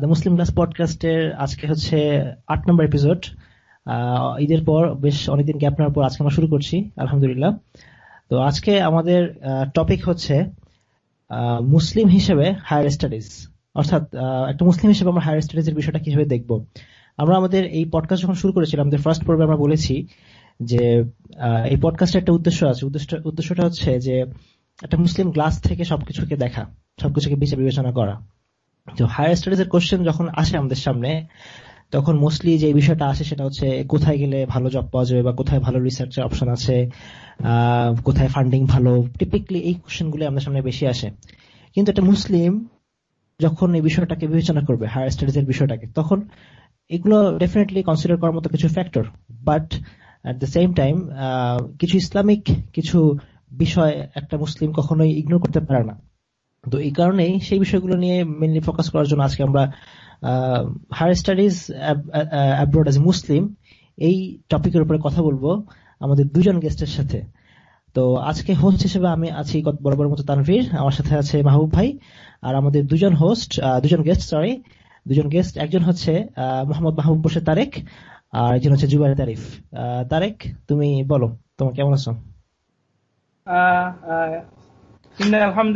The Muslim class পডকাস্টের আজকে হচ্ছে আট নম্বর এপিসোড ঈদের পর বেশ অনেকদিন গ্যাপ নেওয়ার পর আজকে আমরা শুরু করছি, আলহামদুলিল্লাহ। তো আজকে আমাদের টপিক হচ্ছে মুসলিম হিসেবে হায়ার স্টাডিজ অর্থাৎ একটা মুসলিম হিসেবে আমরা হায়ার স্টাডিজ এর বিষয়টা কীভাবে দেখব? আমরা আমাদের এই পডকাস্ট যখন শুরু করেছিলাম, আমাদের ফার্স্ট পর্বে আমরা বলেছি যে এই পডকাস্টের একটা উদ্দেশ্য আছে। উদ্দেশ্যটা হচ্ছে যে, একটা মুসলিম গ্লাস থেকে সবকিছুকে দেখা, সবকিছুকে বিচার বিবেচনা করা। তো হায়ার স্টাডিজ এর কোশ্চেন যখন আসে আমাদের সামনে, তখন মোস্টলি যে বিষয়টা আসে সেটা হচ্ছে কোথায় গেলে ভালো জব পাওয়া যাবে বা কোথায় ভালো রিসার্চের অপশন আছে কোথায় ফান্ডিং ভালো টিপিকলি এই কোশ্চেনগুলো আমাদের সামনে বেশি আসে। কিন্তু একটা মুসলিম যখন এই বিষয়টাকে বিবেচনা করবে হায়ার স্টাডিজ এর বিষয়টাকে, তখন এগুলো ডেফিনেটলি কনসিডার করার মতো কিছু factor but at the same time কিছু ইসলামিক কিছু বিষয় একটা মুসলিম কখনোই ইগনোর করতে পারে না। তো এই কারণেই সেই বিষয়গুলো নিয়ে মেনলি ফোকাস করার জন্য আজকে আমরা higher studies abroad as Muslim এই টপিকের উপরে কথা বলব আমাদের দুজন গেস্টের সাথে। তো আজকে হোস্ট হিসেবে আমি আছি বরাবর মতো তানভীর, আমার সাথে আছে মাহবুব ভাই আর আমাদের দুজন হোস্ট দুজন গেস্ট সরি দুজন গেস্ট একজন হচ্ছে মোহাম্মদ মাহবুব বসে তারেক আর একজন হচ্ছে জুবাই তারিফ। তারেক, তুমি বলো, তোমার কেমন আছো? তারা শুরু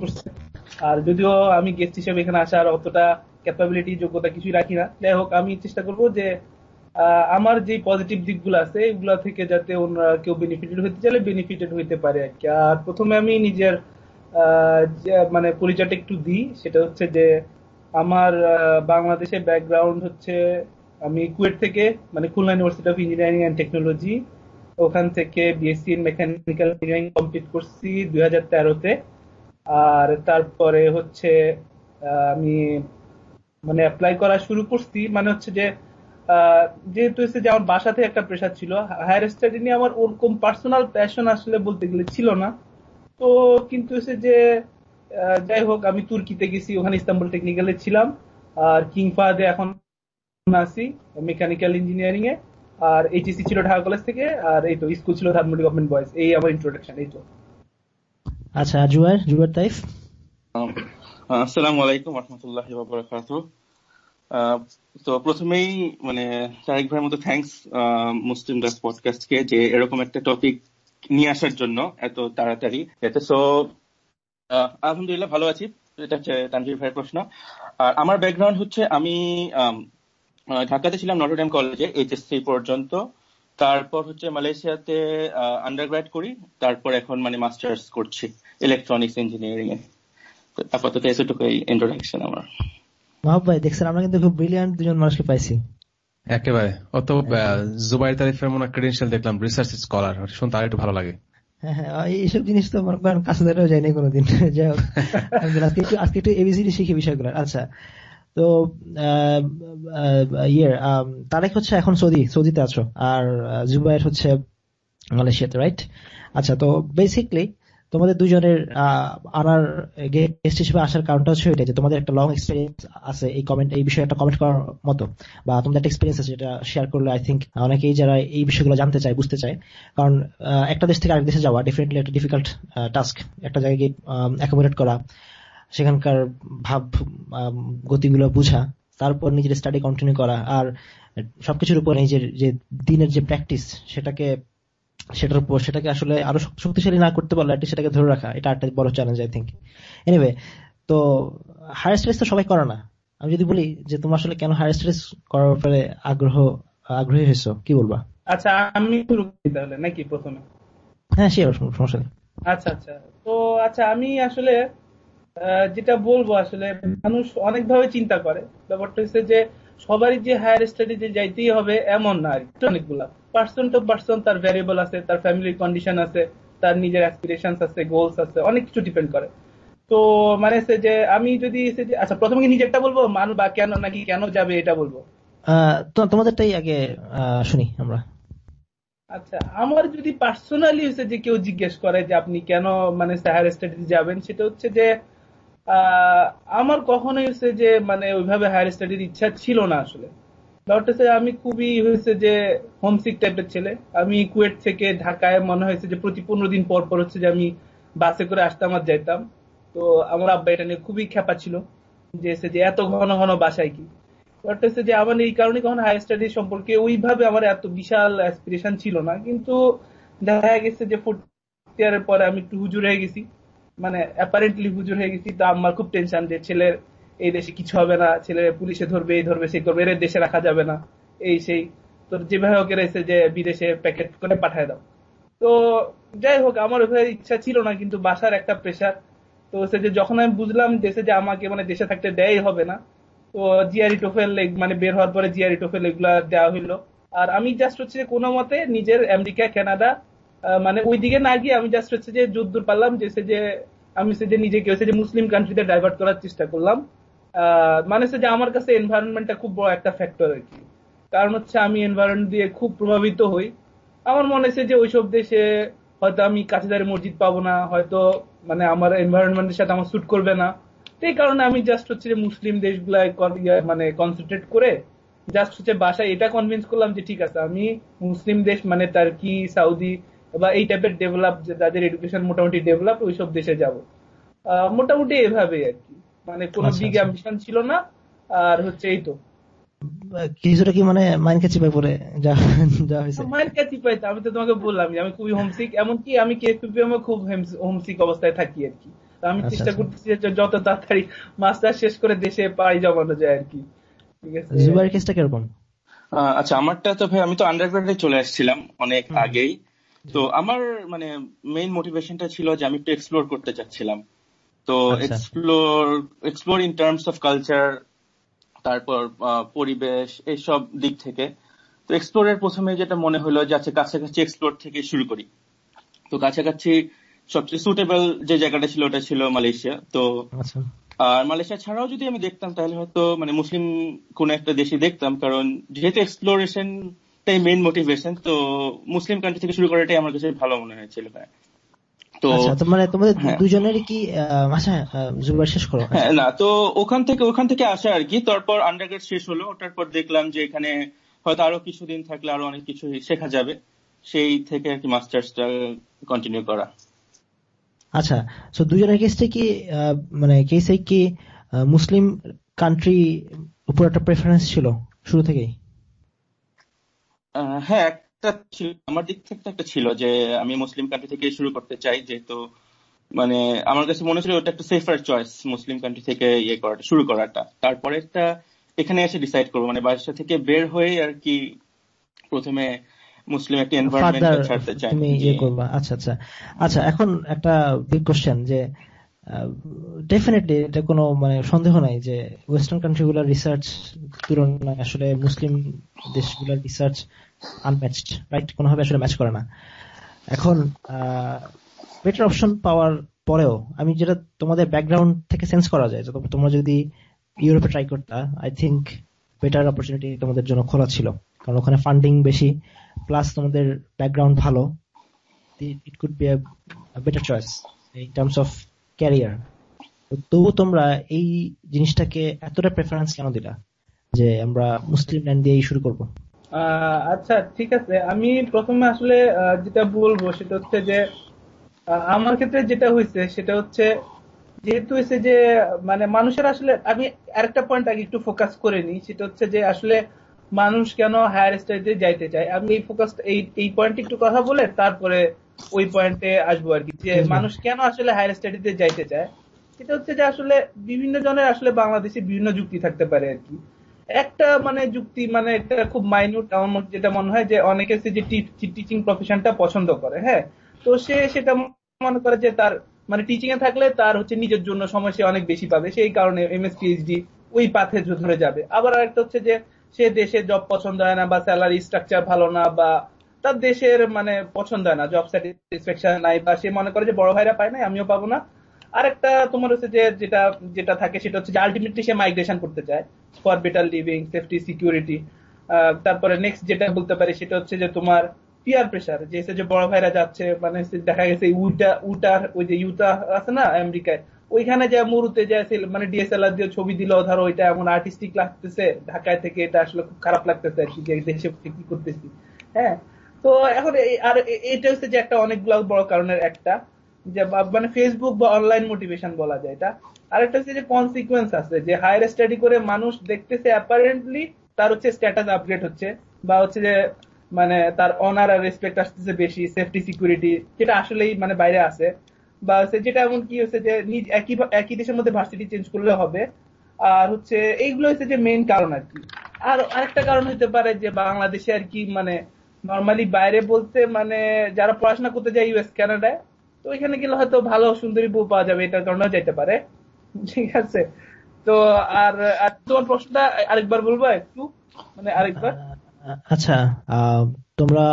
করছে। আর যদিও আমি গেস্ট হিসেবে এখানে আসার অতটা ক্যাপাবিলিটি যোগ্যতা কিছুই রাখি না। যাই হোক, আমি চেষ্টা করব যে আমার যে পজিটিভ দিকগুলো আছে, এগুলা থেকে যাতে ওনারা কেউ বেনিফিটেড হতে চাইলে বেনিফিটেড হইতে পারে আর প্রথমে আমি নিজের মানে পরিচয়টা একটু দিই, সেটা হচ্ছে যে, আমার বাংলাদেশের ব্যাকগ্রাউন্ড হচ্ছে, আমি কুয়েট থেকে মানে Khulna university of engineering and technology ওখান থেকে BSc in mechanical engineering complete করছি দুই হাজার তেরোতে। আর তারপরে হচ্ছে আমি মানে অ্যাপ্লাই করা শুরু করছি মানে হচ্ছে যে যেহেতু হচ্ছে যে আমার বাসাতে একটা প্রেশার ছিল হায়ার স্টাডি নিয়ে আমার ওরকম পার্সোনাল প্যাশন আসলে বলতে গেলে ছিল না। তো কিন্তু হচ্ছে যে যাই হোক আমি তুর্কিতে গেছি ওখানে ইস্তাম্বুল টেকনিক্যালে ছিলাম আর কিং ফাহাদে এখন আছি মেকানিক্যাল ইঞ্জিনিয়ারিং এ আর এইচএসি ছিল ঢাকা কলেজ থেকে আর এই তো স্কুল ছিল ধানমন্ডি গভর্নমেন্ট বয়েজ এই আমার ইন্ট্রোডাকশন এই তো। আচ্ছা জুয়ার জুয়ার তাইফ। আসসালামু আলাইকুম রহমতুল্লাহি ওয়া বারাকাতুহু। তো প্রথমেই মানে তারেক ভাইয়ের মতো থ্যাঙ্কস মুসলিম ডাস পডকাস্টকে যে এরকম একটা টপিক নিয়ে আসার জন্য এত তাড়াতাড়ি। এতে সো আলহামদুলিল্লাহ ভালো আছি। এটা হচ্ছে তানভীর ভাইয়ের প্রশ্ন। আর আমার ব্যাকগ্রাউন্ড হচ্ছে আমি ঢাকাতে ছিলাম নটরডেম কলেজে, এইচএসসি পর্যন্ত। তারপর হচ্ছে মালয়েশিয়াতে আন্ডারগ্রাড করি। তারপর এখন মানে মাস্টার্স করছি ইলেকট্রনিক্স ইঞ্জিনিয়ারিং এ। আপাতত এতটুকুই ইন্ট্রোডাকশন আমার। মাহবুব ভাই, দেখছেন আমরা কিন্তু খুব ব্রিলিয়ান্ট দুজন মানুষকে পাইছি। একেবারে। অত জুবাইর তারিফের মনে ক্রেডেন্সিয়াল দেখলাম রিসার্চ স্কলার শুনতে আর একটু ভালো লাগে। হ্যাঁ হ্যাঁ এইসব জিনিস তো কোনোদিন। যাই হোক আজকে একটু আচ্ছা তো ইয়ে হচ্ছে এখন সৌদি, সৌদিতে আছো, আর হচ্ছে মালয়েশিয়াতে রাইট আচ্ছা তো বেসিকলি তোমাদের দুজনের আনার গেস্ট হিসেবে আসার কারণটা হচ্ছে এটা যে তোমাদের একটা লং এক্সপিরিয়েন্স আছে এই কমেন্ট এই বিষয়ে একটা কমেন্ট করার মতো, বা তোমাদের একটা এক্সপিরিয়েন্স আছে যেটা শেয়ার করলে আই থিঙ্ক অনেকেই যারা এই বিষয়গুলো জানতে চায়, বুঝতে চায়। কারণ একটা দেশ থেকে আরেক দেশে যাওয়া ডেফিনেটলি একটা ডিফিকাল্ট টাস্ক একটা জায়গায় গিয়ে অ্যাকোমোডেট করা, সেখানকার ভাব গতিগুলো বুঝা, তারপর নিজের স্টাডি কন্টিনিউ করা, আর সবকিছুর উপর নিজের যে দিনের যে প্র্যাকটিস সেটাকে সেটার উপর সেটাকে আসলে আরও শক্তিশালী না করতে পারলে সেটাকে ধরে রাখা। এটা একটা বড় চ্যালেঞ্জ আই থিঙ্ক এনিওয়ে তো হায়ার স্টাডিজ তো সবাই করে না। আমি যদি বলি যে তোমার আসলে কেন হায়ার স্টাডিজ করার ব্যাপারে আগ্রহ আগ্রহী হয়েছো কি বলবা? আচ্ছা আমি শুরু করি তাহলে নাকি প্রথমে? হ্যাঁ শিওর সমস্যা নেই। আচ্ছা আচ্ছা। তো আচ্ছা আমি আসলে যেটা বলব আসলে মানুষ অনেকভাবে চিন্তা করে। ব্যাপারটা হচ্ছে যে সবারই যে হায়ার স্টাডিজে যাইতেই হবে এমন না আর অনেকগুলা। পার্সন টু পার্সন তার ভ্যারিয়েবল আছে তার ফ্যামিলির কন্ডিশন আছে তার নিজের অ্যাসপিরেশন আছে গোলস আছে অনেক কিছু ডিপেন্ড করে। তো মানে যে আমি যদি আচ্ছা প্রথমে কি নিজেরটা বলব? মান বা কেন নাকি কেন যাবে এটা বলব? তোমাদেরটাই আগে শুনি আমরা। আচ্ছা আমার যদি পার্সোনালি হচ্ছে যে কেউ জিজ্ঞেস করে যে আপনি কেন মানে হায়ার স্টাডিজ যাবেন সেটা হচ্ছে যে আমার কখনোই হচ্ছে যে মানে ওইভাবে হায়ার স্টাডির ইচ্ছা ছিল না আসলে। আমি খুবই হয়েছে যে হোমসিক টাইপের ছেলে। আমি কুয়েট থেকে ঢাকায় মনে হয়েছে যে প্রতি পনেরো দিন পর পর হচ্ছে যে আমি বাসে করে আসতাম আর যাইতাম। তো আমার আব্বা এটা নিয়ে খুবই ছিল যে যে এত ঘন ঘন বাসায় কি? যে আমার এই কারণে কখন হায়ার স্টাডি সম্পর্কে ওইভাবে আমার এত বিশাল অ্যাসপিরেশন ছিল না। কিন্তু দেখা গেছে যে ফোর্থ ইয়ারের পরে আমি একটু হুজুর হয়ে গেছি। মানে অ্যাপারেন্টলি হুজুর হয়ে গেছি। তো আমার খুব টেনশন যে ছেলের এই দেশে কিছু হবে না ছেলে পুলিশে ধরবে, এই ধরবে, সেই করবে এর দেশে রাখা যাবে না। এই সেই তোর যেভাবে ওকে রয়েছে যে বিদেশে প্যাকেট করে পাঠায় দাও। তো যাই হোক, আমার ওইভাবে ইচ্ছা ছিল না, কিন্তু বাসার একটা প্রেশার তো সে যে যখন আমি বুঝলাম দেশে যে আমাকে মানে দেশে থাকতে দেয় হবে না, তো জিআরি টোফেল মানে বের হওয়ার পরে জিআরি টোফেল এগুলা দেওয়া হইল। আর আমি জাস্ট হচ্ছে যে কোনো মতে নিজের আমেরিকা কানাডা মানে ওই দিকে না গিয়ে আমি জাস্ট হচ্ছে যে যুদ্ধ পারলাম যে সে যে, আমি সে যে নিজেকে হচ্ছে যে মুসলিম কান্ট্রিতে ডাইভার্ট করার চেষ্টা করলাম। মানে যে আমার কাছে এনভায়রনমেন্টটা খুব বড় একটা ফ্যাক্টর আর কি। কারণ হচ্ছে আমি এনভায়রনমেন্ট দিয়ে খুব প্রভাবিত হই। আমার মনে হচ্ছে যে ওইসব দেশে হয়তো আমি কাছেদারে মসজিদ পাবো না, হয়তো মানে আমার এনভায়রনমেন্টের সাথে আমার স্যুট করবে না। এই কারণে আমি জাস্ট হচ্ছে যে মুসলিম দেশগুলায় মানে কনসেন্ট্রেট করে জাস্ট হচ্ছে বাসায় এটা কনভিন্স করলাম যে ঠিক আছে, আমি মুসলিম দেশ মানে টার্কি সাউদি বা এই টাইপের ডেভেলপ যাদের এডুকেশন মোটামুটি ডেভেলপ ওইসব দেশে যাব। মোটামুটি এভাবেই আর কি। মানে কোনো বিগ অ্যাম্বিশন ছিল না আর হচ্ছে এই তো। কিছুটা কি মানে মাইন কাছি পাই পরে যা যা হয়েছে। মাইন কাছি পাইতে আমি তো তোমাকে বললাম আমি খুবই হোমসিক এমনকি আমি কেএফপি আমি খুব হোমসিক অবস্থায় থাকি আর কি। আমি আচ্ছা, চেষ্টা আচ্ছা। করতেছি যে যত তাড়াতাড়ি মাস্টার শেষ করে দেশে পাড়ি জমানো যায় আর কি। ঠিক আছে? জুবাইর কেসটা কীরকম? আচ্ছা আমারটা তো ভাই আমি তো আন্ডারগ্রাডে চলে আসছিলাম অনেক আগেই। তো আমার মানে মেইন মোটিভেশনটা ছিল যে আমি একটু এক্সপ্লোর করতে চাচ্ছিলাম। তো আচ্ছা। Explore explore in terms of culture তারপর পরিবেশ এইসব দিক থেকে। তো এক্সপ্লোরের প্রথমে যেটা মনে হলো যে আচ্ছা কাছাকাছি এক্সপ্লোর থেকে শুরু করি। তো কাছাকাছি সবচেয়ে সুটেবল যে জায়গাটা ছিল ওটা ছিল মালয়েশিয়া। তো আচ্ছা। আর মালয়েশিয়া ছাড়াও যদি আমি দেখতাম তাহলে হয়তো মানে মুসলিম কোন একটা দেশে দেখতাম। কারণ যেহেতু এক্সপ্লোরেশন টাই মেইন মোটিভেশন তো মুসলিম কান্ট্রি থেকে শুরু করাটাই আমার কাছে ভালো মনে হয়েছিল ভাই তো আচ্ছা তো মানে তোমাদের হ্যাঁ। দুজনেরই কি আচ্ছা শেষ করো? হ্যাঁ না তো ওখান থেকে ওখান থেকে আসা আর কি। তারপর আন্ডারগ্রেড শেষ হলো ওটার পর দেখলাম যে এখানে হয়তো আরও কিছুদিন থাকলে আরও অনেক কিছু শেখা যাবে। সেই থেকে আর কি মাস্টার্সটা কন্টিনিউ করা। আচ্ছা তো দুজনের কেসটা কি মানে কেসে কি মুসলিম কান্ট্রি উপর একটা প্রেফারেন্স ছিল শুরু থেকেই? হ্যাঁ একটা ছিল আমার দিক থেকে একটা ছিল যে আমি মুসলিম কান্ট্রি থেকে শুরু করতে চাই যেহেতু মানে আমার কাছে মনে ছিল ওটা একটা সেফার চয়েস মুসলিম কান্ট্রি থেকে ইয়ে করাটা শুরু করাটা। তারপরে একটা এখানে এসে ডিসাইড করব মানে বাসা থেকে বের হয়ে আর কি প্রথমে মুসলিম একটা এনভায়রনমেন্ট ছাড়তে চাই। তুমি ইয়ে করবা। আচ্ছা আচ্ছা। আচ্ছা এখন একটা বিগ কোশ্চেন যে ডেফিনেটলি এটা কোনো মানে সন্দেহ নাই যে ওয়েস্টার্ন কান্ট্রি গুলার রিসার্চ তুলনায় আসলে মুসলিম দেশগুলোর রিসার্চ আনম্যাচড রাইট কোনোভাবে আসলে ম্যাচ করে না। এখন বেটার অপশন পাওয়ার পরেও আমি যেটা তোমাদের ব্যাকগ্রাউন্ড থেকে সেন্স করা যায় তোমরা যদি ইউরোপে ট্রাই করতা আই থিঙ্ক বেটার অপরচুনিটি তোমাদের জন্য খোলা ছিল। কারণ ওখানে ফান্ডিং বেশি প্লাস তোমাদের ব্যাকগ্রাউন্ড ভালো it could be better choice in terms of career তবু তোমরা এই জিনিসটাকে এতটা প্রেফারেন্স কেন দিলা? যে আমরা মুসলিম ল্যান্ড দিয়েই শুরু করব। আচ্ছা ঠিক আছে। আমি প্রথমে আসলে যেটা বলব সেটা হচ্ছে যে আমার ক্ষেত্রে যেটা হয়েছে সেটা হচ্ছে, যেহেতু হয়েছে যে মানে মানুষের আসলে, আমি আরেকটা পয়েন্ট আগে একটু ফোকাস করে নিই। সেটা হচ্ছে যে, আসলে মানুষ কেন হায়ার স্টাডিতে যাইতে চায়? আমি এই ফোকাস এই এই পয়েন্টে একটু কথা বলে তারপরে ওই পয়েন্টে আসব আর কি যে মানুষ কেন আসলে হায়ার স্টাডিতে যাইতে চায়? সেটা হচ্ছে যে আসলে বিভিন্ন জনের আসলে বাংলাদেশে বিভিন্ন যুক্তি থাকতে পারে আর কি। একটা মানে যুক্তি মানে একটা খুব মাইনিউট আমার যেটা মনে হয় যে অনেকে যে টিচিং প্রফেশনটা পছন্দ করে হ্যাঁ? তো সে সেটা মনে করে যে তার মানে টিচিং এ থাকলে তার হচ্ছে নিজের জন্য সময় সে অনেক বেশি পাবে সেই কারণে এম এস পিএইচডি ওই পাথে ধরে যাবে। আবার আরেকটা হচ্ছে যে সে দেশে জব পছন্দ হয় না বা স্যালারি স্ট্রাকচার ভালো না বা তার দেশের মানে পছন্দ হয় না জব স্যাটিসফ্যাকশন নাই, বা সে মনে করে যে বড় ভাইরা পায় নাই, আমিও পাবো না। আরেকটা তোমার হচ্ছে যে, যেটা যেটা থাকে, সেটা হচ্ছে যে আলটিমেটলি সে মাইগ্রেশন করতে চায়। For better living safety security তারপরে নেক্সট যেটা বলতে পারি, সেটা হচ্ছে যে তোমার পিয়ার প্রেশার যে যে বড় ভাইরা যাচ্ছে মানে দেখা গেছে উটা উটার ওই যে ইউটা আছে না, আমেরিকায়, ওইখানে যা মুরুতে যা মানে ডিএসএলআর দিয়ে ছবি দিল, ধরো, ওইটা এমন আর্টিস্টিক লাগতেছে, ঢাকায় থেকে এটা আসলে খুব খারাপ লাগতেছে আর কি দেশে কি করতেছি। হ্যাঁ? তো এখন আর এটা হচ্ছে যে একটা অনেকগুলো বড় কারণের একটা, যে মানে ফেসবুক বা অনলাইন মোটিভেশন বলা যায় এটা। আরেকটা হচ্ছে যে কনসিকুয়েন্স আছে, যে হায়ার স্টাডি করে মানুষ দেখতেছে অ্যাপারেন্টলি তার হচ্ছে স্ট্যাটাস আপগ্রেড হচ্ছে, বা হচ্ছে যে মানে তার অনার আর রেসপেক্ট আসতেছে বেশি সেফটি সিকিউরিটি যেটা আসলেই মানে বাইরে আছে। বা হচ্ছে যেটা এমন কি হচ্ছে যে একই একই দেশের মধ্যে ভার্সিটি চেঞ্জ করলে হবে। আর হচ্ছে এইগুলো হচ্ছে যে মেইন কারণ আর কি। আর আরেকটা কারণ হতে পারে যে বাংলাদেশে আর কি মানে নর্মালি বাইরে বলতে মানে যারা পড়াশোনা করতে যায় ইউএস কানাডায় তো ওইখানে গেলে হয়তো ভালো সুন্দরী বউ পাওয়া যাবে এটার কারণেও যাইতে পারে। ঠিক আছে? তো আর তোমার প্রশ্নটা আরেকবার বলব একটু? মানে আরেকবার? আচ্ছা তোমরা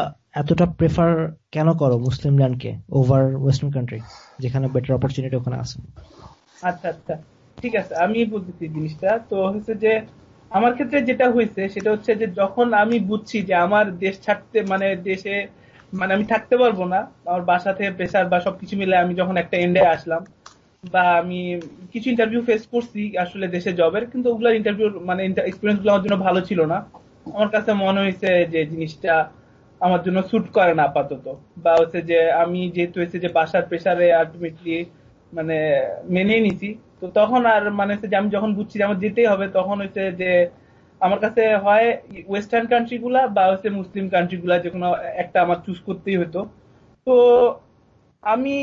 এতটা প্রেফার কেন করো মুসলিম ল্যান্ডকে ওভার ওয়েস্টার্ন কান্ট্রি যেখানে বেটার অপরচুনিটি ওখানে আছে? আচ্ছা আচ্ছা। ঠিক আছে আমি বলতেছি জিনিসটা। তো হচ্ছে যে আমার ক্ষেত্রে যেটা হয়েছে, সেটা হচ্ছে যে যখন আমি বুঝছি যে আমার দেশ ছাড়তে মানে দেশে মানে আমি থাকতে পারব না, আমার বাসা থেকে প্রেশার বা সবকিছু মিলে আমি যখন একটা এন্ডে আসলাম, বা আমি কিছু ইন্টারভিউ ফেস করছি আসলে দেশে জবের কিন্তু ওগুলোর ইন্টারভিউ মানে এক্সপিরিয়েন্সগুলো আমার জন্য ভালো ছিল না। আমার কাছে মনে হয়েছে যে জিনিসটা আমার জন্য সুট করে না আপাতত। বা হচ্ছে যে আমি যেহেতু হয়েছে যে বাসার প্রেশারে আলটিমেটলি মানে মেনে নিছি তো তখন আর মানে যে আমি যখন বুঝছি যে আমার যেতেই হবে, তখন হচ্ছে যে আমার কাছে হয় ওয়েস্টার্ন কান্ট্রি গুলা বা হচ্ছে মুসলিম কান্ট্রি গুলা যে কোনো একটা আমার চুজ করতেই হতো। তো আমি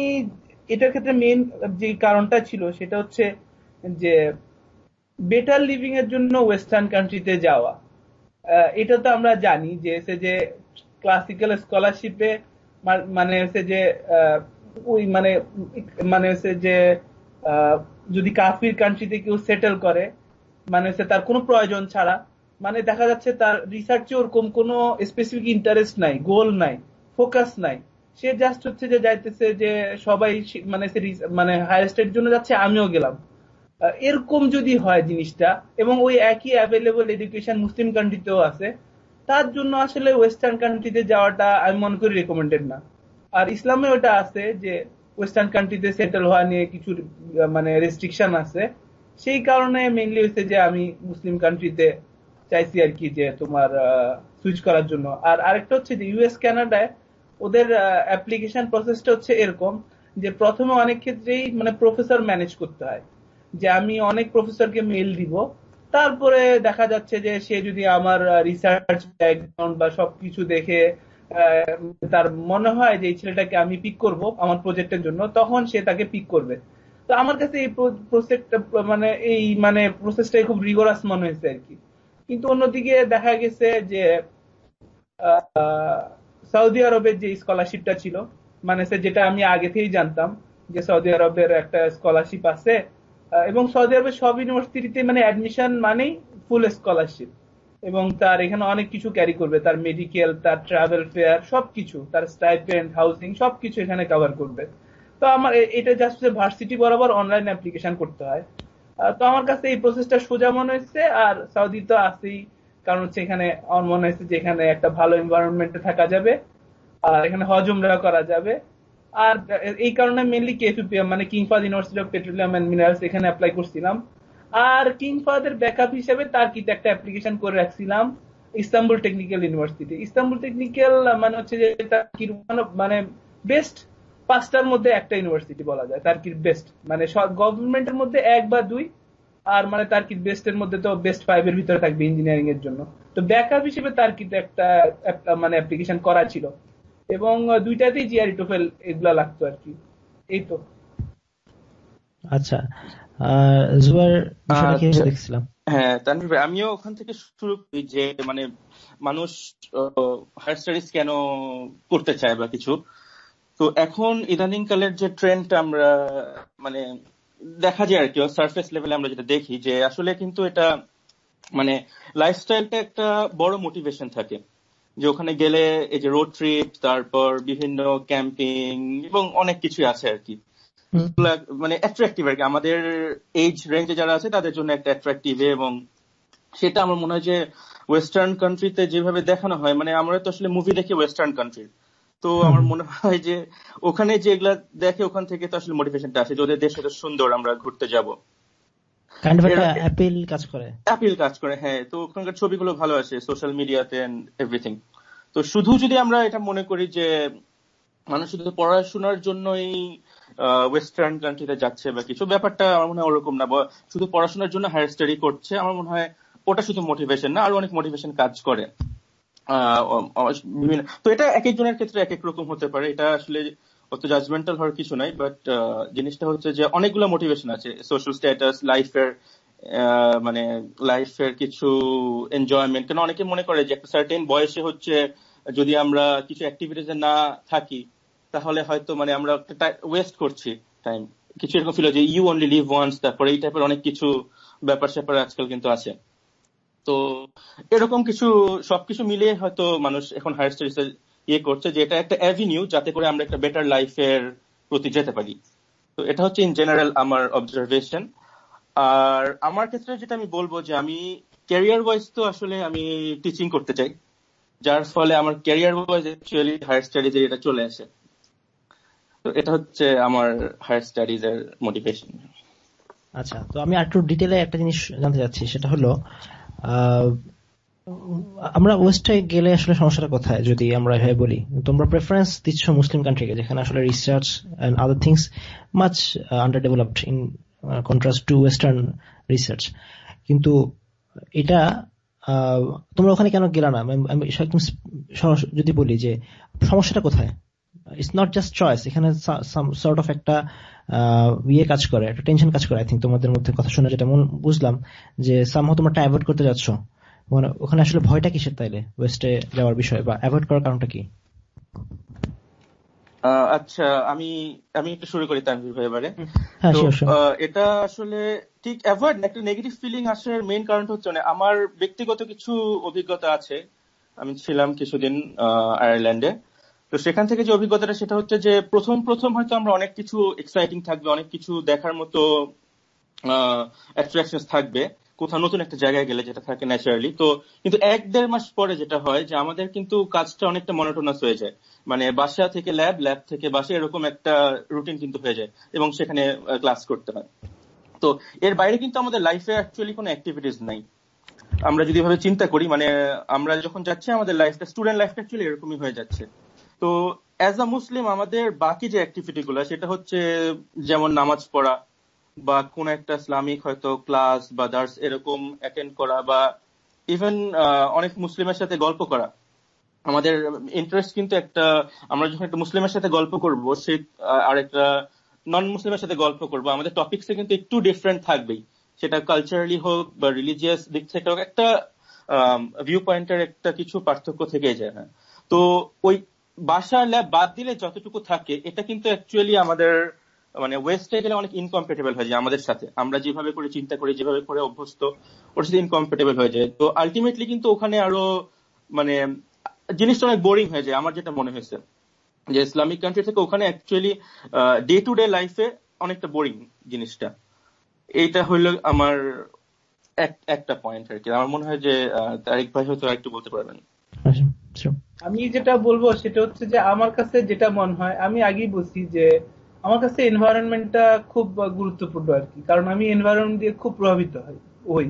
এটার ক্ষেত্রে মেন যে কারণটা ছিল সেটা হচ্ছে যে বেটার লিভিং এর জন্য ওয়েস্টার্ন কান্ট্রিতে যাওয়া। এটা তো আমরা জানি যে সে যে ক্লাসিক্যাল স্কলারশিপে মানে হচ্ছে যে ওই মানে মানে হচ্ছে যে যদি কাফির কান্ট্রিতে কেউ সেটেল করে মানে হচ্ছে তার কোনো প্রয়োজন ছাড়া মানে দেখা যাচ্ছে তার রিসার্চে ওরকম কোনো স্পেসিফিক ইন্টারেস্ট নাই গোল নাই ফোকাস নাই। সে জাস্ট হচ্ছে যে যাইতেছে যে সবাই মানে মানে হায়ার স্টেট জন্য যাচ্ছে, আমিও গেলাম। এরকম যদি হয় জিনিসটা, এবং ওই একই অ্যাভেলেবল এডুকেশন মুসলিম কান্ট্রিতেও আছে, তার জন্য আসলে ওয়েস্টার্ন কান্ট্রিতে যাওয়াটা আমি মনে করি রেকমেন্ডেড না। আর ইসলামে ওটা আছে যে ওয়েস্টার্ন কান্ট্রিতে সেটেল হওয়া নিয়ে কিছু মানে রেস্ট্রিকশন আছে। সেই কারণে মেইনলি হচ্ছে যে আমি মুসলিম কান্ট্রিতে চাইছি আর কি যে তোমার সুইচ করার জন্য। আর আরেকটা হচ্ছে যে ইউএস কানাডায় ওদের অ্যাপ্লিকেশন প্রসেসটা হচ্ছে এরকম যে প্রথমে অনেক ক্ষেত্রেই মানে প্রফেসর ম্যানেজ করতে হয়। যে আমি অনেক প্রফেসরকে মেল দিব। তারপরে দেখা যাচ্ছে যে সে যদি আমার রিসার্চ ব্যাকগ্রাউন্ড বা সবকিছু দেখে তার মনে হয় যে এই ছেলেটাকে আমি পিক করব আমার প্রজেক্টের জন্য, তখন সে তাকে পিক করবে। তো আমার কাছে এই প্রজেক্টটা মানে এই মানে প্রসেসটাই খুব রিগোরাস মনে হয়েছে আর কি। কিন্তু অন্যদিকে দেখা গেছে যে সৌদি আরবের যে স্কলারশিপটা ছিল মানে যেটা আমি আগে থেকেই জানতাম, যে সৌদি আরবের একটা স্কলারশিপ আছে এবং সৌদি আরবের সব ইউনিভার্সিটিতে মানে অ্যাডমিশন মানেই ফুল স্কলারশিপ এবং তার এখানে অনেক কিছু ক্যারি করবে। তার মেডিকেল তার ট্রাভেল ফেয়ার সবকিছু। তার স্টাইপেন্ড হাউসিং সবকিছু এখানে কভার করবে। তো আমার এটা জাস্ট ভার্সিটি বরাবর অনলাইন অ্যাপ্লিকেশন করতে হয়। তো আমার কাছে এই প্রসেসটা সোজা মনে হচ্ছে। আর সৌদি তো আসেই কারণ হচ্ছে এখানে মনে হচ্ছে যে এখানে একটা ভালো এনভায়রনমেন্টে থাকা যাবে। আর এখানে হজমরা করা যাবে। আর এই কারণে মেনলি কেএফিপিএম মানে king Fahd university of petroleum and minerals এখানে অ্যাপ্লাই করছিলাম। আর কিং ফাদের ব্যাকআপ হিসেবে তার কিতে একটা অ্যাপ্লিকেশন করে রাখছিলাম Istanbul technical university Istanbul technical মানে হচ্ছে যে মানে বেস্ট পাঁচটার মধ্যে একটা ইউনিভার্সিটি বলা যায় তার্কির বেস্ট মানে গভর্নমেন্টের মধ্যে এক বা দুই, আর মানে তার্কির বেস্টের মধ্যে তো বেস্ট ফাইভ এর ভিতরে থাকবে ইঞ্জিনিয়ারিং এর জন্য। তো ব্যাকআপ হিসেবে তার্কিতে একটা মানে অ্যাপ্লিকেশন করা ছিল। এবং দুইটাতেই জিআরই টোফেল এগুলা লাগতো আর কি। এই তো। আচ্ছা। জুয়ার দেখছিলাম? হ্যাঁ তানভীর ভাই আমিও ওখান থেকে শুরু করি যে মানে মানুষ হায়ার স্টাডিজ কেন করতে চায় বা কিছু। তো এখন ইদানিং কালের যে ট্রেন্ড আমরা মানে দেখা যায় আর কি সার্ফেস লেভেলে আমরা যেটা দেখি যে আসলে কিন্তু এটা মানে লাইফস্টাইলটা একটা বড় মোটিভেশন থাকে। যে ওখানে গেলে এই যে রোড ট্রিপ তারপর বিভিন্ন ক্যাম্পিং এবং অনেক কিছুই আছে আর কি। মানে অ্যাট্রাকটিভ আর কি। আমাদের এজ রেঞ্জে যারা আছে তাদের জন্য একটা অ্যাট্রাকটিভ এবং সেটা আমার মনে হয় যে ওয়েস্টার্ন কান্ট্রিতে যেভাবে দেখানো হয় মানে আমরা তো আসলে মুভি দেখি ওয়েস্টার্ন কান্ট্রির তো আমার মনে হয় যে ওখানে যেগুলা দেখে ওখান থেকে তো আসলে মোটিভেশনটা আসে যে ওদের দেশ এত সুন্দর আমরা ঘুরতে যাব। অ্যাপিল কাজ করে। অ্যাপিল কাজ করে হ্যাঁ। তো ওখানকার ছবিগুলো ভালো আসে সোশ্যাল মিডিয়াতে এভরিথিং তো শুধু যদি আমরা এটা মনে করি যে মানুষ শুধু পড়াশোনার জন্যই ওয়েস্টার্ন কান্ট্রিতে যাচ্ছে বা কিছু। ব্যাপারটা আমার মনে হয় ওরকম না শুধু পড়াশোনার জন্য হায়ার স্টাডি করছে, আমার মনে হয় ওটা শুধু মোটিভেশন না, আরও অনেক মোটিভেশন কাজ করে। তো এটা এক একজনের ক্ষেত্রে এক এক রকম হতে পারে। এটা আসলে অত জাজমেন্টাল হওয়ার কিছু নাই বাট জিনিসটা হচ্ছে যে অনেকগুলো মোটিভেশন আছে। সোশ্যাল স্ট্যাটাস লাইফের মানে লাইফের কিছু এনজয়মেন্ট কেন অনেকে মনে করে যে একটা সার্টেন বয়সে হচ্ছে যদি আমরা কিছু অ্যাক্টিভিটিসে না থাকি তাহলে হয়তো মানে আমরা ওয়েস্ট করছি টাইম কিছু এরকম ফিল যে ইউ অনলি লিভ ওয়ান্স তারপরে এই টাইপের অনেক কিছু ব্যাপার স্যাপার আজকাল কিন্তু আছে। তো এরকম কিছু, সবকিছু মিলিয়ে হয়তো মানুষ এখন হায়ার স্টাডিজ ইয়ে করছে যে এটা একটা অ্যাভিনিউ যাতে করে আমরা একটা বেটার লাইফের প্রতি যেতে পারি। তো এটা হচ্ছে ইন জেনারেল আমার অবজারভেশন আর আমার ক্ষেত্রে যেটা আমি বলব যে আমি ক্যারিয়ার ওয়াইজ তো আসলে আমি টিচিং করতে চাই, যার ফলে আমার career wise actually higher studies এটা চলে আসে। তো এটা হচ্ছে আমার হায়ার স্টাডিজ এর মোটিভেশন আচ্ছা তো আমি একটু ডিটেলে একটা জিনিস জানতে চাচ্ছি, সেটা হলো আমরা ওয়েস্টে গেলে আসলে সমস্যাটা কোথায় যদি আমরা এভাবে বলি? তোমরা প্রেফারেন্স দিচ্ছ মুসলিম কান্ট্রিকে যেখানে আসলে research and other things much under developed in contrast to western research কিন্তু এটা তোমরা ওখানে কেন গেলা না? যদি বলি যে সমস্যাটা কোথায়? ইটস নট জাস্ট চয়েস এখানে সর্ট অফ একটা ইয়ে কাজ করে একটা টেনশন কাজ করে আই থিঙ্ক তোমাদের মধ্যে কথা শুনে যেটা বুঝলাম যে সামহ তোমরা অ্যাভয়েড করতে যাচ্ছ। মানে ওখানে আসলে ভয়টা কিসের তাইলে? ওয়েস্টে যাওয়ার বিষয় বা অ্যাভয়েড করার কারণটা কি? আচ্ছা আমি আমি একটু শুরু করি তানভীর ভাই এবারে। হ্যাঁ, এটা আসলে ঠিক অ্যাভয়েড একটা নেগেটিভ ফিলিং আসার মেইন কারণ হচ্ছে মানে আমার ব্যক্তিগত কিছু অভিজ্ঞতা আছে। আমি ছিলাম কিছুদিন আয়ারল্যান্ডে তো সেখান থেকে যে অভিজ্ঞতাটা, সেটা হচ্ছে যে প্রথম প্রথম হয়তো আমরা অনেক কিছু এক্সাইটিং থাকবে, অনেক কিছু দেখার মতো অ্যাট্রাকশন থাকবে। কোথাও নতুন একটা জায়গায় গেলে যেটা থাকে ন্যাচারালি তো কিন্তু এক দেড় মাস পরে যেটা হয় যে আমাদের কিন্তু কাজটা অনেকটা মনোটোনাস হয়ে যায়। মানে বাসা থেকে ল্যাব ল্যাব থেকে বাসা এরকম একটা রুটিন কিন্তু হয়ে যায় এবং সেখানে ক্লাস করতে হয়। তো এর বাইরে কিন্তু আমাদের লাইফে অ্যাকচুয়ালি কোনো অ্যাক্টিভিটিস নাই। আমরা যদি ভাবে চিন্তা করি মানে আমরা যখন যাচ্ছি, আমাদের লাইফটা স্টুডেন্ট লাইফটা অ্যাকচুয়ালি এরকমই হয়ে যাচ্ছে। তো অ্যাজ আ মুসলিম আমাদের বাকি যে অ্যাক্টিভিটি গুলো, সেটা হচ্ছে যেমন নামাজ পড়া বা কোন একটা ইসলামিক হয়তো ক্লাস বা দার্স এরকম অ্যাটেন্ড করা বা ইভেন অনেক মুসলিমের সাথে গল্প করা। আমাদের ইন্টারেস্ট কিন্তু একটা, আমরা যখন একটা মুসলিমের সাথে গল্প করব, সে আর একটা নন মুসলিমের সাথে গল্প করব, আমাদের টপিকসে কিন্তু একটু ডিফারেন্ট থাকবেই। সেটা কালচারালি হোক বা রিলিজিয়াস দিক থেকে হোক, একটা ভিউ পয়েন্টের একটা কিছু পার্থক্য থেকে যায় হ্যাঁ। তো ওই বাসার ল্যাব বাদ দিলে যতটুকু থাকে এটা কিন্তু অ্যাকচুয়ালি আমাদের মানে ওয়েস্টে গেলে অনেক ইনকম্পেটেবল হয়ে যায় আমাদের সাথে। আমরা যেভাবে করে চিন্তা করি যেভাবে করে অভ্যস্ত ওর সাথে ইনকম্পেটেবল হয়ে যায়। তো আলটিমেটলি কিন্তু ওখানে আরও মানে জিনিসটা অনেক বোরিং হয়ে যায় আমার যেটা মনে হয়েছে। যে ইসলামিক কান্ট্রি থেকে ওখানে অ্যাকচুয়ালি ডে টু ডে লাইফে অনেকটা বোরিং জিনিসটা। এইটা হইল আমার একটা পয়েন্ট আর কি। আমার মনে হয় যে তারিক ভাই হয়তো একটু বলতে পারবেন। আচ্ছা, আমি যেটা বলব সেটা হচ্ছে যে আমার কাছে যেটা মনে হয়, আমি আগেই বলছি যে আমার কাছে এনভায়রনমেন্টটা খুব গুরুত্বপূর্ণ আর কি। কারণ আমি এনভায়রনমেন্ট দিয়ে খুব প্রভাবিত হই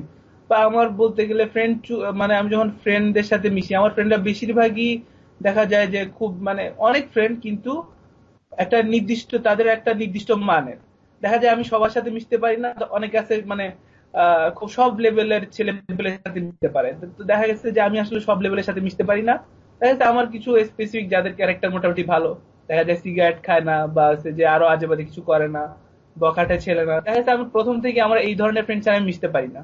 বা আমার বলতে গেলে ফ্রেন্ড মানে আমি যখন ফ্রেন্ডদের সাথে মিশি, আমার ফ্রেন্ডরা বেশিরভাগই দেখা যায় যে খুব মানে অনেক ফ্রেন্ড কিন্তু একটা নির্দিষ্ট, তাদের একটা নির্দিষ্ট মানের। দেখা যায় আমি সবার সাথে মিশতে পারি না অনেকে আছে মানে খুব সব লেভেলের ছেলে সাথে মিশতে পারে। তো দেখা গেছে যে আমি আসলে সব লেভেলের সাথে মিশতে পারি না। দেখা আমার কিছু স্পেসিফিক যাদের ক্যারেক্টার মোটামুটি ভালো। দেখা যায় সিগারেট খায় না, বা যে আরও আজে বাজে কিছু করে না বকাটে ছেলে না। দেখা যাচ্ছে আমি প্রথম থেকে আমার এই ধরনের ফ্রেন্ডস আমি মিশতে পারি না।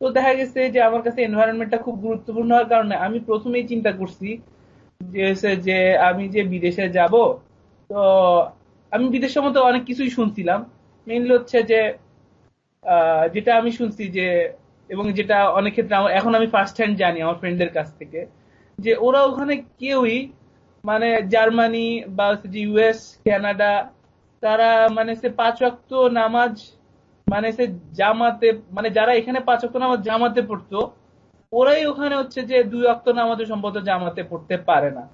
তো দেখা গেছে যে আমার কাছে এনভায়রনমেন্টটা খুব গুরুত্বপূর্ণ হওয়ার কারণে আমি প্রথমেই চিন্তা করছি যে যে আমি যে বিদেশে যাব, তো আমি বিদেশ সম্বন্ধে অনেক কিছুই শুনছিলাম। মেইনলি হচ্ছে যে যেটা আমি শুনছি যে, এবং যেটা অনেক ক্ষেত্রে এখন আমি ফার্স্ট হ্যান্ড জানি আমার ফ্রেন্ডদের কাছ থেকে। যে ওরা ওখানে কেউই মানে জার্মানি বা ইউএস, কানাডা, তারা মানে সে পাঁচ অক্ত নামাজ মানে সে জামাতে মানে যারা এখানে পাঁচ অক্ত নামাজ জামাতে পড়তো, ওরাই ওখানে হচ্ছে যে দুই অক্ত নামাজও সম্ভবত জামাতে পড়তে পারে না।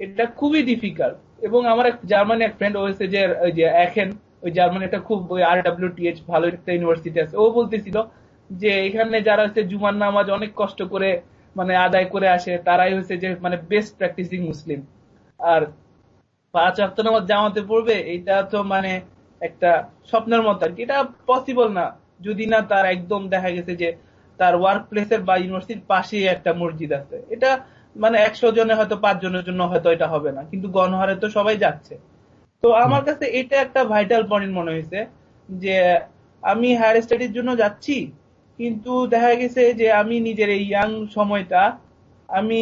এটা খুবই ডিফিকাল্ট এবং আমার এক জার্মানি এক ফ্রেন্ড হয়েছে যে, ওই যে এখন ওই জার্মানি একটা খুব ওই আর ডাব্লিউ টিএইচ ভালো একটা ইউনিভার্সিটি আছে। ও বলতেছিল যে এখানে যারা হচ্ছে জুমার নামাজ অনেক কষ্ট করে মানে আদায় করে আসে, তারাই হচ্ছে যে মানে বেস্ট প্র্যাকটিসিং মুসলিম। আর পাঁচ অক্ট নামাজ জামাতে পড়বে, এটা তো মানে একটা স্বপ্নের মতো আর কি। এটা পসিবল না। যদি না, তার একদম দেখা গেছে যে তার ওয়ার্ক প্লেসের বা ইউনিভার্সিটির পাশেই একটা মসজিদ আছে। এটা মানে একশো জনে হয়তো পাঁচ জনের জন্য হয়তো এটা হবে না। কিন্তু গণহারে তো সবাই যাচ্ছে। তো আমার কাছে এটা একটা ভাইটাল পয়েন্ট মনে হয়েছে যে আমি হায়ার স্টাডির জন্য যাচ্ছি কিন্তু দেখা গেছে যে আমি নিজের এই ইয়াং সময়টা, আমি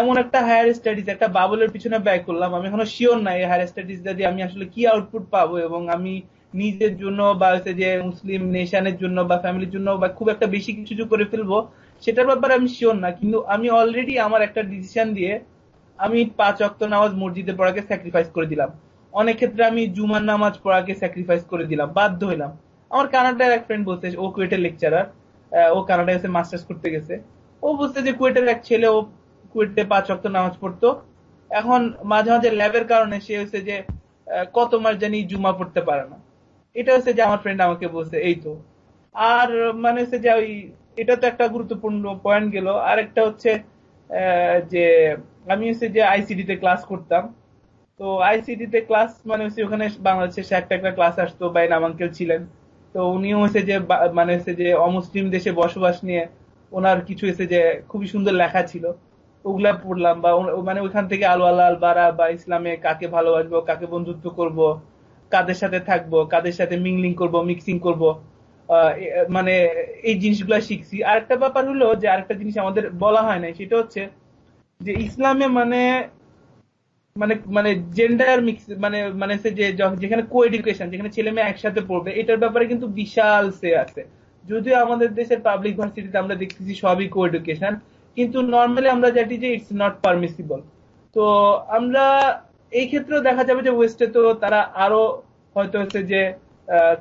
এমন একটা হায়ার স্টাডিজ একটা বাবলের পিছনে ব্যয় করলাম। আমি এখনও শিওর নাই হায়ার স্টাডিজ দিয়ে আমি আসলে কি আউটপুট পাবো এবং আমি নিজের জন্য বা হচ্ছে যে মুসলিম নেশনের জন্য বা ফ্যামিলির জন্য বা খুব একটা বেশি কিছু করে ফেলব, সেটার ব্যাপারে আমি শিওর না। কিন্তু আমি অলরেডি আমার একটা ডিসিশন দিয়ে আমি পাঁচ অক্ত নামাজ মসজিদে পড়াকে স্যাক্রিফাইস করে দিলাম। অনেক ক্ষেত্রে আমি জুমার নামাজ পড়াকে স্যাক্রিফাইস করে দিলাম, বাধ্য হইলাম। আমার কানাডার এক ফ্রেন্ড বলছে, ও কুয়েটের লেকচারার ও কানাডায় এসে মাস্টার্স করতে গেছে। ও বলছে যে কুয়েটের এক ছেলে, ও কুয়েটে পাঁচ অক্ত নামাজ পড়তো। এখন মাঝে মাঝে ল্যাবের কারণে সে হচ্ছে যে কত মাস জানি জুমা পড়তে পারে না। এটা হচ্ছে যে আমার ফ্রেন্ড আমাকে বলছে, এই তো। আর মানে হচ্ছে যে ওই, এটা তো একটা গুরুত্বপূর্ণ পয়েন্ট গেল। আর একটা হচ্ছে যে আমি হচ্ছে যে আইসিডি তে ক্লাস করতাম। তো আইসিডি তে ক্লাস মানে হচ্ছে ওখানে বাংলাদেশের একটা একটা ক্লাস আসতো বা নামাঙ্কেল ছিলেন। তো উনিও হচ্ছে যে মানে হচ্ছে যে অমুসলিম দেশে বসবাস নিয়ে ওনার কিছু এসে যে খুবই সুন্দর লেখা ছিল, ওগুলা পড়লাম বা মানে ওইখান থেকে আলো আল্লাহ বারা বা ইসলামে কাকে ভালোবাসবো, কাকে বন্ধুত্ব করব, কাদের সাথে থাকব, কাদের সাথে মিংলিং করব, মিক্সিং করব মানে এই জিনিসগুলো শিখছি। আর একটা ব্যাপার হলো যে আরেকটা জিনিস আমাদের বলা হয় না সেটা হচ্ছে যে ইসলামে মানে মানে মানে জেন্ডার মিক্স মানে মানে যে যেখানে কো এডুকেশন যেখানে ছেলে মেয়ে একসাথে পড়বে, এটার ব্যাপারে কিন্তু বিশাল সে আছে। যদিও আমাদের দেশের পাবলিক ভার্সিটিতে আমরা দেখতেছি সবই কো এডুকেশন কিন্তু নর্মালি আমরা জানি যে ইটস নট পারমিসিবল তো আমরা, এই ক্ষেত্রেও দেখা যাবে যে ওয়েস্টে তো তারা আরও হয়তো হচ্ছে যে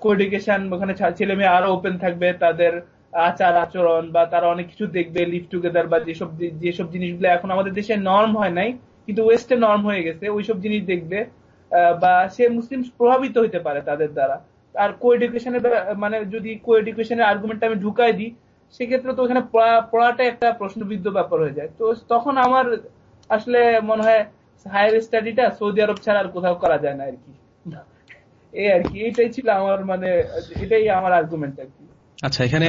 কোএডুকেশন ওখানে ছেলে মেয়ে আরও ওপেন থাকবে, তাদের আচার আচরণ বা তারা অনেক কিছু দেখবে লিভ টুগেদার বা যেসব যেসব জিনিসগুলো এখন আমাদের দেশে নর্ম হয় নাই কিন্তু ওয়েস্টে নর্ম হয়ে গেছে ওইসব জিনিস দেখবে বা সে মুসলিম প্রভাবিত হইতে পারে তাদের দ্বারা। আর কো এডুকেশনের মানে যদি কো এডুকেশনের আর্গুমেন্ট আমি ঢুকাই দিই সেক্ষেত্রে তো ওখানে পড়াটা একটা প্রশ্নবিদ্ধ ব্যাপার হয়ে যায়। তো তখন আমার আসলে মনে হয় হায়ার স্টাডিটা সৌদি আরব ছাড়া আর কোথাও করা যায় না আর কি। এই আর কি এটাই ছিল আমার মানে এটাই আমার আর্গুমেন্ট আর কি। আচ্ছা এখানে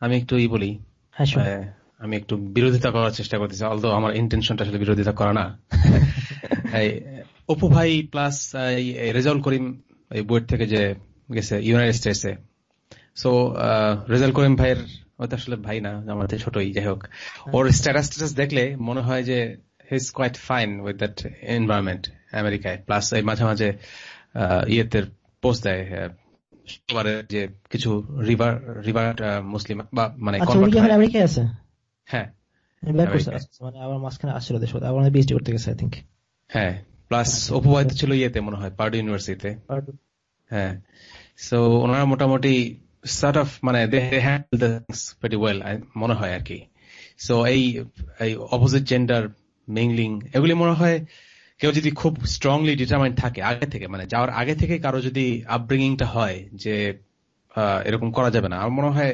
আমি একটু ই বলি। আমি একটু বিরোধিতা করার চেষ্টা করতেছি অলদো আমার ইন্টেনশনটা আসলে বিরোধিতা করা না। অপু ভাই প্লাস রেজাউল করিম এই বুয়েট থেকে যে গেছে ইউনাইটেড স্টেটসে সো রেজাল করিম ভাইয়ের ওটা আসলে ভাই না আমাদের ছোটই যাই হোক। ওর স্ট্যাটাস স্ট্যাটাস দেখলে মনে হয় যে his quite fine with that environment আমেরিকায় প্লাস এই মাঝে মাঝে ইয়েতে পোস্ট দেয় যে কিছু রিভার রিভার মুসলিম বা মানে আমেরিকায় আছে? হ্যাঁ। মানে আবার মাঝখানে আসছিল দেশ আবার পিএইচডি করতে গেছে আই থিংক হ্যাঁ প্লাস অপু ছিল ইয়েতে মনে হয় পার্ডু ইউনিভার্সিটিতে। হ্যাঁ সো ওনারা মোটামুটি sort of মানে they handle the things pretty well মনে হয় আর কি। সো এই এই অপোজিট জেন্ডার মিংলিং এগুলি মনে হয় কেউ যদি খুব স্ট্রংলি ডিটারমাইন্ড থাকে আগে থেকে মানে যাওয়ার আগে থেকে কারও যদি আপব্রিঙ্গিংটা হয় যে এরকম করা যাবে না আমার মনে হয়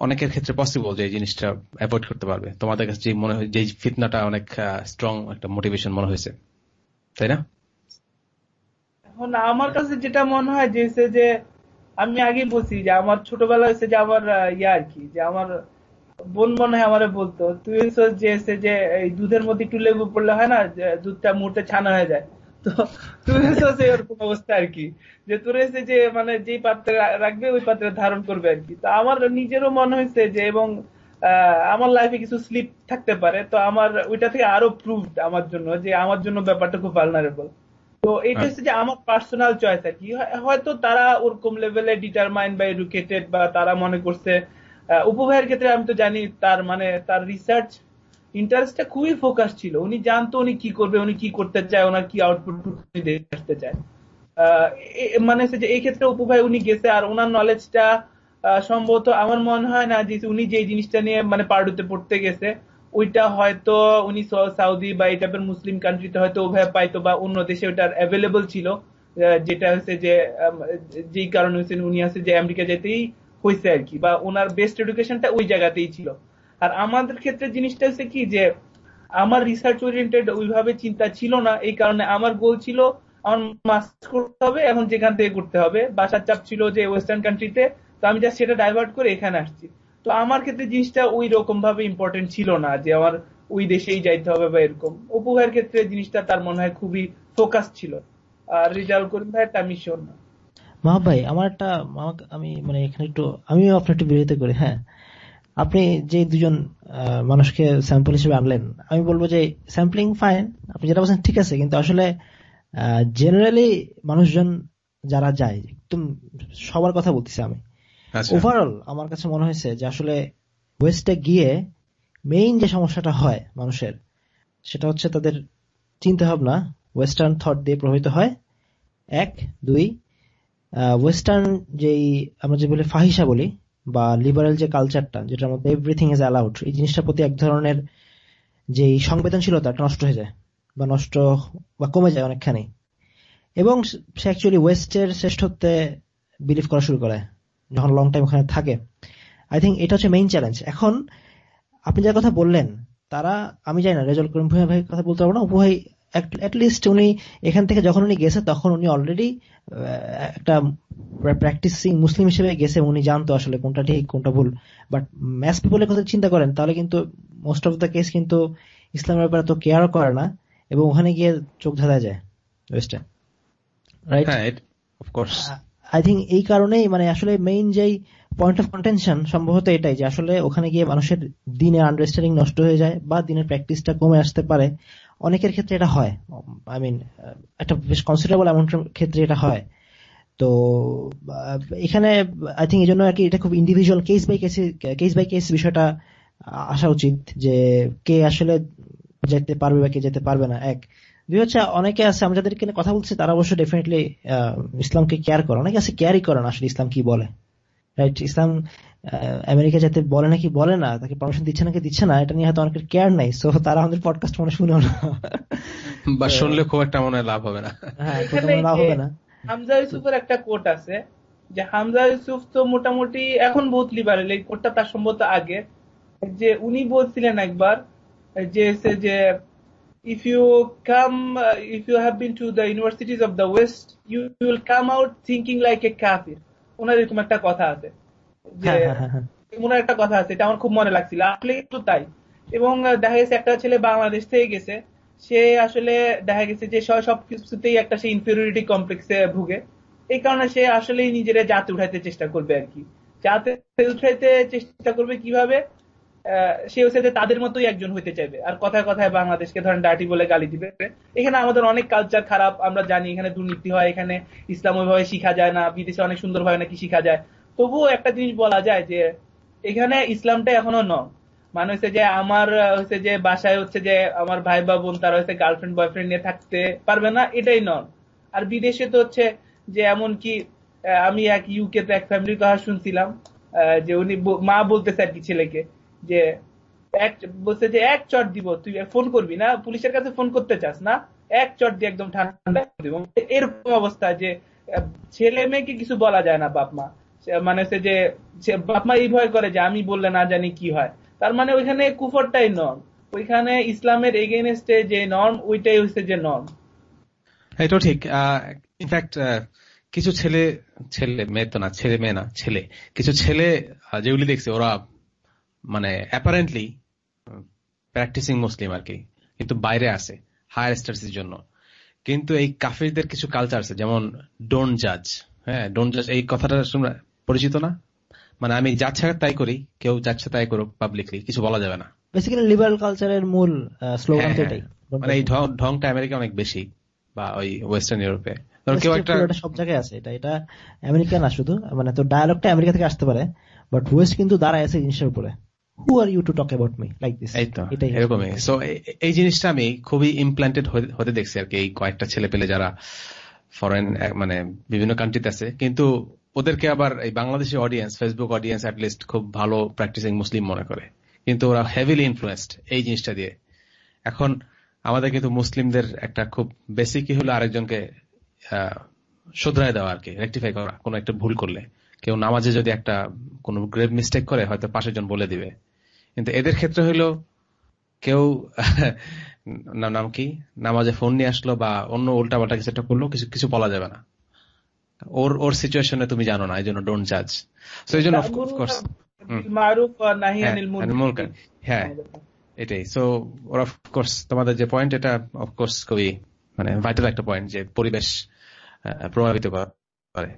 অনেকের ক্ষেত্রে পসিবল যে জিনিসটা অ্যাভয়েড করতে পারবে। তোমাদের কাছে যে মনে হয় যে ফিতনাটা অনেক স্ট্রং একটা মোটিভেশন মনে হয়েছে। তাই না? এখন আমার কাছে যেটা মনে হয় যে সে যে আমি আগে বলছি যে আমার ছোটবেলা হচ্ছে যে আমার ইয়া আর কি, যে আমার বোন মনে হয় আমার বলতো, তুই যে এসে যে এই দুধের মধ্যে একটু লেবু পড়লে হয় না দুধটা মুহূর্তে ছানা হয়ে যায়? যে মানে আমার আরও আমার জন্য যে আমার জন্য ব্যাপারটা খুব ভালনারেবল তো এটা হচ্ছে যে আমার পার্সোনাল চয়েস আর কি। হয়তো তারা ওরকম লেভেলে ডিটারমাইন্ড বা এডুকেটেড বা তারা মনে করছে উপভাইয়ের ক্ষেত্রে আমি তো জানি তার মানে তার রিসার্চ ইন্টারেস্টটা খুবই ফোকাস ছিল। উনি জানতো উনি কি করবে, উনি কি করতে চায়, ওনার কি আউটপুট দেখে আসতে চায়। মানে যে, এই ক্ষেত্রে উপভাই উনি গেছে আর ওনার নলেজটা সম্ভবত আমার মনে হয় না যে, উনি যে জিনিসটা নিয়ে মানে পার্ডুতে পড়তে গেছে, ওইটা হয়তো উনি সৌদি বা এই টাইপের মুসলিম কান্ট্রিতে হয়তো ওভাবে পাইতো বা অন্য দেশে ওইটার অ্যাভেলেবল ছিল যেটা হচ্ছে যে যেই কারণে হচ্ছে উনি আছে যে, আমেরিকা যেতেই হয়েছে আর কি, বা ওনার বেস্ট এডুকেশনটা ওই জায়গাতেই ছিল। আর আমাদের ক্ষেত্রে জিনিসটা হচ্ছে কি যে, আমার রিসার্চ ওরিয়েন্টেড ওইভাবে চিন্তা ছিল না, এই কারণে আমার গোল ছিল আমার মাস্টার্স করতে হবে এখন যেখান থেকে করতে হবে। বাসার চাপ ছিল যে ওয়েস্টার্ন কান্ট্রিতে তো আমি জাস্ট সেটা ডাইভার্ট করে এখানে আসছি। তো আমার ক্ষেত্রে জিনিসটা ওই রকম ভাবে ইম্পর্টেন্ট ছিল না যে আমার ওই দেশেই যাইতে হবে বা এরকম। অপু ভাইয়ের ক্ষেত্রে জিনিসটা তার মনে হয় খুবই ফোকাস ছিল। আর রিজাল্ট করিম ভাই একটা মিশন না। মাহব ভাই, আমার একটা আমি মানে এখানে একটু আমিও আপনার একটু বিরোধিতা করি হ্যাঁ। আপনি যে দুজন মানুষকে স্যাম্পল হিসেবে আনলেন আমি বলব যে স্যাম্পলিং ফাইন আপনি যেটা বলছেন ঠিক আছে কিন্তু আসলে জেনারেলি মানুষজন যারা যায় একদম সবার কথা বলতেছি আমি ওভারঅল আচ্ছা। আমার কাছে মনে হয়েছে যে আসলে ওয়েস্টে গিয়ে মেইন যে সমস্যাটা হয় মানুষের সেটা হচ্ছে তাদের চিন্তা ভাবনা ওয়েস্টার্ন থট দিয়ে প্রভাবিত হয় এক দুই ওয়েস্টার্ন যেই আমরা যে বলি ফাহিসা বলি বা লিবারেল যে কালচারটা যেটার মধ্যে এভরিথিং ইজ অ্যালাউড এই জিনিসটার প্রতি এক ধরনের যে সংবেদনশীলতা নষ্ট হয়ে যায় বা নষ্ট বা কমে যায় অনেকখানি। এবং সে অ্যাকচুয়ালি ওয়েস্টের শ্রেষ্ঠত্বে বিলিভ করা শুরু করে, যখন লং টাইম ওখানে থাকে। আই থিঙ্ক এটা হচ্ছে মেইন চ্যালেঞ্জ এখন আপনি যার কথা বললেন, তারা, আমি জানি না রেজাল্ট করিম ভাই কথা বলতে পারব না উপভাই অ্যাটলিস্ট উনি এখান থেকে যখন উনি গেছে তখন উনি অলরেডি একটা প্র্যাকটিসিং মুসলিম হিসেবে গেছে উনি জানতো আসলে কোনটা ঠিক কোনটা ভুল। বাট ম্যাস পিপলের কথা চিন্তা করেন তাহলে কিন্তু মোস্ট অফ দ্য কেস কিন্তু ইসলামের ব্যাপারে তো কেয়ারও করে না এবং ওখানে গিয়ে চোখ ধাঁধা যায়। ওয়েস্টে রাইট আই থিঙ্ক এই কারণেই মানে আসলে মেইন যেই পয়েন্ট অফ কন্টেনশন সম্ভবত এটাই যে আসলে ওখানে গিয়ে মানুষের দিনের আন্ডারস্ট্যান্ডিং নষ্ট হয়ে যায় বা দিনের প্র্যাকটিসটা কমে আসতে পারে। অনেকের ক্ষেত্রে এটা হয়। আই মিন একটা বেশ কনসিডারেবল অ্যামাউন্টের ক্ষেত্রে এটা হয়। তো, এখানে আই থিঙ্ক এই জন্য আর কি এটা খুব individual case by case case by case বিষয়টা আসা উচিত যে কে আসলে যেতে পারবে বা কে যেতে পারবে না। এক। দুই হচ্ছে অনেকে আছে আমি যাদেরকে কথা বলছি, তারা অবশ্য ডেফিনেটলি ইসলামকে কেয়ার করে। অনেকে আছে কেয়ারই করে না আসলে ইসলাম কি বলে। রাইট ইসলাম আমেরিকা যাতে বলে নাকি বলে না তাকে পারমিশন দিচ্ছে নাকি দিচ্ছে না এটা নিয়ে হয়তো অনেকের কেয়ার নাই সো তারা আমাদের পডকাস্ট মনে শুনেও না। বা শুনলে খুব একটা মনে লাভ হবে না। হ্যাঁ লাভ হবে না। হামজা ইউসুফের একটা কোট আছে যে হামজা ইউসুফ তো মোটামুটি এখন বহুত লিবারেল এই কোটটা তার সম্ভবত আগে। যে উনি বলছিলেন একবার যে যে if you come uh, if you have been to the universities of the west you, you will come out thinking like a kafir. ওনার এরকম একটা কথা আছে। যে ওনার একটা কথা আছে এটা আমার খুব মনে লাগছিল। আসলে একটু তাই। এবং দেখা গেছে একটা ছেলে বাংলাদেশ থেকে গেছে। সে আসলে দেখা গেছে যে সব কিছুতেই একটা সে ইনফিরিয়রিটি কমপ্লেক্সে ভুগে। এই কারণে সে আসলে নিজের জাতে উঠাইতে চেষ্টা করবে আর কি। জাতে উঠাইতে চেষ্টা করবে কীভাবে? সে হচ্ছে তাদের মতোই একজন হইতে চাইবে। আর কথায় কথায় বাংলাদেশকে ধরেন ডাটি বলে গালি দিবে। এখানে আমাদের অনেক কালচার খারাপ আমরা জানি এখানে দুর্নীতি হয় এখানে ইসলাম ওইভাবে শিখা যায় না বিদেশে অনেক সুন্দরভাবে নাকি শিখা যায়। তবুও একটা জিনিস বলা যায় যে, এখানে ইসলামটা এখনও ন মানে হচ্ছে যে আমার, হচ্ছে যে বাসায় হচ্ছে যে আমার ভাই বা বোন তারা হচ্ছে গার্লফ্রেন্ড বয়ফ্রেন্ড নিয়ে থাকতে পারবে না, এটাই নন আর বিদেশে তো হচ্ছে যে এমন কি আমি এক ইউকে তে এক ফ্যামিলির কথা শুনছিলাম যে উনি মা বলতেছে আর কি ছেলেকে যে, এক, বলছে যে এক চট দিব, তুই ফোন করবি না? পুলিশের কাছে ফোন করতে চাস না? এক চট দিয়ে একদম ঠান্ডা দিব। এরকম অবস্থা যে ছেলে মেয়েকে কিছু বলা যায় না বাপ মা মানে সে যে বাপ মা এই ভয় করে যে আমি বললে না জানি কি হয়। তার মানে ওইখানে কুফরটাই নর্ম ওইখানে ইসলামের এগেনস্টে যে নর্ম ওইটাই হচ্ছে যে নর্ম এটাও ঠিক। ইনফ্যাক্ট কিছু ছেলে ছেলে, মেয়ে তো না, ছেলে মেয়ে না, ছেলে। কিছু ছেলে যেগুলি দেখছে ওরা মানে অ্যাপারেন্টলি প্র্যাকটিসিং মুসলিম আর কি। কিন্তু বাইরে আছে হায়ার স্টাডিজের জন্য। কিন্তু এই কাফিরদের কিছু কালচার আছে, যেমন ডোন্ট জাজ হ্যাঁ ডোন্ট জাজ এই কথাটা শুনে পরিচিত না? মানে আমি যাচ্ছে তাই করি কেউ যাচ্ছে তাই করুক পাবলিকলি কিছু বলা যাবে না। বেসিক্যালি লিবারাল কালচারের মূল স্লোগান হ্যাঁ, এটাই মানে এই ঢংটা আমেরিকা অনেক বেশি বা ওই ওয়েস্টার্ন ইউরোপে কেউ একটা সব জায়গায় আছে এটা এটা আমেরিকা না শুধু মানে তো ডায়ালগটা আমেরিকা থেকে আসতে পারে বাট ওয়েস্ট কিন্তু দাঁড়ায় আছে জিনিসের উপরে। Who are you to talk about me like this এরকমই। সো এই জিনিসটা আমি খুবই ইমপ্ল্যান্টেড হতে দেখছি আর কি এই কয়েকটা ছেলে পেলে যারা ফরেন মানে বিভিন্ন কান্ট্রিতে আছে। কিন্তু ওদেরকে আবার এই Bangladeshi audience Facebook audience at least খুব ভালো প্র্যাকটিসিং মুসলিম মনে করে। কিন্তু ওরা হেভিলি ইনফ্লুয়েসড এই জিনিসটা দিয়ে। এখন আমাদের কিন্তু মুসলিমদের একটা খুব বেসিকই হলো আরেকজনকে শুধরায় দেওয়া আর কি রেক্টিফাই করা, কোনো একটা ভুল করলে। কেউ নামাজে যদি একটা, কোন গ্রেভ মিস্টেক করে, হয়তো পাশের জন বলে দিবে। কিন্তু এদের ক্ষেত্রে হইল কেউ নাম কি? নামাজে ফোন নিয়ে আসলো বা অন্য উল্টা পাল্টা কিছু একটা করল, কিছু কিছু বলা যাবে না। ওর ওর সিচুয়েশনে তুমি জানো না এই জন্য ডোন্ট জাজ সো এই জন্য অফকোর্স হ্যাঁ এটাই। সো ওর অফকোর্স তোমাদের যে পয়েন্ট এটা অফকোর্স খুবই মানে ভাইটাল একটা পয়েন্ট যে পরিবেশ প্রভাবিত করে।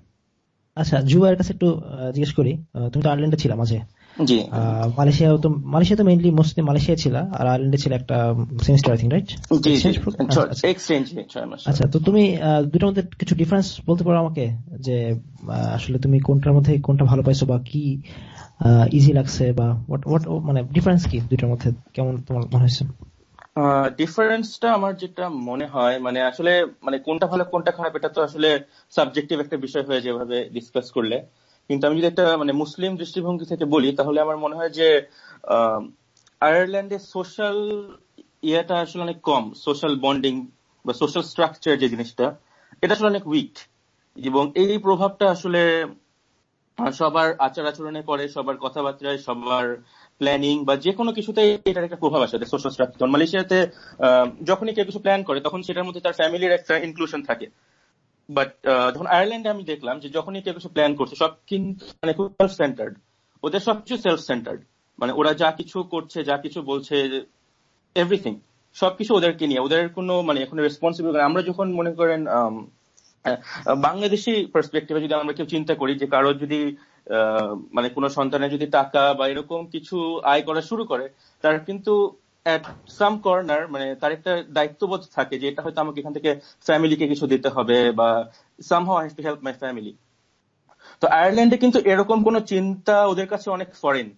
আচ্ছা জুবাইয়ের কাছে একটু জিজ্ঞেস করি। তুমি তো আয়ারল্যান্ডে ছিলাম মাঝে। জি। মালয়েশিয়া তো মালয়েশিয়া তো মেইনলি মুসলিম মালয়েশিয়া ছিল আর আয়ারল্যান্ডে ছিল একটা সেমিস্টার আই থিং রাইট আচ্ছা তো তুমি দুটোর মধ্যে কিছু ডিফারেন্স বলতে পারো আমাকে যে আসলে তুমি কোনটার মধ্যে কোনটা ভালো পাইছো বা কি ইজি লাগছে বা হোয়াট মানে ডিফারেন্স কি দুটোর মধ্যে? কেমন তোমার মনে হয়েছে? ডিফারেন্সটা আমার যেটা মনে হয় মানে আসলে মানে কোনটা ভালো কোনটা খারাপ এটা তো আসলে সাবজেক্টিভ একটা বিষয় হয়ে যেভাবে ডিসকাস করলে। কিন্তু আমি যদি একটা মানে মুসলিম দৃষ্টিভঙ্গি থেকে বলি, তাহলে আমার মনে হয় যে আয়ারল্যান্ডে সোশ্যাল ইয়েটা আসলে অনেক কম। সোশ্যাল বন্ডিং বা সোশ্যাল স্ট্রাকচার যে জিনিসটা, এটা আসলে অনেক উইক এবং এই প্রভাবটা আসলে সবার আচার আচরণে পড়ে, সবার কথাবার্তায়, সবার প্ল্যানিং বা যে কোনো কিছুতে এটার একটা প্রভাব আসে সোশ্যাল স্ট্রাকচার মালয়েশিয়াতে যখনই কেউ কিছু প্ল্যান করে, তখন সেটার মধ্যে তার ফ্যামিলির একটা ইনক্লুশন থাকে। বাট যখন আয়ারল্যান্ডে আমি দেখলাম যে যখনই কেউ কিছু প্ল্যান করছে, সব কিন্তু মানে খুব সেলফ সেন্টার্ড ওদের সবকিছু সেলফ সেন্টার্ড মানে ওরা যা কিছু করছে, যা কিছু বলছে এভরিথিং সবকিছু ওদেরকে নিয়ে। ওদের কোনো মানে এখন রেসপন্সিবল আমরা যখন মনে করেন বাংলাদেশি পার্সপেক্টিভে যদি আমরা কেউ চিন্তা করি যে কারও যদি মানে কোনো সন্তানের যদি টাকা বা এরকম কিছু আয় করা শুরু করে, তার কিন্তু অ্যাট সাম কর্নার মানে তার একটা দায়িত্ববোধ থাকে যে এটা হয়তো আমাকে এখান থেকে ফ্যামিলিকে কিছু দিতে হবে বা some how to help my family তো আয়ারল্যান্ডে কিন্তু এরকম কোন চিন্তা ওদের কাছে অনেক ফরেন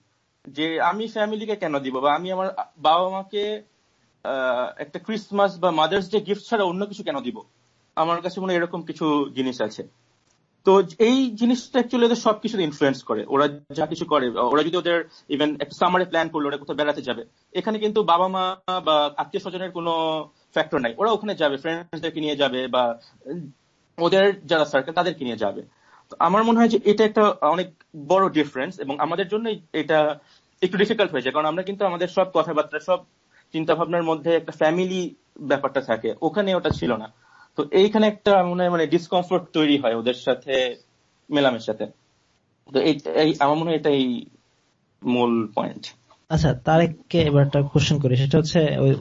যে আমি ফ্যামিলিকে কেন দিব? বা আমি আমার বাবা মাকে একটা ক্রিসমাস বা মাদার্স ডে গিফট ছাড়া অন্য কিছু কেন দিব? আমার কাছে মনে এরকম কিছু জিনিস আছে। তো এই জিনিসটা অ্যাকচুয়ালি ওদের সবকিছু ইনফ্লুয়েন্স করে। ওরা যা কিছু করে, ওরা যদি ওদের ইভেন একটা সামারে প্ল্যান করল, ওরা কোথাও বেড়াতে যাবে, এখানে কিন্তু বাবা মা বা আত্মীয় স্বজনের কোনো ফ্যাক্টর নাই। ওরা ওখানে যাবে ফ্রেন্ডসদেরকে নিয়ে যাবে বা ওদের যারা সার্কেল তাদেরকে নিয়ে যাবে। আমার মনে হয় যে এটা একটা অনেক বড় ডিফারেন্স এবং আমাদের জন্য এটা একটু ডিফিকাল্ট হয়ে যায় কারণ আমরা কিন্তু আমাদের সব কথাবার্তা, সব চিন্তা ভাবনার মধ্যে একটা ফ্যামিলি ব্যাপারটা থাকে। ওখানে ওটা ছিল না। তো এইখানে একটা মনে হয় মানে ডিসকমফোর্ট তৈরি হয় ওদের সাথে মেলামেশাতে তো এই আমার মনে হয় এটাই মূল পয়েন্ট আচ্ছা তারেককে এবার একটা কোশ্চেন করি সেটা হচ্ছে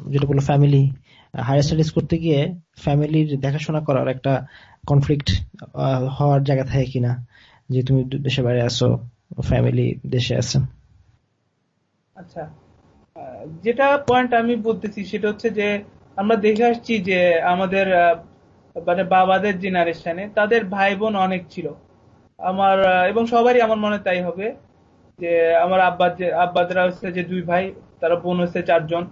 যেটা বলল ফ্যামিলি হায়ার স্টাডিজ করতে গিয়ে ফ্যামিলির দেখাশোনা করার একটা কনফ্লিক্ট হওয়ার জায়গা থাকে কিনা? যে তুমি দেশে বাইরে আসো ফ্যামিলি দেশে আছে আচ্ছা যেটা পয়েন্ট আমি বলতেছি সেটা হচ্ছে যে আমরা দেখে আসছি যে আমাদের মানে বাবাদের জেনারেশনে তাদের ভাই বোন অনেক ছিল। আমার এবং সবারই আমার মনে তাই হবে যে, আমার আব্বা যে, আব্বাদরা হচ্ছে যে দুই ভাই, তারা বোন হচ্ছে চারজন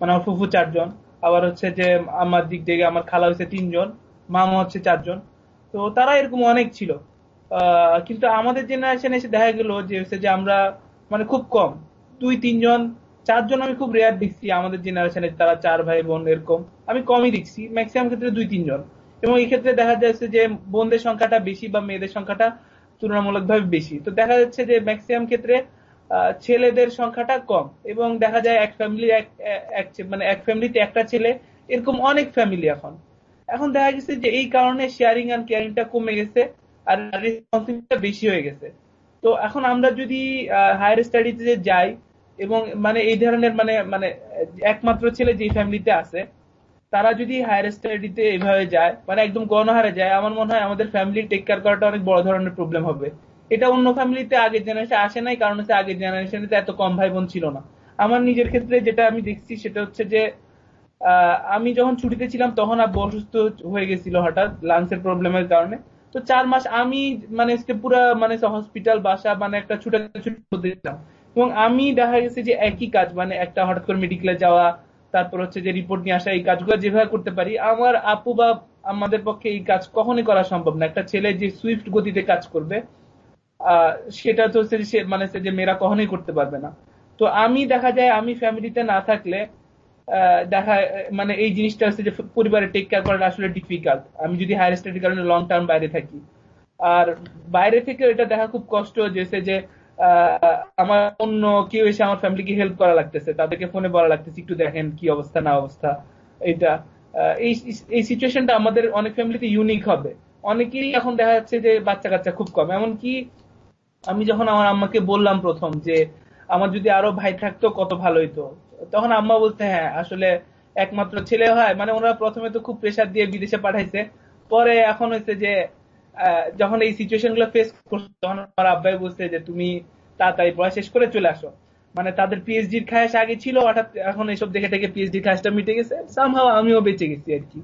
মানে আমার ফুফু চারজন, আবার হচ্ছে যে আমার দিক থেকে আমার খালা হচ্ছে তিনজন, মামা হচ্ছে চারজন। তো তারা এরকম অনেক ছিল। কিন্তু আমাদের জেনারেশনে এসে দেখা গেল যে হচ্ছে যে আমরা মানে খুব কম। দুই, তিনজন, চারজন আমি খুব রেয়ার দেখছি আমাদের জেনারেশনে তারা চার ভাই বোন এরকম। আমি কমই দেখছি ম্যাক্সিমাম ক্ষেত্রে দুই, তিনজন। এবং এই ক্ষেত্রে দেখা যাচ্ছে যে বোনদের সংখ্যাটা বেশি বা মেয়েদের সংখ্যাটা তুলনামূলকভাবে বেশি। তো দেখা যাচ্ছে যে ম্যাক্সিমাম ক্ষেত্রে ছেলেদের সংখ্যাটা কম এবং দেখা যায় এক ফ্যামিলি মানে এক ফ্যামিলিতে একটা ছেলে, এরকম অনেক ফ্যামিলি এখন। এখন দেখা গেছে যে এই কারণে শেয়ারিং অ্যান্ড কেয়ারিংটা কমে গেছে আর রেসপন্সিবিলিটিটা বেশি হয়ে গেছে। তো এখন আমরা যদি হায়ার স্টাডিতে যাই এবং মানে এই ধরনের মানে মানে একমাত্র ছেলে যে ফ্যামিলিতে আছে তারা যদি হায়ার স্টাডিতে এইভাবে যায় মানে একদম গণহারে যায়, আমার মনে হয় আমাদের ফ্যামিলি টেক কেয়ার করাটা অনেক বড় ধরনের প্রবলেম হবে। এটা অন্য ফ্যামিলিতে আগের জেনারেশন আসে নাই, কারণ হচ্ছে আগের জেনারেশনে এত কম ভাই বোন ছিল না। আমার নিজের ক্ষেত্রে যেটা আমি দেখছি সেটা হচ্ছে যে আমি যখন ছুটিতে ছিলাম তখন আব্বু অসুস্থ হয়ে গেছিল হঠাৎ লাংসের প্রবলেমের কারণে। তো চার মাস আমি মানে পুরা মানে হসপিটাল বাসা মানে একটা ছুটে ছুটি এবং আমি দেখা গেছে যে একই কাজ মানে একটা হঠাৎ করে মেডিকেলে যাওয়া তারপর হচ্ছে যে রিপোর্ট নিয়ে আসা এই কাজগুলো যেভাবে করতে পারি, আমার আপু বা আমাদের পক্ষে এই কাজ কখনই করা সম্ভব না। একটা ছেলে যে সুইফট গতিতে কাজ করবে সেটা তো হচ্ছে মানে যে মেয়েরা কখনোই করতে পারবে না। তো আমি দেখা যায় আমি ফ্যামিলিতে না থাকলে দেখা মানে এই জিনিসটা হচ্ছে যে পরিবারে টেক কেয়ার করাটা আসলে ডিফিকাল্ট আমি যদি হায়ার স্টাডির কারণে লং টার্ম বাইরে থাকি। আর বাইরে থেকে এটা দেখা খুব কষ্ট যেছে যে আমার অন্য কেউ এসে আমার ফ্যামিলিকে হেল্প করা লাগতেছে, তাদেরকে ফোনে বলা লাগতেছে, একটু দেখেন কি অবস্থা, না অবস্থা এটা এই সিচুয়েশনটা আমাদের অনেক ফ্যামিলিতে ইউনিক হবে। অনেকেই এখন দেখা যাচ্ছে যে বাচ্চা কাচ্চা খুব কম। এমনকি আমি যখন আমার আম্মাকে বললাম প্রথম যে, আমার যদি আরও ভাই থাকতো, কত ভালো হইতো। তখন আম্মা বলতে হ্যাঁ আসলে একমাত্র ছেলে হয়। মানে ওরা প্রথমে তো খুব প্রেশার দিয়ে বিদেশে পাঠাইছে। পরে এখন হয়েছে যে যখন এই সিচুয়েশনগুলো ফেস করছে, তখন আমার আব্বাই বলছে যে, তুমি তাড়াতাড়ি পড়া শেষ করে চলে আসো। মানে তাদের পিএইচডির খায়াস আগে ছিল, হঠাৎ এখন এইসব দেখে থেকে পিএইচডি খায়াসটা মিটে গেছে। সামহাও আমিও বেঁচে গেছি আর কি।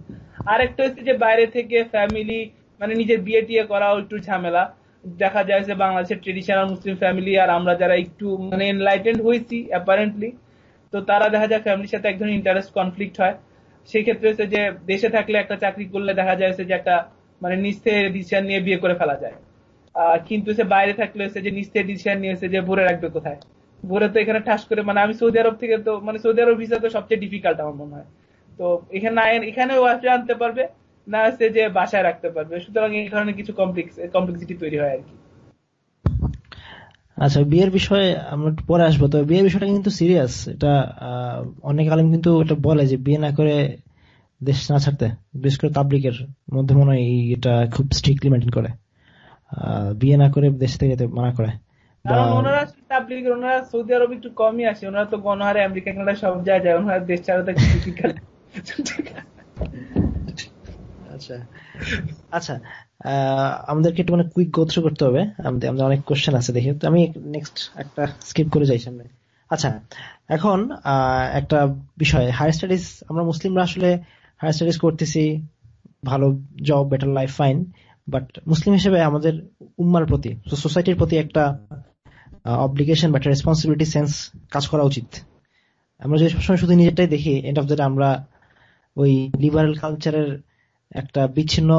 আরেকটা হচ্ছে যে, বাইরে থেকে ফ্যামিলি মানে নিজের বিয়ে টিয়ে করাও একটু ঝামেলা। দেখা যায় যে, বাংলাদেশের ট্রেডিশনাল মুসলিম ফ্যামিলি আর আমরা যারা একটু মানে এনলাইটেন্ড হয়েছি অ্যাপারেন্টলি তো তারা দেখা যায় ফ্যামিলির সাথে এক ধরনের ইন্টারেস্ট কনফ্লিক্ট হয়। সেই ক্ষেত্রে হচ্ছে যে, দেশে থাকলে একটা চাকরি করলে দেখা যায় যে, একটা মানে নিস্তে ডিসিশন নিয়ে বিয়ে করে ফেলা যায়। কিন্তু সে বাইরে থাকলে হচ্ছে যে নিস্তে ডিসিশন নিয়েছে যে ভরে রাখবে কোথায়? ভরে তো এখানে ঠাস করে মানে আমি সৌদি আরব থেকে তো মানে সৌদি আরব ভিসা তো সবচেয়ে ডিফিকাল্ট আমার মনে হয়। তো এখানে এখানে ওয়াইফে আনতে পারবে, না হচ্ছে যে বাসায় রাখতে পারবে। সুতরাং এই ধরনের কিছু কমপ্লেক্স কমপ্লেক্সিটি তৈরি হয় আর কি। আচ্ছা বিয়ের বিষয়ে আমরা পরে আসব। তো বিয়ের বিষয়টা কিন্তু সিরিয়াস এটা অনেক আলম কিন্তু এটা বলে যে বিয়ে না করে দেশ না ছাড়তে বিশেষ করে তাবলিকের মধ্যে মনে হয় এটা খুব স্ট্রিক্টলি মেনটেন করে। বিয়ে না করে দেশ থেকে মানা করে। ওনারা তাবলিগের ওনারা সৌদি আরব একটু কমই আসে ওনারা তো গণহারে আমেরিকা কানাডা সব যায় যায় ওনারা দেশ ছাড়া আচ্ছা। আচ্ছা আমাদেরকে একটু মানে কুইক গোত্র করতে হবে। আমাদের আমাদের অনেক কোশ্চেন আছে দেখি। তো আমি নেক্সট একটা স্কিপ করে যাই সামনে। আচ্ছা এখন একটা বিষয় হায়ার স্টাডিজ আমরা মুসলিমরা আসলে হায়ার স্টাডিজ করতেছি, ভালো job better life fine but Muslim হিসেবে আমাদের উম্মার প্রতি সোসাইটির প্রতি একটা অব্লিগেশন বা একটা রেসপন্সিবিলিটি সেন্স কাজ করা উচিত। আমরা যদি সবসময় শুধু নিজেরটাই দেখি এন্ড অফ দ্য আমরা ওই লিবারেল কালচারের একটা বিচ্ছিন্ন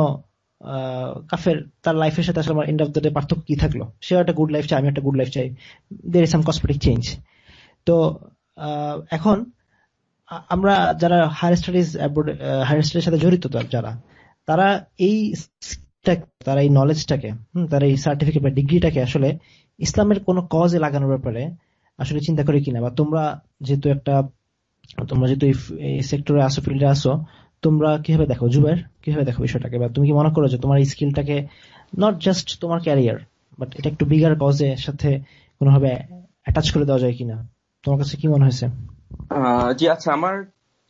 কাফের, তার লাইফের সাথে আসলে আমার এন্ড অফ দ্য ডে পার্থক্য কি থাকল? সেও একটা গুড লাইফ চাই আমি একটা গুড লাইফ চাই। There is some cosmetic change তো এখন আমরা যারা হায়ার স্টাডিজ হায়ার স্টাডির সাথে জড়িত যারা, তারা এই তারা এই নলেজটাকে তারা এই সার্টিফিকেট বা ডিগ্রিটাকে আসলে ইসলামের কোন কজে লাগানোর ব্যাপারে আসলে চিন্তা করে কিনা? বা তোমরা যেহেতু একটা, তোমরা যেহেতু এই সেক্টরে আসো ফিল্ডে আসো তোমরা কীভাবে দেখো? জুবের কীভাবে দেখো বিষয়টাকে? বা তুমি কি মনে করো যে তোমার এই স্কিলটাকে নট জাস্ট তোমার ক্যারিয়ার বাট এটা একটু বিগার কজে সাথে কোনোভাবে অ্যাটাচ করে দেওয়া যায় কিনা? তোমার কাছে কি মনে হয়েছে? জি আচ্ছা আমার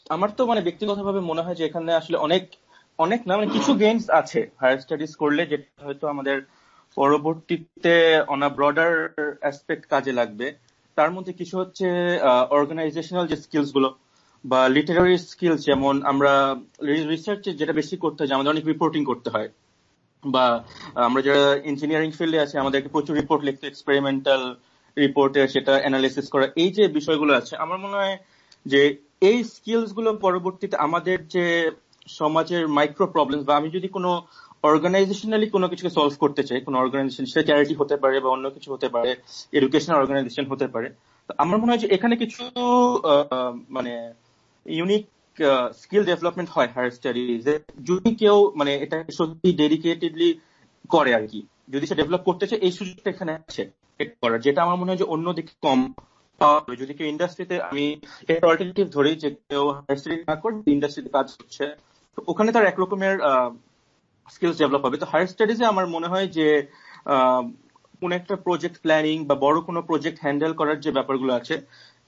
আমার তো মানে ব্যক্তিগতভাবে মনে হয় যে এখানে আসলে অনেক অনেক না মানে কিছু গেমস আছে হায়ার স্টাডিজ করলে যেটা হয়তো আমাদের পরবর্তীতে অন আ ব্রডার অ্যাসপেক্ট কাজে লাগবে। তার মধ্যে কিছু হচ্ছে অর্গানাইজেশনাল যে স্কিলসগুলো বা লিটারারি স্কিলস যেমন আমরা রিসার্চ যেটা বেশি করতে হয় আমাদের অনেক রিপোর্টিং করতে হয়। বা আমরা যারা ইঞ্জিনিয়ারিং ফিল্ডে আছে, আমাদেরকে প্রচুর রিপোর্ট লিখতে এক্সপেরিমেন্টাল রিপোর্টে সেটা অ্যানালিসিস করা। এই যে বিষয়গুলো আছে, আমার মনে হয় যে এই স্কিলসগুলো পরবর্তীতে আমাদের যে সমাজের মাইক্রো প্রবলেম বা আমি যদি কোনো অর্গানাইজেশনালি কোনো কিছুকে সলভ করতে চাই, কোনো অর্গানাইজেশন সেটা চ্যারিটি হতে পারে বা অন্য কিছু হতে পারে এডুকেশনাল অর্গানাইজেশন হতে পারে আমার মনে হয় যে এখানে কিছু মানে ইউনিক স্কিল ডেভেলপমেন্ট হয় হায়ার স্টাডিজে যদি কেউ মানে এটা সত্যি ডেডিকেটেডলি করে আর কি। যদি সে ডেভেলপ করতে চায়, এই সুযোগটা এখানে আছে। করার। যেটা আমার মনে হয় যে অন্যদিকে কম যদি কেউ ইন্ডাস্ট্রিতে আমি একটা অল্টারনেটিভ ধরি যে কেউ না করে ইন্ডাস্ট্রিতে কাজ করছে, তো ওখানে তার একরকমের স্কিলস ডেভেলপ হবে। তো হায়ার স্টাডিজে আমার মনে হয় যে কোন একটা প্রজেক্ট প্ল্যানিং বা বড় কোনো প্রজেক্ট হ্যান্ডেল করার যে ব্যাপারগুলো আছে,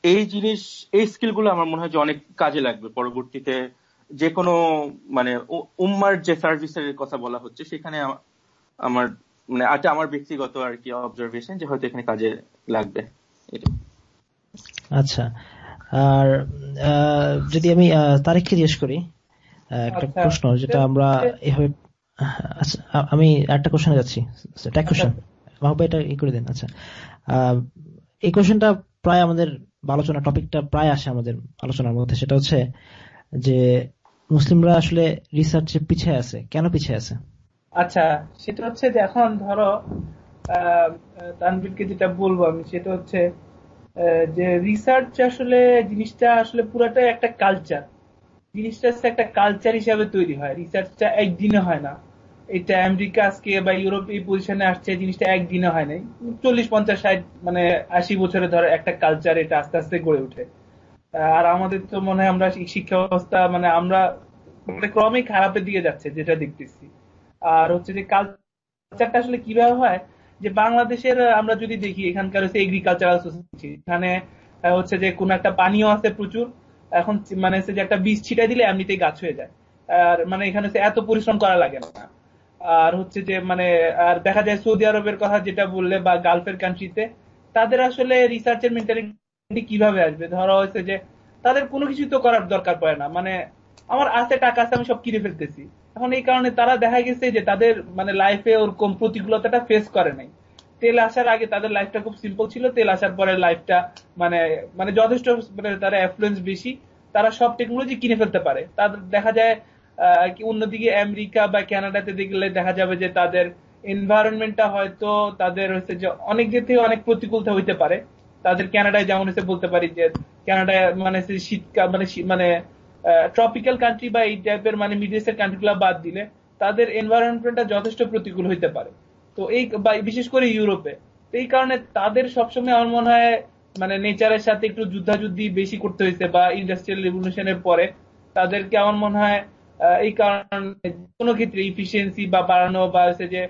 এই জিনিস, এই স্কিলগুলো আমার মনে হয় যে অনেক কাজে লাগবে। পরবর্তীতে যে কোনো মানে উম্মার যে সার্ভিসের কথা বলা হচ্ছে, সেখানে আমার মানে এটা আমার ব্যক্তিগত আর কি অবজারভেশন যে হয়তো এখানে কাজে লাগবে। আচ্ছা। আর যদি আমি তারিখকে জিজ্ঞেস করি একটা আচ্ছা। প্রশ্ন যেটা আমরা এভাবে আচ্ছা আমি একটা কোশ্চেনে যাচ্ছি। একটা কোশ্চেন মাহবুব এটা ই করে দেন আচ্ছা। এই কোশ্চেনটা প্রায় আমাদের আলোচনা টপিকটা প্রায় আসে আমাদের আলোচনার মধ্যে। সেটা হচ্ছে যে মুসলিমরা আসলে রিসার্চে পিছিয়ে আছে। কেন পিছিয়ে আছে? আচ্ছা সেটা হচ্ছে যে এখন ধরো তানবিরকে যেটা বলব আমি, সেটা হচ্ছে যে রিসার্চ আসলে জিনিসটা আসলে পুরাটাই একটা কালচার জিনিসটা একটা কালচার হিসাবে তৈরি হয়। রিসার্চটা একদিনে হয় না। এটা আমেরিকা আজকে বা ইউরোপ এই পজিশনে আসছে, জিনিসটা একদিনে হয় নাই। চল্লিশ, পঞ্চাশ, ষাট মানে আশি বছরে ধরে একটা কালচার এটা আস্তে আস্তে গড়ে উঠে আর আমাদের তো মনে হয় আমরা শিক্ষা ব্যবস্থা মানে আমরা মানে ক্রমেই খারাপের দিকে যাচ্ছে, যেটা দেখতেছি। আর হচ্ছে যে কালচারটা আসলে কীভাবে হয়, যে বাংলাদেশের আমরা যদি দেখি, এখানকার হচ্ছে এগ্রিকালচারাল সোসাইটি এখানে হচ্ছে যে কোন একটা পানিও আছে প্রচুর, এখন মানে হচ্ছে যে একটা বীজ ছিটাই দিলে এমনিতেই গাছ হয়ে যায়। আর মানে এখানে এত পরিশ্রম করা লাগে না। আর হচ্ছে যে মানে আর দেখা যায় সৌদি আরবের কথা যেটা বললে, বা গালফের কান্ট্রিতে তাদের আসলে রিসার্চের মেন্টালিটি কীভাবে আসবে? ধরা হয়েছে যে, তাদের কোনো কিছু তো করার দরকার পড়ে না। মানে আমার আছে, টাকা আছে, আমি সব কিনে ফেলতেছি। এখন এই কারণে তারা দেখা গেছে যে তাদের মানে লাইফে ওরকম প্রতিকূলতাটা ফেস করে নাই। তেল আসার আগে তাদের লাইফটা খুব সিম্পল ছিল, তেল আসার পরে লাইফটা মানে মানে যথেষ্ট মানে তারা অ্যাফ্লুয়েন্স বেশি। তারা সব টেকনোলজি কিনে ফেলতে পারে। তাদের, দেখা যায় অন্যদিকে আমেরিকা বা কানাডাতে দেখলে দেখা যাবে যে তাদের এনভায়রনমেন্টটা হয়তো তাদের হচ্ছে যে অনেক যেতে অনেক প্রতিকূলতা হইতে পারে। তাদের কানাডায় যেমন হচ্ছে বলতে পারি যে কানাডায় মানে শীতকাল মানে মানে ট্রপিক্যাল কান্ট্রি বা এই টাইপের মানে মিডল ইস্টের কান্ট্রিগুলো বাদ দিলে তাদের এনভায়রনমেন্টটা যথেষ্ট প্রতিকূল হইতে পারে। তো এই বিশেষ করে ইউরোপে। এই কারণে তাদের সবসময় আমার মনে হয় মানে নেচারের সাথে একটু যুদ্ধাযুদ্ধি বেশি করতে হয়েছে বা ইন্ডাস্ট্রিয়াল রেভলিউশনের পরে তাদেরকে আমার মনে হয় এই কারণে কোনো ক্ষেত্রে ইফিসিয়েন্সি বা বাড়ানো বা হচ্ছে যে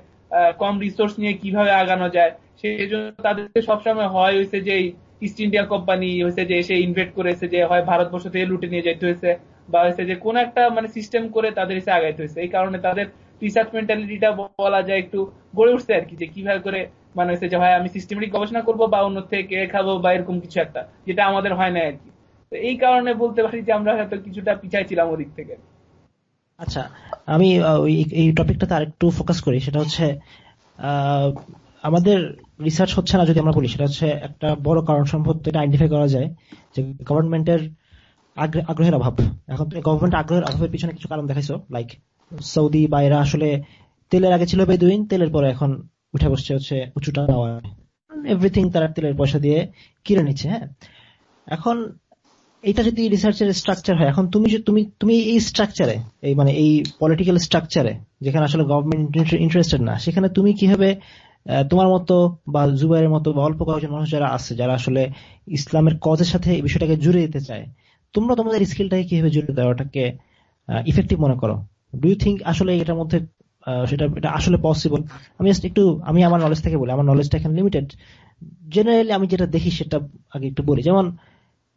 কম রিসোর্স নিয়ে কীভাবে আগানো যায়, সেই জন্য তাদেরকে সবসময় হয় হয়েছে যে ইস্ট ইন্ডিয়া কোম্পানি হয়েছে যে এসে ইনভেস্ট করেছে যে হয় ভারতবর্ষ থেকে লুটে নিয়ে যাইতে হয়েছে, বা হয়েছে যে কোন একটা মানে সিস্টেম করে তাদের এসে আগাইতে হয়েছে। এই কারণে তাদের রিসার্চ মেন্টালিটিটা বলা যায় একটু গড়ে উঠছে আর কি, যে কীভাবে করে মানে হচ্ছে যে হয় আমি সিস্টেমেটিক গবেষণা করব বা অন্য থেকে খাব বা এরকম কিছু একটা, যেটা আমাদের হয় না আর কি। তো এই কারণে বলতে পারি যে আমরা হয়তো কিছুটা পিছাই ছিলাম ওদিক থেকে। আচ্ছা আমি এই টপিকটাতে আরেকটু ফোকাস করি, সেটা হচ্ছে আমাদের রিসার্চ হচ্ছে না যদি আমরা বলি, সেটা হচ্ছে একটা বড় কারণ সম্ভব এটা আইডেন্টিফাই করা যায় যে গভর্নমেন্টের আগ্রহের অভাব। এখন তুমি গভর্নমেন্ট আগ্রহের অভাবের পিছনে কিছু কারণ দেখাইছো লাইক সৌদি বা এরা আসলে তেলের আগে ছিল বেদুইন, তেলের পরে এখন উঠে বসছে হচ্ছে উঁচুটা এভরিথিং তারা তেলের পয়সা দিয়ে কিনে নিচ্ছে হ্যাঁ? এখন এটা যদি রিসার্চের স্ট্রাকচার হয়, এখন তুমি তুমি তুমি এই স্ট্রাকচারে এই মানে এই পলিটিক্যাল স্ট্রাকচারে যেখানে আসলে গভর্নমেন্ট ইন্টারেস্টেড না, সেখানে তুমি কীভাবে তোমার মতো বা জুবাইয়ের মতো বা অল্প কয়েকজন মানুষ যারা আছে, যারা আসলে ইসলামের কজের সাথে এই বিষয়টাকে জুড়ে দিতে চায়, তোমরা তোমাদের স্কিলটাকে কীভাবে জুড়ে দেওয়াটাকে ইফেক্টিভ মনে করো। ডু ইউ থিঙ্ক আসলে এটার মধ্যে সেটা, এটা আসলে পসিবল আমি একটু, আমি আমার নলেজ থেকে বলি, আমার নলেজটা এখানে লিমিটেড জেনারেলি আমি যেটা দেখি সেটা আগে একটু বলি। যেমন,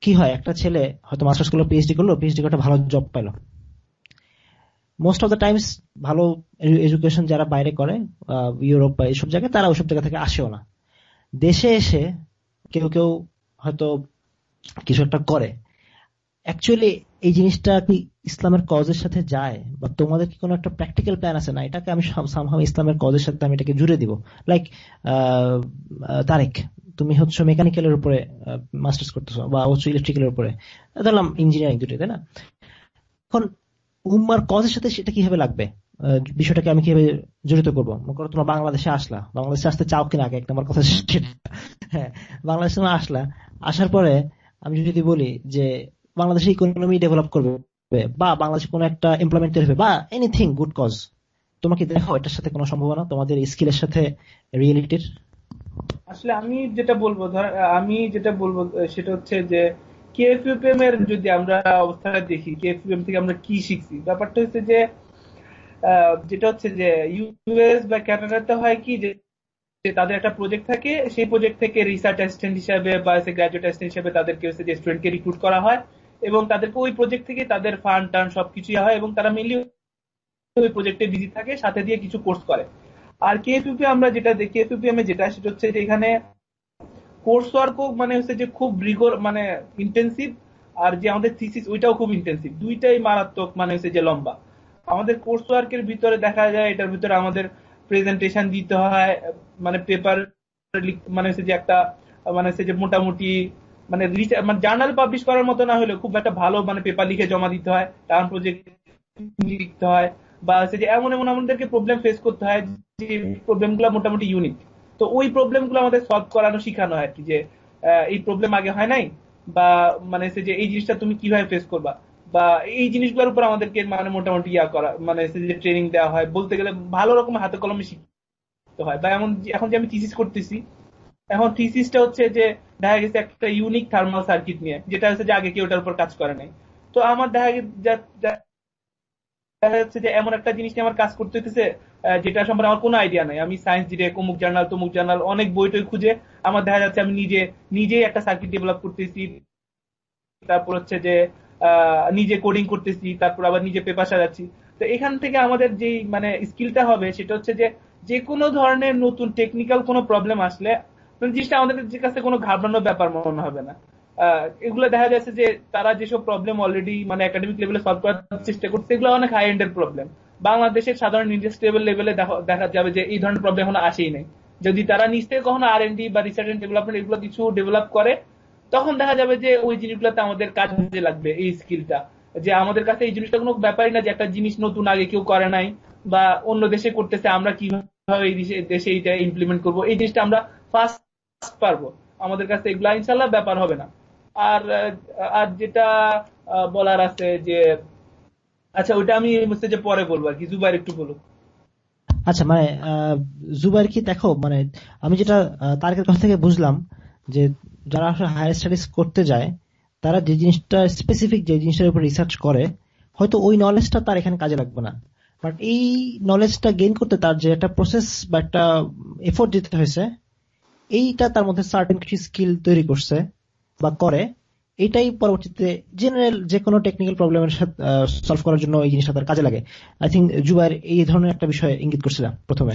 কি হয়? একটা ছেলে হয়তো মাস্টার্স করল পিএইচডি করল পিএইচডি করে ভালো জব পাইলো। মোস্ট অফ দ্য টাইমস ভালো এডুকেশন যারা বাইরে করে ইউরোপ বা এইসব জায়গায়, তারা ওইসব জায়গা থেকে আসেও না। দেশে এসে কেউ কেউ হয়তো কিছু একটা করে। অ্যাকচুয়ালি এই জিনিসটা কি ইসলামের কজের সাথে যায়? বা তোমাদের কি কোনো একটা প্র্যাকটিক্যাল প্ল্যান আছে? না, এটাকে আমি সামহাম ইসলামের কজের সাথে আমি এটাকে জুড়ে দিব। লাইক তারেক, তুমি হচ্ছে মেকানিক্যালের উপরে মাস্টার্স করতেছো, বা হচ্ছে ইলেকট্রিক্যালের উপরে। ধরলাম ইঞ্জিনিয়ারিং দুটোই, তাই না? এখন উম্মার কজের সাথে সেটা কীভাবে লাগবে? বিষয়টাকে আমি কীভাবে জড়িত করব? করো তোমরা বাংলাদেশে আসলা। বাংলাদেশে আসতে চাও কিনা আগে? একটা আমার কথা হ্যাঁ বাংলাদেশে আসলা। আসার পরে আমি যদি বলি যে বাংলাদেশে ইকোনমি ডেভেলপ করবে বা বাংলাদেশে কোনো একটা এমপ্লয়মেন্ট তৈরি হবে বা এনিথিং গুড কজ তোমাকে দেখো এটার সাথে কোনো সম্ভাবনা? তোমাদের স্কিলের সাথে রিয়েলিটির আসলে আমি যেটা বলব, ধর, আমি যেটা বলব, সেটা হচ্ছে যে কেএফইউপিএম এর যদি আমরা অবস্থাটা দেখি কেএফইউপিএম থেকে আমরা কি শিখছি? ব্যাপারটা হচ্ছে যে যেটা হচ্ছে যে ইউএস বা ক্যানাডাতে হয় কি যে তাদের একটা প্রজেক্ট থাকে, সেই প্রজেক্ট থেকে রিসার্চ অ্যাসিস্ট্যান্ট হিসাবে বা গ্রাজুয়েট অ্যাসিস্ট্যান্ট হিসাবে তাদেরকে হচ্ছে যে স্টুডেন্টকে রিক্রুট করা হয় এবং তাদেরকে ওই প্রজেক্ট থেকে তাদের ফান্ড টান সবকিছুই হয় এবং তারা মেনলি ওই প্রজেক্টে বিজি থাকে, সাথে দিয়ে কিছু কোর্স করে। আর কেএফইউপি আমরা যেটা দেখি কেএফইউপিএম এ যেটা, সেটা হচ্ছে যে এখানে কোর্স ওয়ার্কও মানে হচ্ছে যে খুব রিগোর মানে ইন্টেন্সিভ আর যে আমাদের থিসিস ওইটাও খুব ইন্টেন্সিভ দুইটাই মারাত্মক মানে হচ্ছে যে লম্বা। আমাদের কোর্স ওয়ার্কের ভিতরে দেখা যায়, এটার ভিতরে আমাদের প্রেজেন্টেশন দিতে হয় মানে পেপার মানে হচ্ছে যে একটা মানে হচ্ছে যে মোটামুটি মানে মানে জার্নাল পাবলিশ করার মতো না হলেও খুব একটা ভালো মানে পেপার লিখে জমা দিতে হয় টার্ম প্রজেক্ট লিখতে হয়, বা হচ্ছে যে এমন এমন আমাদেরকে প্রবলেম ফেস করতে হয় যে প্রবলেমগুলো মোটামুটি ইউনিক তো ওই প্রবলেমগুলো আমাদের সলভ করানো শিখানো হয় কি, যে এই প্রবলেম আগে হয় নাই, বা মানে যে, এই জিনিসটা তুমি কীভাবে ফেস করবা, বা এই জিনিসগুলোর উপর আমাদেরকে মানে মোটামুটি ইয়া করা মানে যে ট্রেনিং দেওয়া হয়, বলতে গেলে ভালো রকম হাতে কলমে শিখতে হয়। বা এমন এখন যে আমি থিসিস করতেছি, এখন থিসিসটা হচ্ছে যে, দেখা গেছে একটা ইউনিক থার্মাল সার্কিট নিয়ে, যেটা হচ্ছে যে আগে কেউ ওটার উপর কাজ করে নাই। তো আমার দেখা গেছে দেখা যাচ্ছে যে এমন একটা জিনিস নিয়ে আমার কাজ করতে হইতেছে যেটা সম্পর্কে আমার কোনো আইডিয়া নাই। আমি সায়েন্স জিরে অমুক জার্নাল তমুক জার্নাল অনেক বই টই খুঁজে। আমার দেখা যাচ্ছে আমি নিজে, নিজেই একটা সার্কিট ডেভেলপ করতেছি। তারপর হচ্ছে যে নিজে কোডিং করতেছি, তারপর আবার নিজে পেপার সাজাচ্ছি। তো এখান থেকে আমাদের যে মানে স্কিলটা হবে, সেটা হচ্ছে যে যে কোনো ধরনের নতুন টেকনিক্যাল কোনো প্রবলেম আসলে জিনিসটা আমাদের যে কাছে কোনো ঘাবড়ানোর ব্যাপার মনে হবে না। এগুলো দেখা যাচ্ছে যে, তারা যেসব প্রবলেম অলরেডি মানে একাডেমিক লেভেলে সলভ করার চেষ্টা করছে, এগুলো অনেক হাই এন্ডের প্রবলেম বাংলাদেশের সাধারণ ইন্ডাস্ট্রিয়াল লেভেলে দেখা যাবে যে এই ধরনের প্রবলেম এখনও আসেই নেই। যদি তারা নিজ থেকে কখনো আর এন ডি বা রিসার্চ এন্ড ডেভেলপমেন্ট এগুলো কিছু ডেভেলপ করে, তখন দেখা যাবে যে ওই জিনিসগুলোতে আমাদের কাজে লাগবে, এই স্কিলটা যে আমাদের কাছে এই জিনিসটা কোনো ব্যাপারই না যে একটা জিনিস নতুন আগে কেউ করে নাই, বা অন্য দেশে করতেছে, আমরা কীভাবে এই দেশে এইটা ইমপ্লিমেন্ট করব, এই জিনিসটা আমরা ফার্স্ট পারব। আমাদের কাছে এগুলা ইনশাল্লাহ ব্যাপার হবে না। আর আর যেটা বলার আছে যে আচ্ছা ওইটা আমি যে পরে বলব আর কি, জুবাইর একটু বলুক আচ্ছা মানে জুবাইর কি, দেখো মানে আমি যেটা তারকের কথা থেকে বুঝলাম যে যারা আসলে হায়ার স্টাডিজ করতে যায়, তারা যে জিনিসটা স্পেসিফিক যে জিনিসটার উপর রিসার্চ করে, হয়তো ওই নলেজটা তার এখানে কাজে লাগবে না। বাট এই নলেজটা গেইন করতে তার যে একটা প্রসেস বা একটা এফোর্ট দিতে হয়েছে, এইটা তার মধ্যে সার্টেন কিছু স্কিল তৈরি করছে বা করে এটাই পরবর্তীতে জেনারেল যে কোনো টেকনিক্যাল প্রবলেমের সাথে সলভ করার জন্য এই জিনিসটা তার কাজে লাগে। আই থিঙ্ক জুবাইর এই ধরনের একটা বিষয় ইঙ্গিত করছিলাম প্রথমে।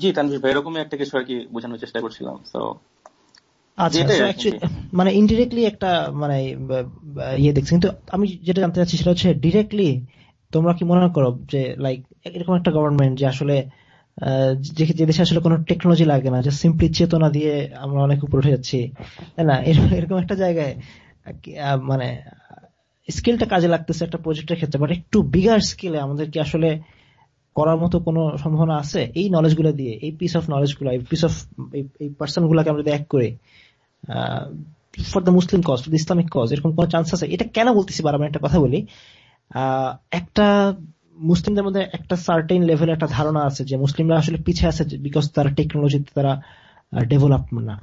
জি তানভীর ভাই এরকমই একটা কিছু আর কি বোঝানোর চেষ্টা করছিলাম তো আচ্ছা মানে ইনডিরেক্টলি একটা মানে ইয়ে দেখছি। কিন্তু আমি যেটা জানতে চাচ্ছি সেটা হচ্ছে ডিরেক্টলি তোমরা কি মনে করো যে লাইক এরকম একটা গভর্নমেন্ট যে আসলে যে দেশে আসলে কোনো টেকনোলজি লাগে না যে সিম্পলি চেতনা দিয়ে আমরা অনেক উপরে উঠে যাচ্ছি তাই না? এরকম একটা জায়গায় মানে স্কিলটা কাজে লাগতেছে একটা প্রজেক্টের ক্ষেত্রে বাট একটু বিগার স্কিলে আমাদের কি আসলে করার মতো কোনো সম্ভাবনা আছে? এই নলেজগুলো দিয়ে, এই পিস অফ নলেজগুলো, এই পিস অফ এই পার্সন গুলাকে আমরা এক করে for the Muslim cause for the Islamic cause এরকম কোন চান্স আছে? এটা কেন বলতেছি বারবার একটা কথা বলি। একটা মুসলিমদের মধ্যে একটা সার্টেন লেভেলে একটা ধারণা আছে যে মুসলিমরা আসলে পিছিয়ে আছে বিকজ তারা টেকনোলজিতে তারা ডেভেলপ না।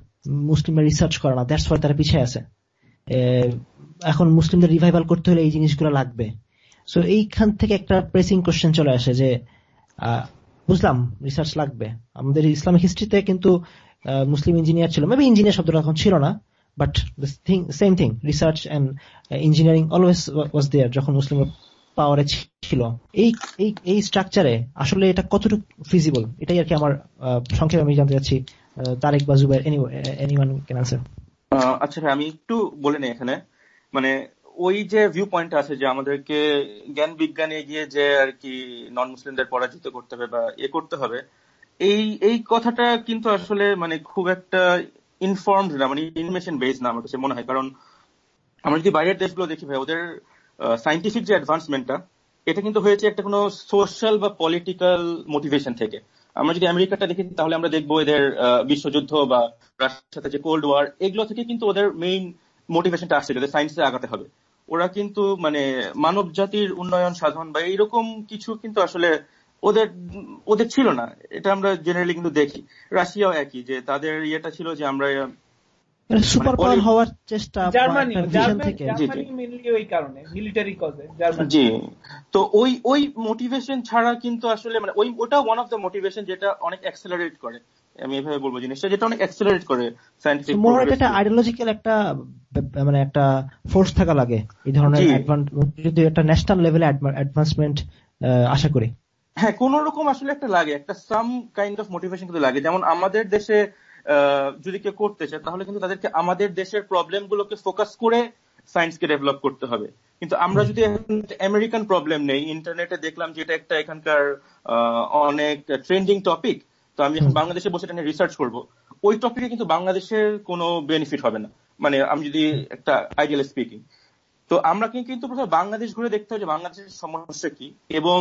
মুসলিমরা রিসার্চ করে না দ্যাটস ওয়াই তারা পিছিয়ে আছে। এখন মুসলিমদের রিভাইভাল করতে হলে এই জিনিসগুলো লাগবে। সো এইখান থেকে একটা প্রেসিং কোশ্চেন চলে আসে যে বুঝলাম রিসার্চ লাগবে। আমাদের ইসলামিক হিস্ট্রিতে কিন্তু মুসলিম ইঞ্জিনিয়ার ছিল। মেবি ইঞ্জিনিয়ার শব্দটা এখন ছিল না but same thing research and engineering always was there যখন মুসলিম পাওয়ারে ছিল। এই এই স্ট্রাকচারে আসলে এটা কতটুকু ফিজিবল এটাই আর কি আমার সংক্ষেপে আমি জানতে চাচ্ছি। তারেক বা জুবাইর এনিওয়ান ক্যান আনসার আচ্ছা ভাই, আমি একটু বলে নেই এখানে। মানে ওই যে ভিউ পয়েন্ট আছে যে আমাদেরকে জ্ঞান বিজ্ঞানে গিয়ে যে আর কি নন মুসলিমদের পরাজিত করতে হবে বা এ করতে হবে, এই এই কথাটা কিন্তু আসলে মানে খুব একটা ইনফর্মড না মানে ইনফরমেশন বেস না আমার কাছে মনে হয়। কারণ আমরা যদি বাইরের দেশগুলো দেখি ভাই, ওদের সাইন্টিফিক যে অ্যাডভান্সমেন্টটা এটা কিন্তু হয়েছে একটা কোনো সোশ্যাল বা পলিটিক্যাল মোটিভেশন থেকে। আমরা যদি আমেরিকাটা দেখি, তাহলে আমরা দেখব এদের বিশ্বযুদ্ধ বা রাশিয়ার সাথে যে কোল্ড ওয়ার এগুলো থেকে কিন্তু ওদের মেইন মোটিভেশনটা আসছে যাদের সায়েন্সে আগাতে হবে। ওরা কিন্তু মানে মানব জাতির উন্নয়ন, সাধন বা এইরকম কিছু কিন্তু আসলে ওদের ওদের ছিল না। এটা আমরা জেনারেলি কিন্তু দেখি। রাশিয়াও একই যে তাদের ইয়েটা ছিল যে আমরা সুপার মানে পাওয়ার হওয়ার চেষ্টা জার্মানি জার্মানি ওই কারণে মিলিটারি কজে জার্মানি। জি। তো ওই ওই মোটিভেশন ছাড়া কিন্তু আসলে মানে ওই ওটা ওয়ান অফ দ্য মোটিভেশন যেটা অনেক অ্যাক্সেলারেট করে। আমি এভাবে বলব জিনিসটা যেটা অনেক অ্যাক্সেলারেট করে সায়েন্টিফিক মোর একটা আইডিওলজিক্যাল একটা মানে একটা ফোর্স থাকা লাগে এই ধরনের যদি একটা ন্যাশনাল লেভেলে অ্যাডভান্সমেন্ট আশা করি। হ্যাঁ কোন রকম আসলে একটা লাগে একটা সাম কাইন্ড অফ মোটিভেশন কিন্তু লাগে। যেমন আমাদের দেশে যদি কেউ করতে চায়, তাহলে কিন্তু তাদেরকে আমাদের দেশের প্রবলেম গুলোকে ফোকাস করে সায়েন্সকে ডেভেলপ করতে হবে। কিন্তু আমরা যদি আমেরিকান প্রবলেম নেই ইন্টারনেটে দেখলাম যে এটা একটা এখানকার অনেক ট্রেন্ডিং টপিক তো আমি বাংলাদেশে বসে এটা নিয়ে রিসার্চ করব। ওই টপিকে কিন্তু বাংলাদেশের কোনো বেনিফিট হবে না। মানে আমি যদি একটা আইডিয়াল স্পিকিং তো আমরা কিন্তু প্রথমে বাংলাদেশ ঘুরে দেখতে হবে যে বাংলাদেশের সমস্যা কি, এবং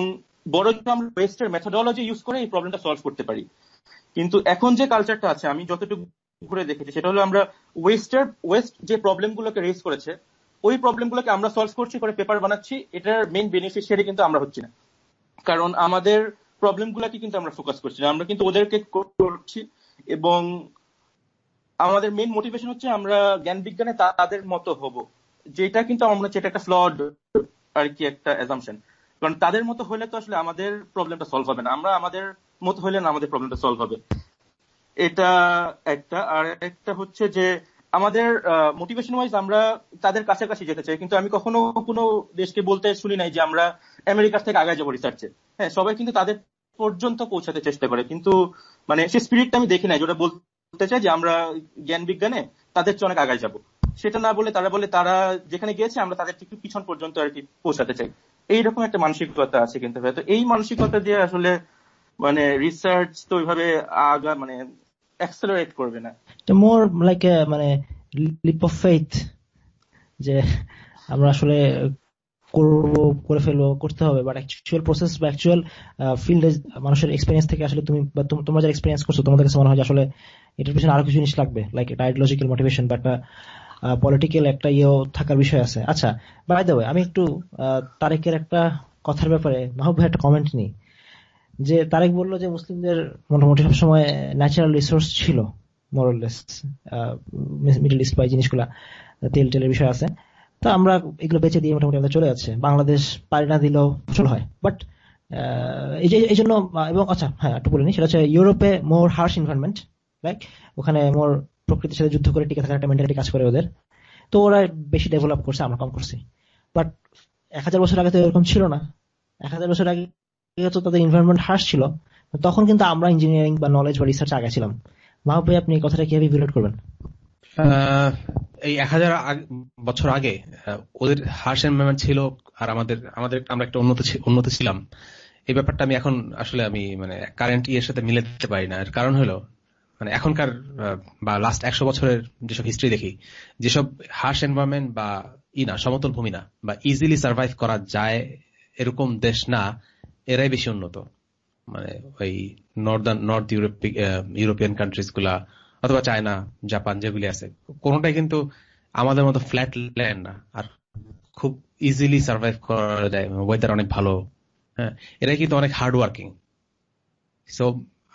বড় আমরা ওয়েস্টের মেথোডলজি ইউজ করে এই প্রবলেমটা সলভ করতে পারি। কিন্তু এখন যে কালচারটা আছে, আমি যতটুকু ঘুরে দেখেছি, সেটা হলো আমরা ওয়েস্টার ওয়েস্ট যে প্রবলেমগুলোকে রেজ করেছে, ওই প্রবলেমগুলোকে আমরা সলভ করছি, করে পেপার বানাচ্ছি, এটার মেইন বেনিফিশিয়ারি কিন্তু আমরা হচ্ছি না। কারণ আমাদের প্রবলেমগুলোকে কিন্তু আমরা ফোকাস করছি না, আমরা কিন্তু ওদেরকে করছি, এবং আমাদের মেইন মোটিভেশন হচ্ছে আমরা জ্ঞান বিজ্ঞানে তাদের মতো হব, যেটা কিন্তু আমার মনে হচ্ছে এটা একটা ফ্লড আর কি একটা অ্যাজামশন কারণ তাদের মতো হলে তো আসলে আমাদের প্রবলেমটা সলভ হবে না। আমরা আমাদের মতো হলে না আমাদের প্রবলেমটা সলভ হবে। এটা একটা। আর একটা হচ্ছে যে, আমাদের মোটিভেশন ওয়াইজ আমরা তাদের কাছাকাছি যেতে চাই। কিন্তু আমি কখনো কোনো দেশকে বলতে শুনি নাই যে আমরা আমেরিকার থেকে আগে যাব রিসার্চে হ্যাঁ সবাই কিন্তু তাদের পর্যন্ত পৌঁছাতে চেষ্টা করে। কিন্তু মানে সে স্পিরিটটা আমি দেখি নাই যেটা বলতে চাই যে আমরা জ্ঞান বিজ্ঞানে তাদের চেয়ে অনেক আগায় যাব। সেটা না বলে তারা বলে তারা যেখানে গিয়েছে আমরা তাদের একটু পিছন পর্যন্ত আর কি পৌঁছাতে চাই। এইরকম একটা মানসিকতা আছে কিন্তু। এই মানসিকতা দিয়ে আসলে মানে রিসার্চ তো ওইভাবে আগা মানে অ্যাক্সেলারেট করবে না। মোর লাইক মানে লিপ অফ ফেইথ যে আমরা আসলে করব, করে ফেলব, করতে হবে। বাট অ্যাকচুয়াল প্রসেস বা অ্যাকচুয়াল ফিল্ডে মানুষের এক্সপিরিয়েন্স থেকে আসলে তুমি বা তোমরা যারা এক্সপিরিয়েন্স করছ, তোমাদের কাছে মনে হয় আসলে এটার পিছনে আরও কিছু জিনিস লাগবে লাইক এটা আইডিওলজিক্যাল মোটিভেশন বা একটা পলিটিক্যাল একটা ইয়েও থাকার বিষয় আছে। আচ্ছা বাই দ্য আমি একটু তারেকের একটা কথার ব্যাপারে মাহবুব ভাই একটা কমেন্ট নিই। যে তারেক বলল যে মুসলিমদের মোটামুটি সবসময় ন্যাচারাল রিসোর্স ছিল মরলেস মিডল ইস্ট বা জিনিসগুলা, তেল টেলের বিষয় আছে। তো আমরা এগুলো বেঁচে দিয়ে মোটামুটি আমাদের চলে যাচ্ছে। বাংলাদেশ পারি না দিলেও ফসল হয়। বাট এই জন্য এবং আচ্ছা হ্যাঁ একটু বলিনি সেটা হচ্ছে ইউরোপে মোর হার্শ এনভায়রনমেন্ট রাইট ওখানে মোর প্রকৃতির সাথে যুদ্ধ করে টিকে থাকার একটা মেন্টালিটি কাজ করে ওদের। তো ওরা বেশি ডেভেলপ করছে, আমরা কম করছি। বাট এক হাজার বছর আগে তো এরকম ছিল না। এক হাজার বছর আগে তো তাদের এনভায়রনমেন্ট হার্শ ছিল। তখন কিন্তু আমরা ইঞ্জিনিয়ারিং বা নলেজ বা রিসার্চ আগে ছিলাম। মাহবুব ভাই, আপনি এই কথাটা কীভাবে ভিলেট করবেন? এই এক হাজার বছর আগে ওদের হার্শ এনভায়রনমেন্ট ছিল আর আমাদের আমাদের আমরা একটা উন্নত উন্নত ছিলাম। এই ব্যাপারটা আমি এখন আসলে আমি মানে কারেন্ট ইয়ের সাথে মিলে দিতে পারি না। এর কারণ হলো মানে এখনকার বা লাস্ট একশো বছরের যেসব হিস্ট্রি দেখি, যেসব হার্স এনভায়রনমেন্ট বা ই না, সমতল ভূমি না, বা ইজিলি সার্ভাইভ করা যায় এরকম দেশ না এরাই বেশি উন্নত। মানে ওই নর্দার্ন নর্থ ইউরোপ ইউরোপিয়ান কান্ট্রিজগুলা, অথবা চায়না জাপান যেগুলি আছে, কোনোটাই কিন্তু আমাদের মতো ফ্ল্যাট ল্যান্ড না, আর খুব ইজিলি সার্ভাইভ করা যায় ওয়েদার অনেক ভালো হ্যাঁ এরাই কিন্তু অনেক হার্ড ওয়ার্কিং সো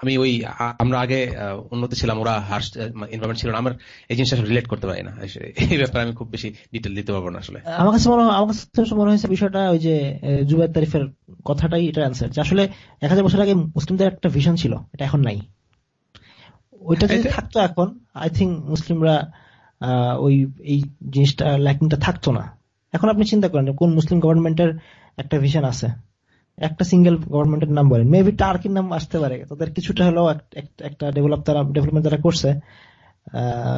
আমি ওই আমরা আগে উন্নত ছিলাম ওরা হার্স এনভারনমেন্ট ছিল না আমার এই জিনিসটা রিলেট করতে পারি না। এই ব্যাপারে আমি খুব বেশি ডিটেল দিতে পারব না আসলে। আমার কাছে মনে আমার কাছে মনে হয়েছে বিষয়টা ওই যে জুবাইর তারিফের কথাটাই এটা অ্যান্সার যে আসলে এক হাজার বছর আগে মুসলিমদের একটা ভিশন ছিল এটা এখন নাই। ওইটা যদি থাকতো এখন আই থিঙ্ক মুসলিমরা ওই এই জিনিসটা ল্যাকিংটা থাকতো না। এখন আপনি চিন্তা করেন কোন মুসলিম গভর্নমেন্টের একটা ভিশন আছে? একটা সিঙ্গেল গভর্নমেন্টের নাম বলেন। মেবি টার্কির নাম আসতে পারে। তাদের কিছুটা হলেও একটা ডেভেলপ তারা ডেভেলপমেন্ট তারা করছে।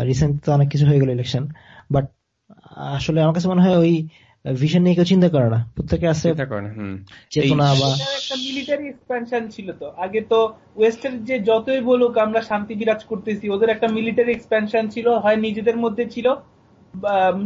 রিসেন্ট তো অনেক কিছু হয়ে গেল ইলেকশন বাট আসলে আমার কাছে মনে হয় ওই ভিশন নিয়ে কেউ চিন্তা করে না। প্রত্যেকে আছে চেতনা বা একটা মিলিটারি এক্সপ্যানশন ছিল তো। আগে তো ওয়েস্টের যে যতই বলুক আমরা শান্তি বিরাজ করতেছি ওদের একটা মিলিটারি এক্সপ্যানশন ছিল হয় নিজেদের মধ্যে ছিল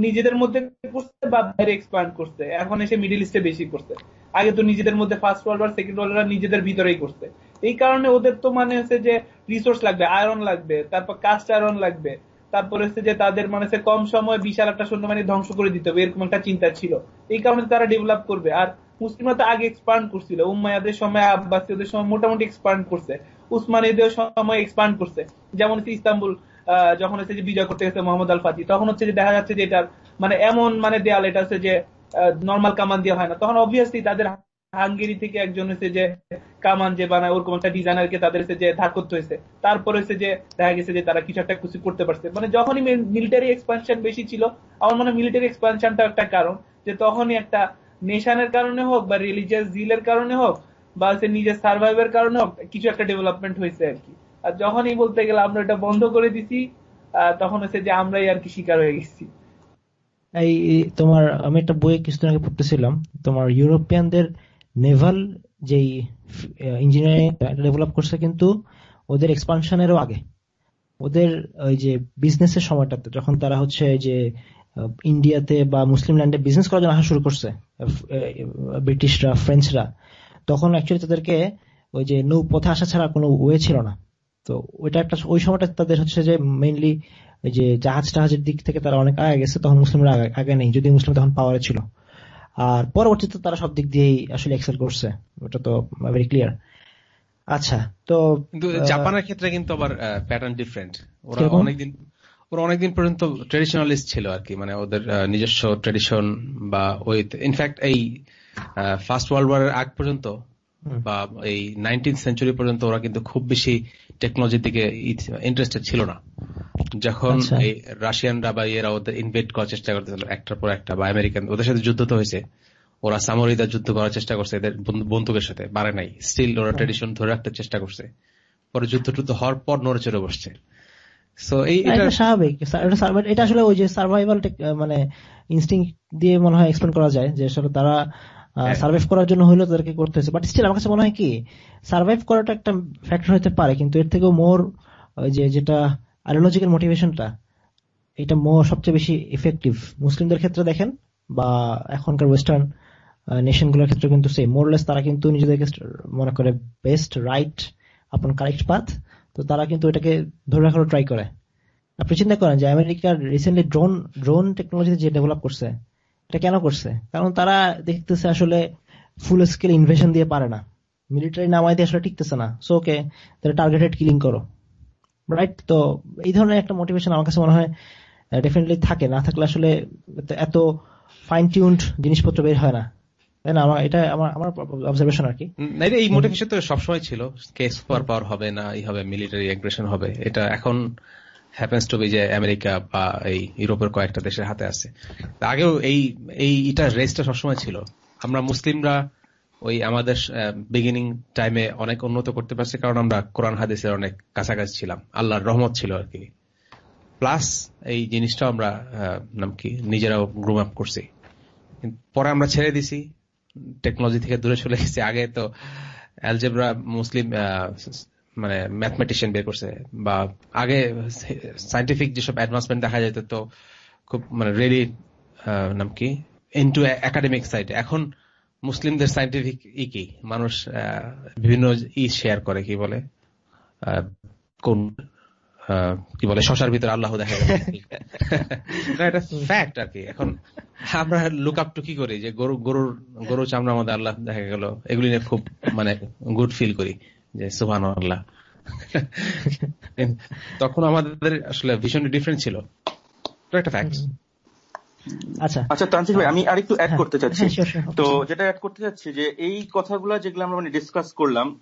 নিজেদের মধ্যে করছে বা বাইরে এক্সপ্যান্ড করছে। এখন এসে মিডিল ইস্টে বেশি করছে। আগে তো নিজেদের মধ্যে first world war second world নিজেদের ভিতরেই করছে। এই কারণে ওদের তো মানে হচ্ছে যে রিসোর্স লাগবে আয়রন লাগবে, তারপর কাস্ট আয়রন লাগবে, তারপর হচ্ছে যে তাদের মানে কম সময় বিশাল একটা সৈন্যবাহিনী ধ্বংস করে দিতে হবে, এরকম একটা চিন্তা ছিল। এই কারণে তারা ডেভেলপ করবে। আর মুসলিমরা তো আগে এক্সপান্ড করছিল উম্মায়াদের সময়, আব্বাসীদের সময় মোটামুটি এক্সপান্ড করছে। উসমানীদের সময় এক্সপান্ড করছে। যেমন হচ্ছে ইস্তাম্বুল যখন হচ্ছে যে বিজয় করতে গেছে মোহাম্মদ আল ফাতি তখন হচ্ছে যে দেখা যাচ্ছে যে এটার মানে এমন মানে দেয়াল, এটা হচ্ছে যে নর্মাল কামান দিয়ে হয় না। তখন অবভিয়াসলি তাদের হাঙ্গেরি থেকে একজন হচ্ছে যে কামান যে বানায়, ওরকম একটা ডিজাইনারকে তাদের হচ্ছে যে ধার করতে হয়েছে। তারপরে হচ্ছে যে দেখা গেছে যে তারা কিছু একটা কিছু করতে পারছে। মানে যখনই মিলিটারি এক্সপানশন বেশি ছিল, আমার মনে মিলিটারি এক্সপানশনটা একটা কারণ, যে তখনই একটা নেশনের কারণে হোক বা রিলিজিয়াস জিলের কারণে হোক বা হচ্ছে নিজের সার্ভাইভের কারণে হোক, কিছু একটা ডেভেলপমেন্ট হয়েছে আর কি। আর যখনই বলতে গেলে আমরা এটা বন্ধ করে দিছি তখন হচ্ছে যে আমরাই আর কি শিকার হয়ে গেছি। এই তোমার, আমি একটা বই কিছুদিন আগে পড়তেছিলাম, তোমার ইউরোপিয়ানদের নেভাল যেই ইঞ্জিনিয়ারিং ডেভেলপ করছে কিন্তু ওদের এক্সপানশনেরও আগে। ওদের ওই যে বিজনেসের সময়টাতে, যখন তারা হচ্ছে যে ইন্ডিয়াতে বা মুসলিম ল্যান্ডে বিজনেস করার জন্য আসা শুরু করছে ব্রিটিশরা ফ্রেঞ্চরা তখন অ্যাকচুয়ালি তাদেরকে ওই যে নৌ পথে আসা ছাড়া কোনো ওয়ে ছিল না। তো ওইটা একটা ওই সময়টা তাদের হচ্ছে যে মেইনলি যে জাহাজ টাহাজের দিক থেকে তারা অনেক আগে গেছে তখন মুসলিমরা আগে নেই যদি মুসলিম তখন পাওয়ারে ছিল। আর পরবর্তীতে তারা সব দিক দিয়েই আসলে এক্সেল করছে ওটা তো ভেরি ক্লিয়ার আচ্ছা তো জাপানের ক্ষেত্রে কিন্তু আবার প্যাটার্ন ডিফারেন্ট ওরা অনেকদিন ওরা অনেকদিন পর্যন্ত ট্রেডিশনালিস্ট ছিল আর কি মানে ওদের নিজস্ব ট্রেডিশন বা ওই ইনফ্যাক্ট এই ফার্স্ট ওয়ার্ল্ড ওয়ারের আগ পর্যন্ত বা এই নাইনটিন সেঞ্চুরি পর্যন্ত ওরা কিন্তু খুব বেশি টেকনোলজির দিকে ইন্টারেস্টেড ছিল না। যখন আচ্ছা। এই রাশিয়ানরা বা এরা ওদের ইনভেট করার চেষ্টা করতেছিল একটার পর একটা বা আমেরিকান ওদের সাথে যুদ্ধ তো হয়েছে। ওরা সামরিদা যুদ্ধ করার চেষ্টা করছে এদের বন্দুকের সাথে বাড়ে নাই। স্টিল ওরা ট্রেডিশন ধরে রাখতে চেষ্টা করছে। পরে যুদ্ধ টুদ্ধ হওয়ার পর নড়ে চড়ে বসছে। স্বাভাবিক। এটা আসলে ওই যে সার্ভাইভাল মানে ইনস্টিং দিয়ে মনে হয় এক্সপ্লেন করা যায় যে আসলে তারা সার্ভাইভ হ্যাঁ। করার জন্য হইল তাদেরকে করতে হয়েছে বাট স্টিল আমার কাছে মনে হয় কি সার্ভাইভ করাটা একটা ফ্যাক্টর হতে পারে কিন্তু এর থেকেও মোর যে যেটা আইডিওলজিক্যাল মোটিভেশনটা এটা মোর সবচেয়ে বেশি ইফেক্টিভ মুসলিমদের ক্ষেত্রে দেখেন বা এখনকার ওয়েস্টার্ন নেশনগুলোর ক্ষেত্রে কিন্তু সেই মোরলেস তারা কিন্তু নিজেদেরকে মনে করে best right upon correct path তো তারা কিন্তু এটাকে ধরে রাখারও ট্রাই করে। আপনি চিন্তা করেন যে আমেরিকার রিসেন্টলি ড্রোন ড্রোন টেকনোলজি যে ডেভেলপ করছে এটা কেন করছে? কারণ তারা দেখতেছে আসলে ফুল স্কেল ইনভেশন দিয়ে পারে না। মিলিটারি নামাই দিয়ে আসলে টিকতেছে না। সো ওকে তারা টার্গেটেড কিলিং করো। রাইট তো এই ধরনের একটা মোটিভেশন আমার কাছে মনে হয় ডেফিনেটলি থাকে। না থাকলে আসলে এত ফাইন টিউন্ড জিনিসপত্র বের হয় না। তাই না? আমার এটা আমার আমার অবজারভেশন আর কি। এই মোটিভেশন তো সবসময় ছিল। কেস পাওয়ার পাওয়ার হবে না এই হবে মিলিটারি অ্যাগ্রেশন হবে। এটা এখন হ্যাপেন্স টু বি যে আমেরিকা বা এই ইউরোপের কয়েকটা দেশের হাতে আছে। আগেও এই এই এটা রেসটা সবসময় ছিল। আমরা মুসলিমরা ওই আমাদের বিগিনিং টাইমে অনেক উন্নত করতে পারছি, কারণ আমরা কোরআন হাদিসের অনেক কাছাকাছি ছিলাম। আল্লাহর রহমত ছিল আর কি। প্লাস এই জিনিসটা আমরা নাম কি, নিজেরাও গ্রুম আপ করছি। পরে আমরা ছেড়ে দিছি টেকনোলজি থেকে দূরে চলে গেছি। আগে তো অ্যালজেব্রা মুসলিম মানে ম্যাথমেটিশিয়ান বের করছে বা আগে সাইন্টিফিক যেসব অ্যাডভান্সমেন্ট দেখা যেত, তো খুব মানে রেডি নাম কি? ইন্টু একাডেমিক সাইড এখন মুসলিমদের সাইন্টিফিক ই কি? মানুষ বিভিন্ন ই শেয়ার করে, কি বলে? কোন কি বলে? শশার ভিতরে আল্লাহ দেখা ফ্যাক্ট আর কি। এখন আমরা লুক আপ টু কি করি? যে গরু, গরুর, গরু চামড়া আমাদের আল্লাহ দেখা গেল, এগুলি নিয়ে খুব মানে গুড ফিল করি। যে সুহান আল্লাহ। তখন আমাদের আসলে ভীষণ ডিফারেন্ট ছিল। একটা ফ্যাক্ট আচ্ছা। আচ্ছা তানসির ভাই আমি আরেকটু অ্যাড হ্যাঁ। করতে চাচ্ছি। হ্যাঁ, তো যেটা অ্যাড করতে চাচ্ছি যে এই কথাগুলো যেগুলো আমরা মানে ডিসকাস করলাম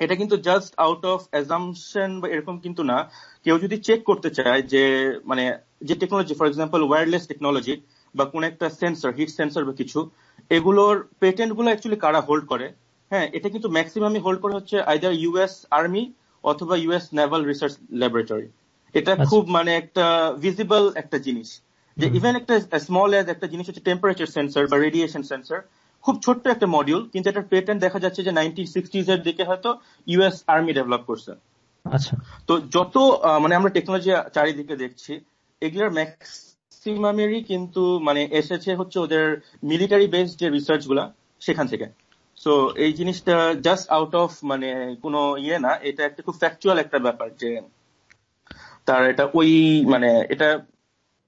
এটা কিন্তু জাস্ট আউট অফ অ্যাজামশন বা এরকম কিন্তু না। কেউ যদি চেক করতে চায় যে মানে যে technology for example wireless technology বা কোন একটা সেন্সর হিট সেন্সর বা কিছু এগুলোর পেটেন্টগুলো অ্যাকচুয়ালি কারা হোল্ড করে? হ্যাঁ এটা কিন্তু ম্যাক্সিমামই হোল্ড করে হচ্ছে আইদার ইউএস আর্মি অথবা ইউএস নেভাল রিসার্চ ল্যাবরেটরি এটা আচ্ছা। খুব মানে একটা ভিজিবল একটা জিনিস। যে ইভেন একটা স্মল এজ একটা জিনিস হচ্ছে টেম্পারেচার সেন্সর বা রেডিয়েশন সেন্সর খুব ছোট্ট একটা মডিউল কিন্তু এটার পেটেন্ট দেখা যাচ্ছে যে নাইনটিন সিক্সটিজ এর দিকে হয়তো ইউএস আর্মি ডেভেলপ করছে। আচ্ছা। তো যত মানে আমরা টেকনোলজি চারিদিকে দেখছি এগুলোর ম্যাক্সিমামেরই কিন্তু মানে এসেছে হচ্ছে ওদের মিলিটারি বেসড যে রিসার্চগুলা সেখান থেকে। সো এই জিনিসটা জাস্ট আউট অফ মানে কোনো ইয়ে না এটা একটা খুব ফ্যাকচুয়াল একটা ব্যাপার যে তার এটা ওই মানে এটা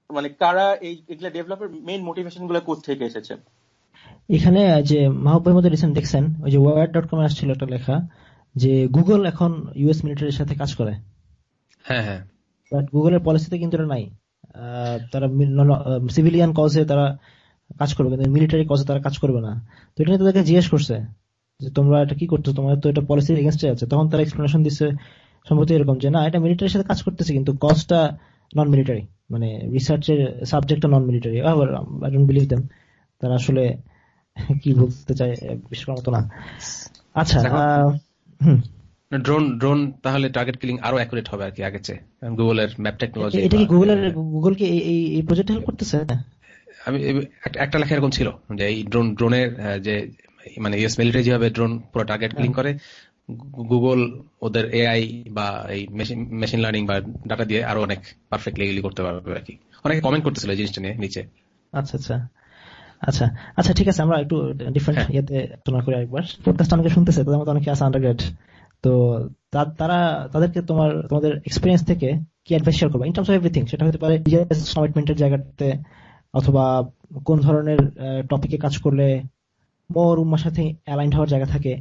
মানে কারা এই এগুলা ডেভেলপের মেইন মোটিভেশনগুলো কোথ থেকে এসেছে? এখানে যে মাহবুবের মধ্যে রিসেন্ট দেখছেন ওই যে ওয়ার ডট কম আসছিল একটা লেখা যে গুগল এখন ইউএস মিলিটারির সাথে কাজ করে। হ্যাঁ হ্যাঁ। বাট গুগলের পলিসিতে কিন্তু এটা নাই। তারা সিভিলিয়ান কজে তারা কাজ করবে কিন্তু মিলিটারি কজে তারা কাজ করবে না। তো এটা নিয়ে তাদেরকে জিজ্ঞেস করছে যে তোমরা এটা কি করছ তোমার তো এটা পলিসির এগেনস্টে আছে। তখন তারা এক্সপ্লেনেশন দিচ্ছে সম্ভবত এরকম যে না এটা মিলিটারির সাথে কাজ করতেছে কিন্তু কজটা নন মিলিটারি মানে রিসার্চের সাবজেক্টটা non military I don't believe them তারা আসলে কি বলতে চাই বিশ্বাস মতো না। আচ্ছা ড্রোন ড্রোন তাহলে টার্গেট কিলিং আরও অ্যাকুরেট হবে আর কি আগে চেয়ে। গুগলের ম্যাপ টেকনোলজি এটা কি গুগলের গুগল কি এই এই প্রজেক্ট হেল্প করতেছে? আমি একটা লেখা এরকম ছিল যে এই ড্রোন ড্রোনের যে মানে ইউএস মিলিটারি যেভাবে ড্রোন পুরো টার্গেট কিলিং করে গুগল ওদের এআই বা এই মেশিন লার্নিং বা ডাটা দিয়ে আরও অনেক পারফেক্টলি এগুলি করতে পারবে আর কি। অনেকে কমেন্ট করতেছিল এই জিনিসটা নিয়ে নিচে। আচ্ছা আচ্ছা। আচ্ছা আচ্ছা ঠিক আছে আমরা একটু ডিফারেন্ট হ্যাঁ। ইয়েতে আলোচনা করি একবার পডকাস্ট অনেকে শুনতেছে তাদের মধ্যে অনেকে আছে আন্ডারগ্রেড তো তারা তাদেরকে তোমার তোমাদের এক্সপিরিয়েন্স থেকে কি অ্যাডভাইস শেয়ার করবে? ইন টার্মস অফ এভরিথিং সেটা হতে পারে কমিটমেন্টের জায়গাতে অথবা কোন ধরনের টপিকে কাজ করলে মোর উম্মার সাথে অ্যালাইন হওয়ার জায়গা থাকে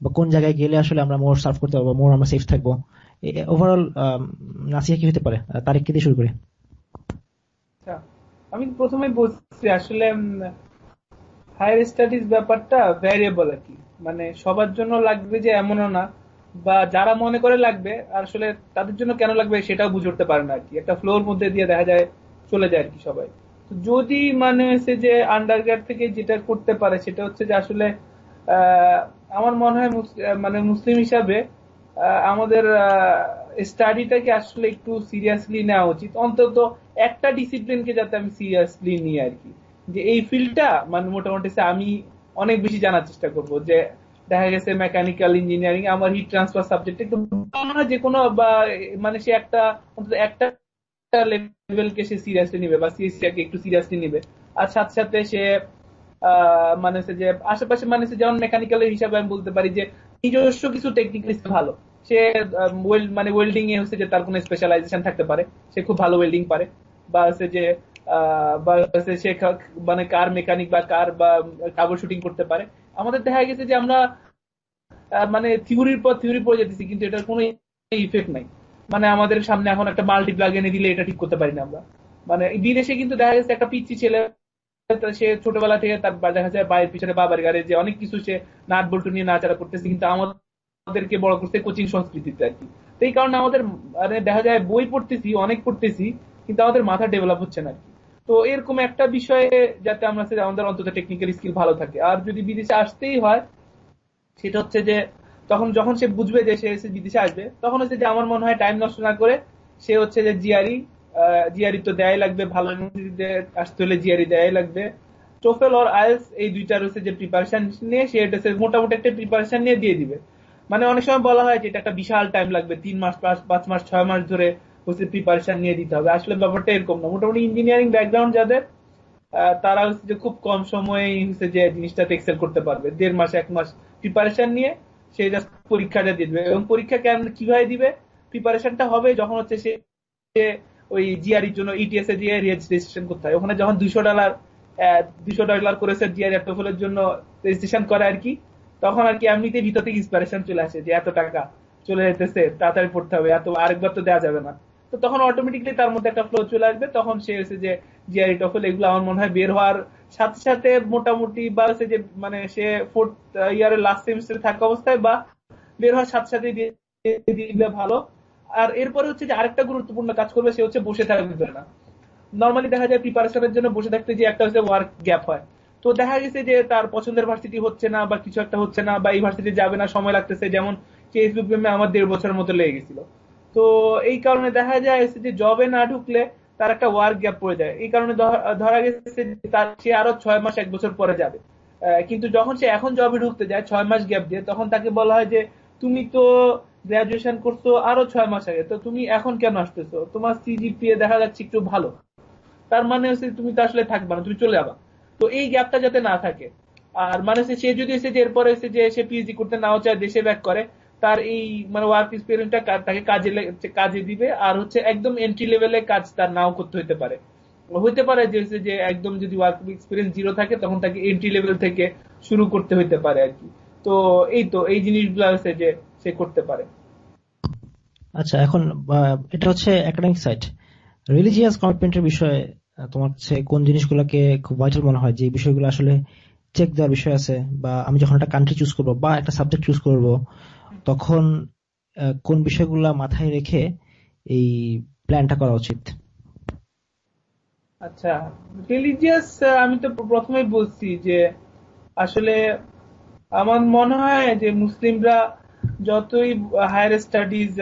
বা কোন জায়গায় গেলে আসলে আমরা মোর সার্ভ করতে পারব মোর আমরা সেফ থাকব ওভারঅল নাসিহা কি হতে পারে? তারিখ দিয়ে শুরু করে। আচ্ছা, আমি প্রথমে বলছি আসলে হায়ার স্টাডিজ ব্যাপারটা ভ্যারিয়েবল আর কি। মানে সবার জন্য লাগবে যে এমনও না বা যারা মনে করে লাগবে আসলে তাদের জন্য কেন লাগবে সেটাও বুঝে উঠতে পারে না আর কি। একটা ফ্লোর মধ্যে দিয়ে দেখা যায় চলে যায় আর কি সবাই। যদি মানে হচ্ছে যে আন্ডারগ্রাড থেকে যেটা করতে পারে, সেটা হচ্ছে যে আসলে আমার মনে হয় মানে মুসলিম হিসাবে আমাদের স্টাডিটাকে আসলে একটু সিরিয়াসলি নেওয়া উচিত। অন্তত একটা ডিসিপ্লিনকে যাতে আমি সিরিয়াসলি নিই আর কি যে এই ফিল্ডটা মানে মোটামুটি আমি অনেক বেশি জানার চেষ্টা করব। যে দেখা গেছে মেকানিক্যাল ইঞ্জিনিয়ারিং আমার হিট ট্রান্সফার সাবজেক্ট একটু যে কোনো বা মানে সে একটা, অন্তত একটা লেভেলকে সে সিরিয়াসলি নিবে বা সিএসসি একটু সিরিয়াসলি নিবে। আর সাথে সাথে সে মানে যে, আশেপাশে মানে যেমন মেকানিক্যালের হিসাবে আমি বলতে পারি যে, নিজস্ব কিছু টেকনিক্যাল ভালো। সে মানে ওয়েল্ডিং এ হচ্ছে যে তার কোনো স্পেশালাইজেশন থাকতে পারে। সে খুব ভালো ওয়েল্ডিং পারে। বা হচ্ছে যে সে মানে কার মেকানিক বা কার বা কাবর শুটিং করতে পারে। আমাদের দেখা গেছে যে আমরা মানে থিওরির পর থিওরি পড়ে যেতেছি, কিন্তু এটার কোনো ইফেক্ট নাই। মানে আমাদের সামনে এখন একটা মাল্টি প্লাগ এনে দিলে এটা ঠিক করতে পারি না আমরা। মানে বিদেশে কিন্তু দেখা গেছে একটা পিচ্ছি ছেলে, সে ছোটবেলা থেকে তার দেখা যায় বাইরের পিছনে বাবার গাড়ি, যে অনেক কিছু সে নাট বল্টু নিয়ে নাচারা করতেছে, কিন্তু আমাদেরকে বড় করতে কোচিং সংস্কৃতিতে আর কি। তো এই কারণে আমাদের মানে দেখা যায় বই পড়তেছি, অনেক পড়তেছি, কিন্তু আমাদের মাথা ডেভেলপ হচ্ছে না তো এরকম একটা বিষয়ে যাতে আমরা আমাদের অন্তত টেকনিক্যাল স্কিল ভালো থাকে। আর যদি বিদেশে আসতেই হয়, সেটা হচ্ছে যে তখন যখন সে বুঝবে যে সে বিদেশে আসবে তখন হচ্ছে যে আমার মনে হয় টাইম নষ্ট না করে, সে হচ্ছে যে জিআরই জিআরই তো দেয়াই লাগবে, ভালো আসতে হলে জিআরই দেয়াই লাগবে। টোফেল আর আইএলস এই দুইটার হচ্ছে যে প্রিপারেশন নিয়ে সে এটা মোটামুটি একটা প্রিপারেশন নিয়ে দিয়ে দিবে। মানে অনেক সময় বলা হয় যে এটা একটা বিশাল টাইম লাগবে, তিন মাস, পাঁচ মাস, ছয় মাস ধরে হচ্ছে প্রিপারেশন নিয়ে দিতে হবে। আসলে ব্যাপারটা এরকম না। মোটামুটি ইঞ্জিনিয়ারিং ব্যাকগ্রাউন্ড যাদের তারা হচ্ছে যে খুব কম সময়ে হচ্ছে যে জিনিসটাতে এক্সেল করতে পারবে। দেড় মাস, এক মাস প্রিপারেশন নিয়ে সে জাস্ট পরীক্ষাটা দিয়ে দিবে। এবং পরীক্ষা কেন কীভাবে দিবে? প্রিপারেশনটা হবে যখন হচ্ছে সে ওই জিআরির জন্য ইটিএস এ দিয়ে রেজিস্ট্রেশন করতে হয়। ওখানে যখন দুশো ডলার দুশো ডলার করেছে জিআর টোফেলের জন্য রেজিস্ট্রেশন করে আর কি, তখন আর কি এমনিতে ভিতর থেকে ইন্সপিরেশন চলে আসে যে এত টাকা চলে যেতেছে, তাড়াতাড়ি পড়তে হবে, এত আরেকবার তো দেওয়া যাবে না। তো তখন অটোমেটিকলি তার মধ্যে একটা ফ্লো চলে আসবে। তখন সে হচ্ছে যে জিআরই টফেল এগুলো আমার মনে হয় বের হওয়ার সাথে সাথে মোটামুটি বা হচ্ছে যে মানে সে ফোর্থ ইয়ারের লাস্ট সেমিস্টারে থাকা অবস্থায় বা বের হওয়ার সাথে সাথে দিলে ভালো। আর এরপরে হচ্ছে যে আরেকটা গুরুত্বপূর্ণ কাজ করবে, সে হচ্ছে বসে থাকবে না। নর্মালি দেখা যায় প্রিপারেশনের জন্য বসে থাকতে যে একটা হচ্ছে ওয়ার্ক গ্যাপ হয়। তো দেখা গেছে যে তার পছন্দের ভার্সিটি হচ্ছে না বা কিছু একটা হচ্ছে না বা এই ভার্সিটি যাবে না, সময় লাগতেছে। যেমন ফেসবুক আমার দেড় বছরের মতো লেগে গেছিল। তো এই কারণে দেখা যায় যে জবে না ঢুকলে তার একটা ওয়ার্ক গ্যাপ পড়ে যায়। এই কারণে ধরা গেছে তার সে আরও ছয় মাস এক বছর পরে যাবে। কিন্তু যখন সে এখন জবে ঢুকতে যায়, ছয় মাস গ্যাপ দিয়ে, তখন তাকে বলা হয় যে, তুমি তো গ্রাজুয়েশন করছ আরও ছয় মাস আগে, তো তুমি এখন কেন আসতেছো? তোমার সিজিপিএ দেখা যাচ্ছে একটু ভালো। তার মানে হচ্ছে তুমি তো আসলে থাকবা না, তুমি চলে যাবা। তো এই গ্যাপটা যাতে না থাকে। আর মানে সে যদি এসে যে এরপরে এসে যে সে পিএইচডি করতে নাও চায়, দেশে ব্যাক করে তার এই মানে ওয়ার্ক এক্সপিরিয়েন্সটা তাকে কাজে কাজে দিবে। আর হচ্ছে একদম এন্ট্রি লেভেলে কাজ তার নাও করতে হতে পারে। হইতে পারে যে যে একদম যদি ওয়ার্ক এক্সপিরিয়েন্স জিরো থাকে, তখন তাকে এন্ট্রি লেভেল থেকে শুরু করতে হইতে পারে আর কি। তো, এই তো, এই জিনিসগুলো আছে যে সে করতে পারে। আচ্ছা এখন এটা হচ্ছে একাডেমিক সাইট রিলিজিয়াস কমিটমেন্টের বিষয়ে তোমার হচ্ছে কোন জিনিসগুলোকে খুব ভাইটাল মনে হয়? যে বিষয়গুলো আসলে চেক দেওয়ার বিষয় আছে, বা আমি যখন একটা কান্ট্রি চুজ করব, বা একটা সাবজেক্ট চুজ করব তখন কোন বিষয়গুলো মাথায় রেখে এই প্ল্যানটা করা উচিত? আচ্ছা রিলিজিয়াস আমি তো প্রথমেই বলছি যে আসলে আমার মনে হয় যে মুসলিমরা যতই হায়ার স্টাডিজ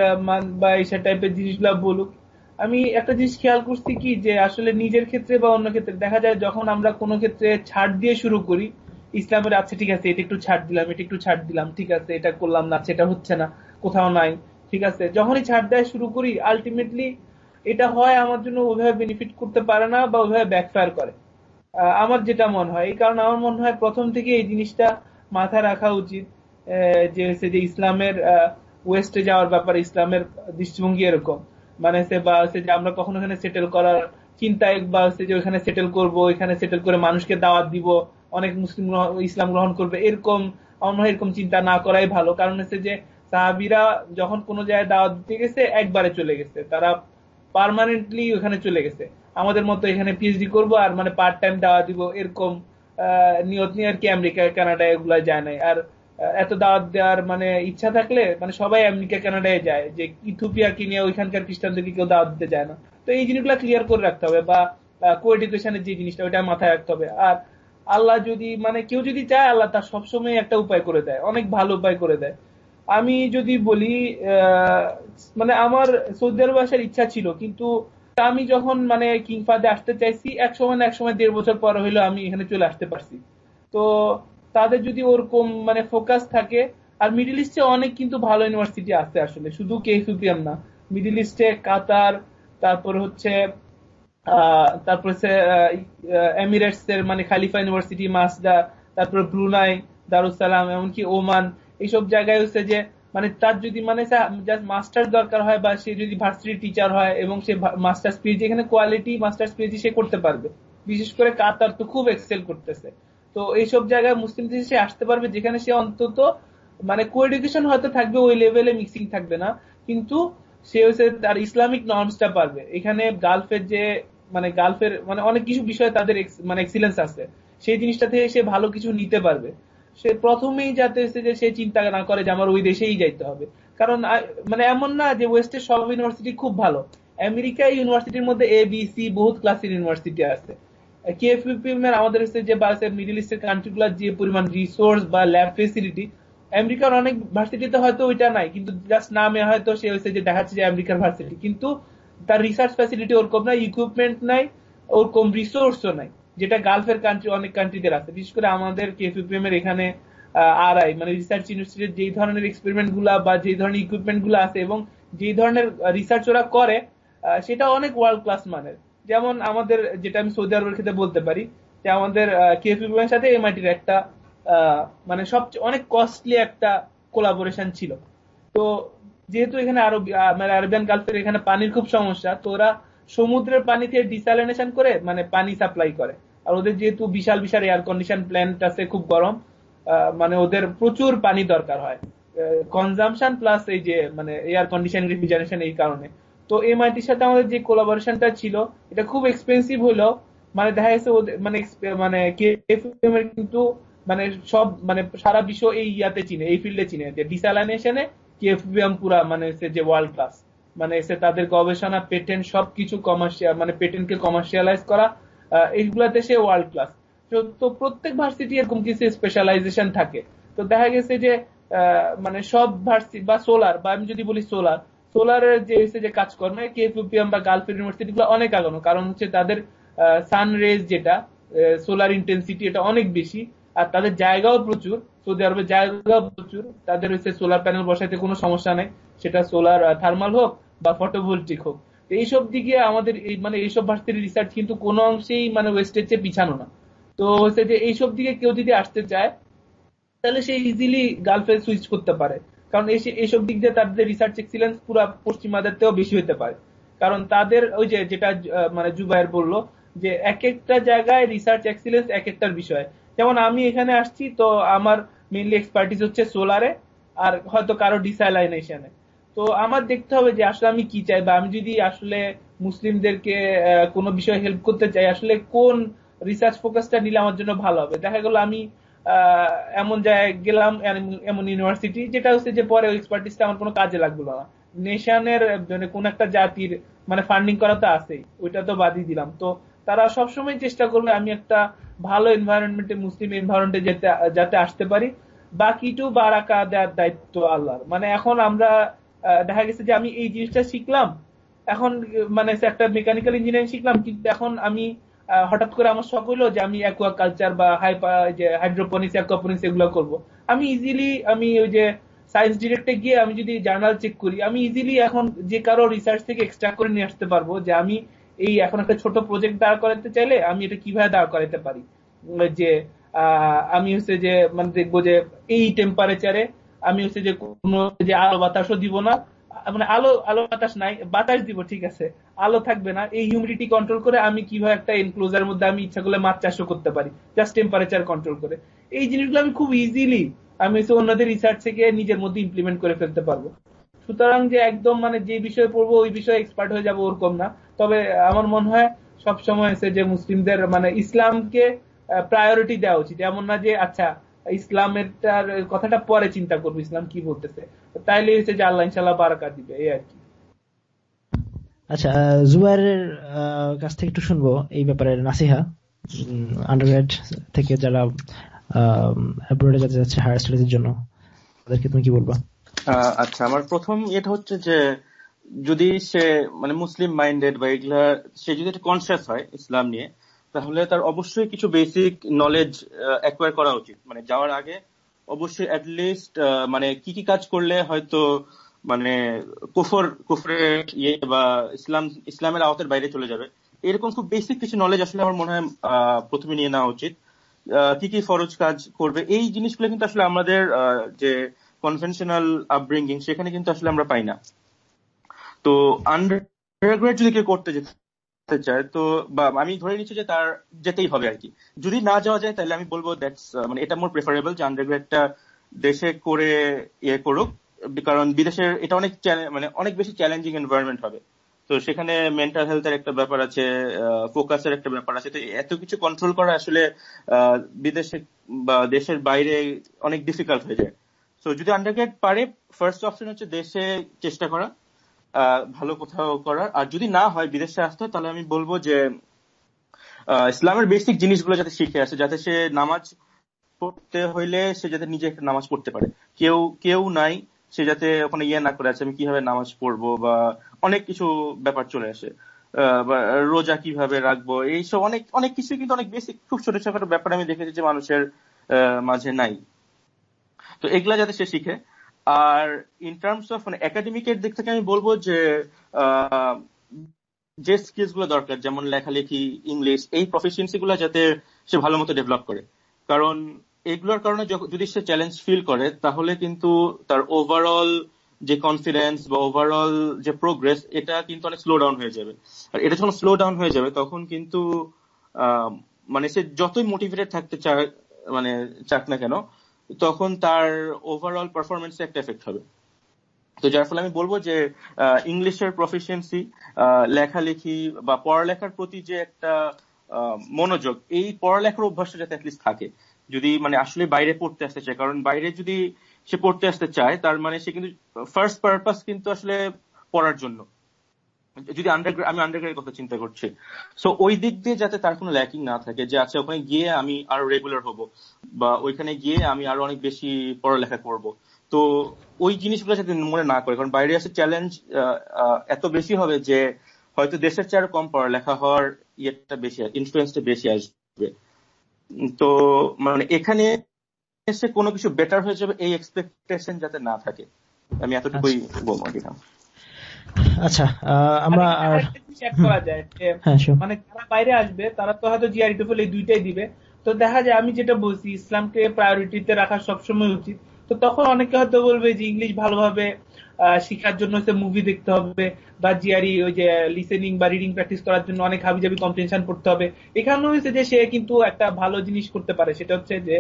বা এইসব টাইপের জিনিসগুলা বলুক, আমি একটা জিনিস খেয়াল করছি কি যে আসলে নিজের ক্ষেত্রে বা অন্য ক্ষেত্রে দেখা যায় যখন আমরা কোনো ক্ষেত্রে ছাড় দিয়ে শুরু করি ইসলামের আছে ঠিক আছে, এটা একটু ছাড় দিলাম, এটা একটু ছাড় দিলাম, ঠিক আছে, এটা করলাম না, সেটা হচ্ছে না, কোথাও নাই, ঠিক আছে। যখনই ছাড় দেওয়া শুরু করি আলটিমেটলি এটা হয় আমার জন্য ওইভাবে বেনিফিট করতে পারে না বা ওইভাবে ব্যাকফায়ার করে। আমার যেটা মনে হয়, এই কারণে আমার মনে হয় প্রথম থেকে এই জিনিসটা মাথায় রাখা উচিত যে হচ্ছে যে ইসলামের ওয়েস্টে যাওয়ার ব্যাপারে ইসলামের দৃষ্টিভঙ্গি এরকম। মানে সে বা হচ্ছে যে আমরা কখনো ওখানে সেটেল করার চিন্তায় বা হচ্ছে যে ওইখানে সেটেল করব এখানে সেটেল করে মানুষকে দাওয়াত দিব অনেক মুসলিম ইসলাম গ্রহণ করবে। এরকম, আমার এরকম চিন্তা না করাই ভালো। কারণ হচ্ছে যে, সাহাবিরা যখন কোন জায়গায় দাওয়াত দিতে গেছে, একবারে চলে গেছে। তারা পারমানেন্টলি ওখানে চলে গেছে। আমাদের মতো এখানে পিএইচডি করব আর মানে পার্ট টাইম দাওয়াত দিব, এরকম নিয়ত নিয়ে আর কি আমেরিকা কানাডা এগুলা যায় নাই। আর এত দাওয়াত দেওয়ার মানে ইচ্ছা থাকলে মানে সবাই আমেরিকা, কানাডায় যায়। যে ইথোপিয়া কিনে ওইখানকার খ্রিস্টানদেরকে কেউ দাওয়াত দিতে যায় না। তো এই জিনিসগুলো ক্লিয়ার করে রাখতে হবে বা কো এডুকেশনের যে জিনিসটা, ওইটা মাথায় রাখতে হবে। আর আল্লাহ যদি মানে কেউ যদি চায়, আল্লাহ তার সবসময় একটা উপায় করে দেয়, অনেক ভালো উপায় করে দেয়। আমি যদি বলি মানে আমার সৌদি আরব আসার ইচ্ছা ছিল, কিন্তু আমি যখন মানে কিংফাদে আসতে চাইছি, এক সময় না এক সময় দেড় বছর পর হইল আমি এখানে চলে আসতে পারছি। তো তাদের যদি ওরকম মানে ফোকাস থাকে, আর মিডিল ইস্টে অনেক কিন্তু ভালো ইউনিভার্সিটি আছে আসলে, শুধু কেফিপিএম না। মিডিল ইস্টে কাতার তারপর হচ্ছে তারপর এমিরেটস এর মানে খালিফা ইউনিভার্সিটি, মাসদা, তারপর ব্রুনাই, দারুসালাম, এমনকি ওমান, এইসব জায়গায় হচ্ছে যে মানে তার যদি মানে জাস্ট দরকার হয় বা সে যদি ভার্সিটি টিচার হয় এবং সে মাস্টার্স পিএইচডি এখানে কোয়ালিটি মাস্টার্স পিএইচডি সে করতে পারবে। বিশেষ করে কাতার তো খুব এক্সেল করতেছে। তো এইসব জায়গায় মুসলিম দেশে সে আসতে পারবে যেখানে সে অন্তত মানে কো এডুকেশন হয়তো থাকবে ওই লেভেলে মিক্সিং থাকবে না। কিন্তু সে হচ্ছে তার ইসলামিক নর্মসটা পারবে। এখানে গালফের যে মানে গালফের মানে অনেক কিছু বিষয়ে তাদের মানে এক্সিলেন্স আছে। সেই জিনিসটা থেকে সে ভালো কিছু নিতে পারবে। সে প্রথমেই যাতে যে সে চিন্তা না করে যে আমার ওই দেশেই যাইতে হবে। কারণ মানে এমন না যে ওয়েস্টের সব ইউনিভার্সিটি খুব ভালো। আমেরিকা ইউনিভার্সিটির মধ্যে এ বি সি বহুত ক্লাসের ইউনিভার্সিটি আছে। কেএফপিএম এর আমাদের হচ্ছে যে মিডিল ইস্টের কান্ট্রিগুলোর যে পরিমাণ রিসোর্স বা ল্যাব ফেসিলিটি আমেরিকার অনেক ভার্সিটিতে হয়তো ওইটা নাই, কিন্তু জাস্ট নামে হয়তো সে হয়েছে যে দেখাচ্ছে যে আমেরিকার ভার্সিটি। কিন্তু তার রিসার্চ ফ্যাসিলিটি ওরকম নাই ইকুইপমেন্ট নাই, ওরকম রিসোর্সও নাই, যেটা গালফের কান্ট্রি অনেক কান্ট্রিদের আছে। বিশেষ করে আমাদের কেএফপিএম এর এখানে আর আই মানে রিসার্চ ইউনিভার্সিটির যেই ধরনের এক্সপেরিমেন্টগুলা বা যেই ধরনের ইকুইপমেন্টগুলো আছে এবং যেই ধরনের রিসার্চ ওরা করে সেটা অনেক ওয়ার্ল্ড ক্লাস মানের। যেমন আমাদের, যেটা আমি সৌদি আরবের ক্ষেত্রে বলতে পারি, যে আমাদের কেএফপিএম এর সাথে এমআইটির একটা মানে সবচেয়ে অনেক কস্টলি একটা কোলাবোরেশন ছিল। তো যেহেতু এখানে আরব মানে আরবিয়ান গালফের এখানে পানির খুব সমস্যা, তো ওরা সমুদ্রের পানিতে ডিসালিনেশন করে মানে পানি সাপ্লাই করে। আর ওদের যেহেতু বিশাল বিশাল এয়ার কন্ডিশন প্ল্যান্ট আছে, খুব গরম মানে ওদের প্রচুর পানি দরকার হয়। কনজামশন প্লাস এই যে মানে এয়ার কন্ডিশন রেফ্রিজারেশন এই কারণে। তো এমআইটির সাথে আমাদের যে কোলাবোরেশনটা ছিল, এটা খুব এক্সপেন্সিভ হলো মানে দেখা গেছে মানে মানে কিন্তু মানে সব মানে সারা বিশ্ব এই ইয়াতে চিনে, এই ফিল্ডে চিনে যে ডিসালাইনেশনে কেএফবিএম পুরা মানে যে ওয়ার্ল্ড ক্লাস মানে এসে তাদের গবেষণা, পেটেন্ট, সবকিছু কমার্শিয়াল মানে পেটেন্টকে কমার্শিয়ালাইজ করা এইগুলাতে সে ওয়ার্ল্ড ক্লাস তো প্রত্যেক ভার্সিটি এরকম কিছু স্পেশালাইজেশন থাকে। তো দেখা গেছে যে মানে সব ভার্সিটি বা সোলার বা আমি যদি বলি সোলার সোলারের যে যে কাজকর্ম কেএফপিএম বা গালফ ইউনিভার্সিটি গুলো অনেক আগানো, কারণ হচ্ছে তাদের সান রেজ যেটা সোলার ইন্টেন্সিটি এটা অনেক বেশি আর তাদের জায়গাও প্রচুর, সৌদি আরবের জায়গাও প্রচুর। তাদের হচ্ছে সোলার প্যানেল বসাইতে কোনো সমস্যা নেই। সেটা সোলার থার্মাল হোক বা ফটোভোল্টিক হোক। এইসব দিকে আমাদের মানে এইসব ভার্সিটির রিসার্চ কিন্তু কোনো অংশেই মানে ওয়েস্টের চেয়ে পিছানো না। তো হচ্ছে যে এইসব দিকে কেউ যদি আসতে চায়, তাহলে সে ইজিলি গার্লফ্রে সুইচ করতে পারে। কারণ এইসব দিক দিয়ে তাদের রিসার্চ এক্সিলেন্স পুরো পশ্চিমাদের থেকেও বেশি হতে পারে। কারণ তাদের ওই যে, যেটা মানে জুবাইর বলল যে এক একটা জায়গায় রিসার্চ এক্সিলেন্স এক একটার বিষয়। যেমন আমি এখানে আসছি, তো আমার মেইনলি এক্সপার্টিস হচ্ছে সোলারে আর হয়তো কারও ডিসাইলাইনেশনে তো আমার দেখতে হবে যে আসলে আমি কি চাই বা আমি যদি আসলে মুসলিমদেরকে কোনো বিষয়ে হেল্প করতে চাই, আসলে কোন রিসার্চ ফোকাসটা নিলে আমার জন্য ভালো হবে? দেখা গেল আমি এমন জায়গায় গেলাম, এমন ইউনিভার্সিটি যেটা হচ্ছে যে পরে এক্সপার্টিসটা আমার কোনো কাজে লাগল না। নেশনের মানে কোন একটা জাতির মানে ফান্ডিং করা তো আছেই, ওইটা তো বাদই দিলাম। তো তারা সবসময় চেষ্টা করবে আমি একটা ভালো এনভায়রনমেন্টে মুসলিম এনভায়রনমেন্টে যেতে, যাতে আসতে পারি। বাকিটু বারাকা দেওয়ার দায়িত্ব আল্লাহর। মানে এখন আমরা দেখা গেছে যে আমি এই জিনিসটা শিখলাম। এখন মানে একটা মেকানিক্যাল ইঞ্জিনিয়ারিং শিখলাম, কিন্তু এখন আমি হঠাৎ করে আমার শখ হইল যে আমি অ্যাকুয়া কালচার বা যে হাইড্রোপনিক্স অ্যাকোপনিক্স এগুলো করব। আমি ইজিলি আমি ওই যে সায়েন্স ডিরেক্টে গিয়ে আমি যদি জার্নাল চেক করি, আমি ইজিলি এখন যে কারও রিসার্চ থেকে এক্সট্রা করে নিয়ে আসতে পারব যে আমি এই এখন একটা ছোট প্রজেক্ট দাঁড় করাতে চাইলে আমি এটা কীভাবে দাঁড় করাতে পারি? যে আমি হচ্ছে যে মানে দেখব যে, এই টেম্পারেচারে আমি হচ্ছে যে কোনো যে আলো বাতাসও দিব না মানে আলো আলো বাতাস নাই, বাতাস দিব, ঠিক আছে। আলো থাকবে না, এই হিউমিডিটি কন্ট্রোল করে আমি কীভাবে একটা এনক্লোজার মধ্যে আমি ইচ্ছা করলে মাছ চাষও করতে পারি জাস্ট টেম্পারেচার কন্ট্রোল করে। এই জিনিসগুলো আমি খুব ইজিলি আমি হচ্ছে অন্যদের রিসার্চ থেকে নিজের মধ্যে ইমপ্লিমেন্ট করে ফেলতে পারব। সুতরাং যে একদম মানে যে বিষয়ে পড়ব, ওই বিষয়ে এক্সপার্ট হয়ে যাব ওরকম না। তবে আমার মনে হয় সব সময় এসে যে মুসলিমদের মানে ইসলামকে প্রায়োরিটি দেওয়া উচিত। এমন না যে আচ্ছা ইসলামের কথাটা পরে চিন্তা করব ইসলাম কি বলতেছে? তাইলে হচ্ছে যে আল্লাহ ইনশাল্লাহ বারাকা দিবে এই আর কি। আচ্ছা জুবাইরের কাছ থেকে একটু শুনব এই ব্যাপারে নাসিহা। আন্ডারগ্রেড থেকে যারা অ্যাব্রোডে যেতে যাচ্ছে হায়ার স্টাডিজের জন্য তাদেরকে তুমি কি বলবা? আচ্ছা আমার প্রথম এটা হচ্ছে যে যদি সে মানে মুসলিম মাইন্ডেড বা এগুলা, সে যদি একটা কনসিয়াস হয় ইসলাম নিয়ে, তাহলে তার অবশ্যই কিছু বেসিক নলেজ অ্যাকোয়ার করা উচিত। মানে যাওয়ার আগে অবশ্যই অ্যাটলিস্ট মানে কি কি কাজ করলে হয়তো মানে কুফর, কুফরের ইয়ে বা ইসলাম, ইসলামের আওতের বাইরে চলে যাবে। এরকম খুব বেসিক কিছু নলেজ আসলে আমার মনে হয় প্রথমে নিয়ে নেওয়া উচিত। কি কি ফরজ কাজ করবে, এই জিনিসগুলো কিন্তু আসলে আমাদের যে কনভেনশনাল আপব্রিঙ্গিং সেখানে কিন্তু আসলে আমরা পাই না। তো আন্ডার যদি কেউ করতে যেতে চায়, তো বা আমি ধরে নিচ্ছি যে তার যেতেই হবে আর কি। যদি না যাওয়া যায়, তাহলে আমি বলব দ্যাটস মানে এটা মোর প্রেফারেবল যে আন্ডারগ্রেডটা দেশে করে ইয়ে করুক, কারণ বিদেশের এটা অনেক মানে অনেক বেশি চ্যালেঞ্জিং এনভায়রনমেন্ট হবে। তো সেখানে মেন্টাল হেলথের একটা ব্যাপার আছে ফোকাসের একটা ব্যাপার আছে। তো এত কিছু কন্ট্রোল করা আসলে বিদেশে বা দেশের বাইরে অনেক ডিফিকাল্ট হয়ে যায়। তো যদি আন্ডারগ্রেড পারে ফার্স্ট অপশন হচ্ছে দেশে চেষ্টা করা। ভালো কোথাও করার। আর যদি না হয়, বিদেশে আসতে তাহলে আমি বলব যে ইসলামের বেসিক জিনিসগুলো যাতে শিখে আসে, যাতে সে নামাজ পড়তে হইলে সে যাতে নিজে একটা নামাজ পড়তে পারে। কেউ কেউ নাই, সে যাতে ওখানে ইয়ে না করে, আছে আমি কীভাবে নামাজ পড়ব বা অনেক কিছু ব্যাপার চলে আসে। রোজা কীভাবে রাখব, এইসব অনেক অনেক কিছু কিন্তু অনেক বেসিক খুব ছোট ছোট ব্যাপার আমি দেখেছি যে মানুষের মাঝে নাই। তো এগুলা যাতে সে শিখে। আর ইন টার্মস অফ মানে একাডেমিকের দিক থেকে আমি বলব যে যে স্কিলসগুলো দরকার, যেমন লেখালেখি, ইংলিশ, এই প্রফেশনসি গুলো যাতে সে ভালো মতো ডেভেলপ করে। কারণ এগুলোর কারণে যদি সে চ্যালেঞ্জ ফিল করে, তাহলে কিন্তু তার ওভারঅল যে কনফিডেন্স বা ওভারঅল যে প্রোগ্রেস এটা কিন্তু অনেক স্লো ডাউন হয়ে যাবে। আর এটা যখন স্লো ডাউন হয়ে যাবে, তখন কিন্তু মানে সে যতই মোটিভেটেড থাকতে চায় মানে চাক না কেন তখন তার ওভারঅল পারফরমেন্সে একটা এফেক্ট হবে। তো যার ফলে আমি বলব যে ইংলিশের প্রফিসিয়েন্সি লেখালেখি বা পড়ালেখার প্রতি যে একটা মনোযোগ, এই পড়ালেখার অভ্যাসটা যাতে অ্যাটলিস্ট থাকে। যদি মানে আসলে বাইরে পড়তে আসতে চায়, কারণ বাইরে যদি সে পড়তে আসতে চায়, তার মানে সে কিন্তু ফার্স্ট পারপাস কিন্তু আসলে পড়ার জন্য। যদি আন্ডার আমি আন্ডারগ্রেড কথা চিন্তা করছি। সো ওই দিক দিয়ে যাতে তার কোনো ল্যাকিং না থাকে যে আচ্ছা ওখানে গিয়ে আমি আরও রেগুলার হব বা ওইখানে গিয়ে আমি আরও অনেক বেশি পড়ালেখা করব। তো ওই জিনিসগুলো যাতে মনে না করে কারণ বাইরে আসে চ্যালেঞ্জ এত বেশি হবে যে হয়তো দেশের চেয়ে আরও কম পড়ালেখা হওয়ার ইয়েটা বেশি ইনফ্লুয়েন্সটা বেশি আসবে। তো মানে এখানে এসে কোনো কিছু বেটার হয়ে যাবে এই এক্সপেকটেশন যাতে না থাকে। আমি এতটুকুই বলব আর আচ্ছা আমরা আর করা যায় মানে যারা বাইরে আসবে তারা তো হয়তো জিআর টোফেল এই দুইটাই দিবে। তো দেখা যায় আমি যেটা বলছি ইসলামকে প্রায়োরিটিতে রাখা সবসময় উচিত। তো তখন অনেকে হয়তো বলবে যে ইংলিশ ভালোভাবে শিখার জন্য হচ্ছে মুভি দেখতে হবে বা জিআরই ওই যে লিসেনিং বা রিডিং প্র্যাকটিস করার জন্য অনেক হাবিজাবি কম্পিটিশন পড়তে হবে। এখানেও হয়েছে যে সে কিন্তু একটা ভালো জিনিস করতে পারে। সেটা হচ্ছে যে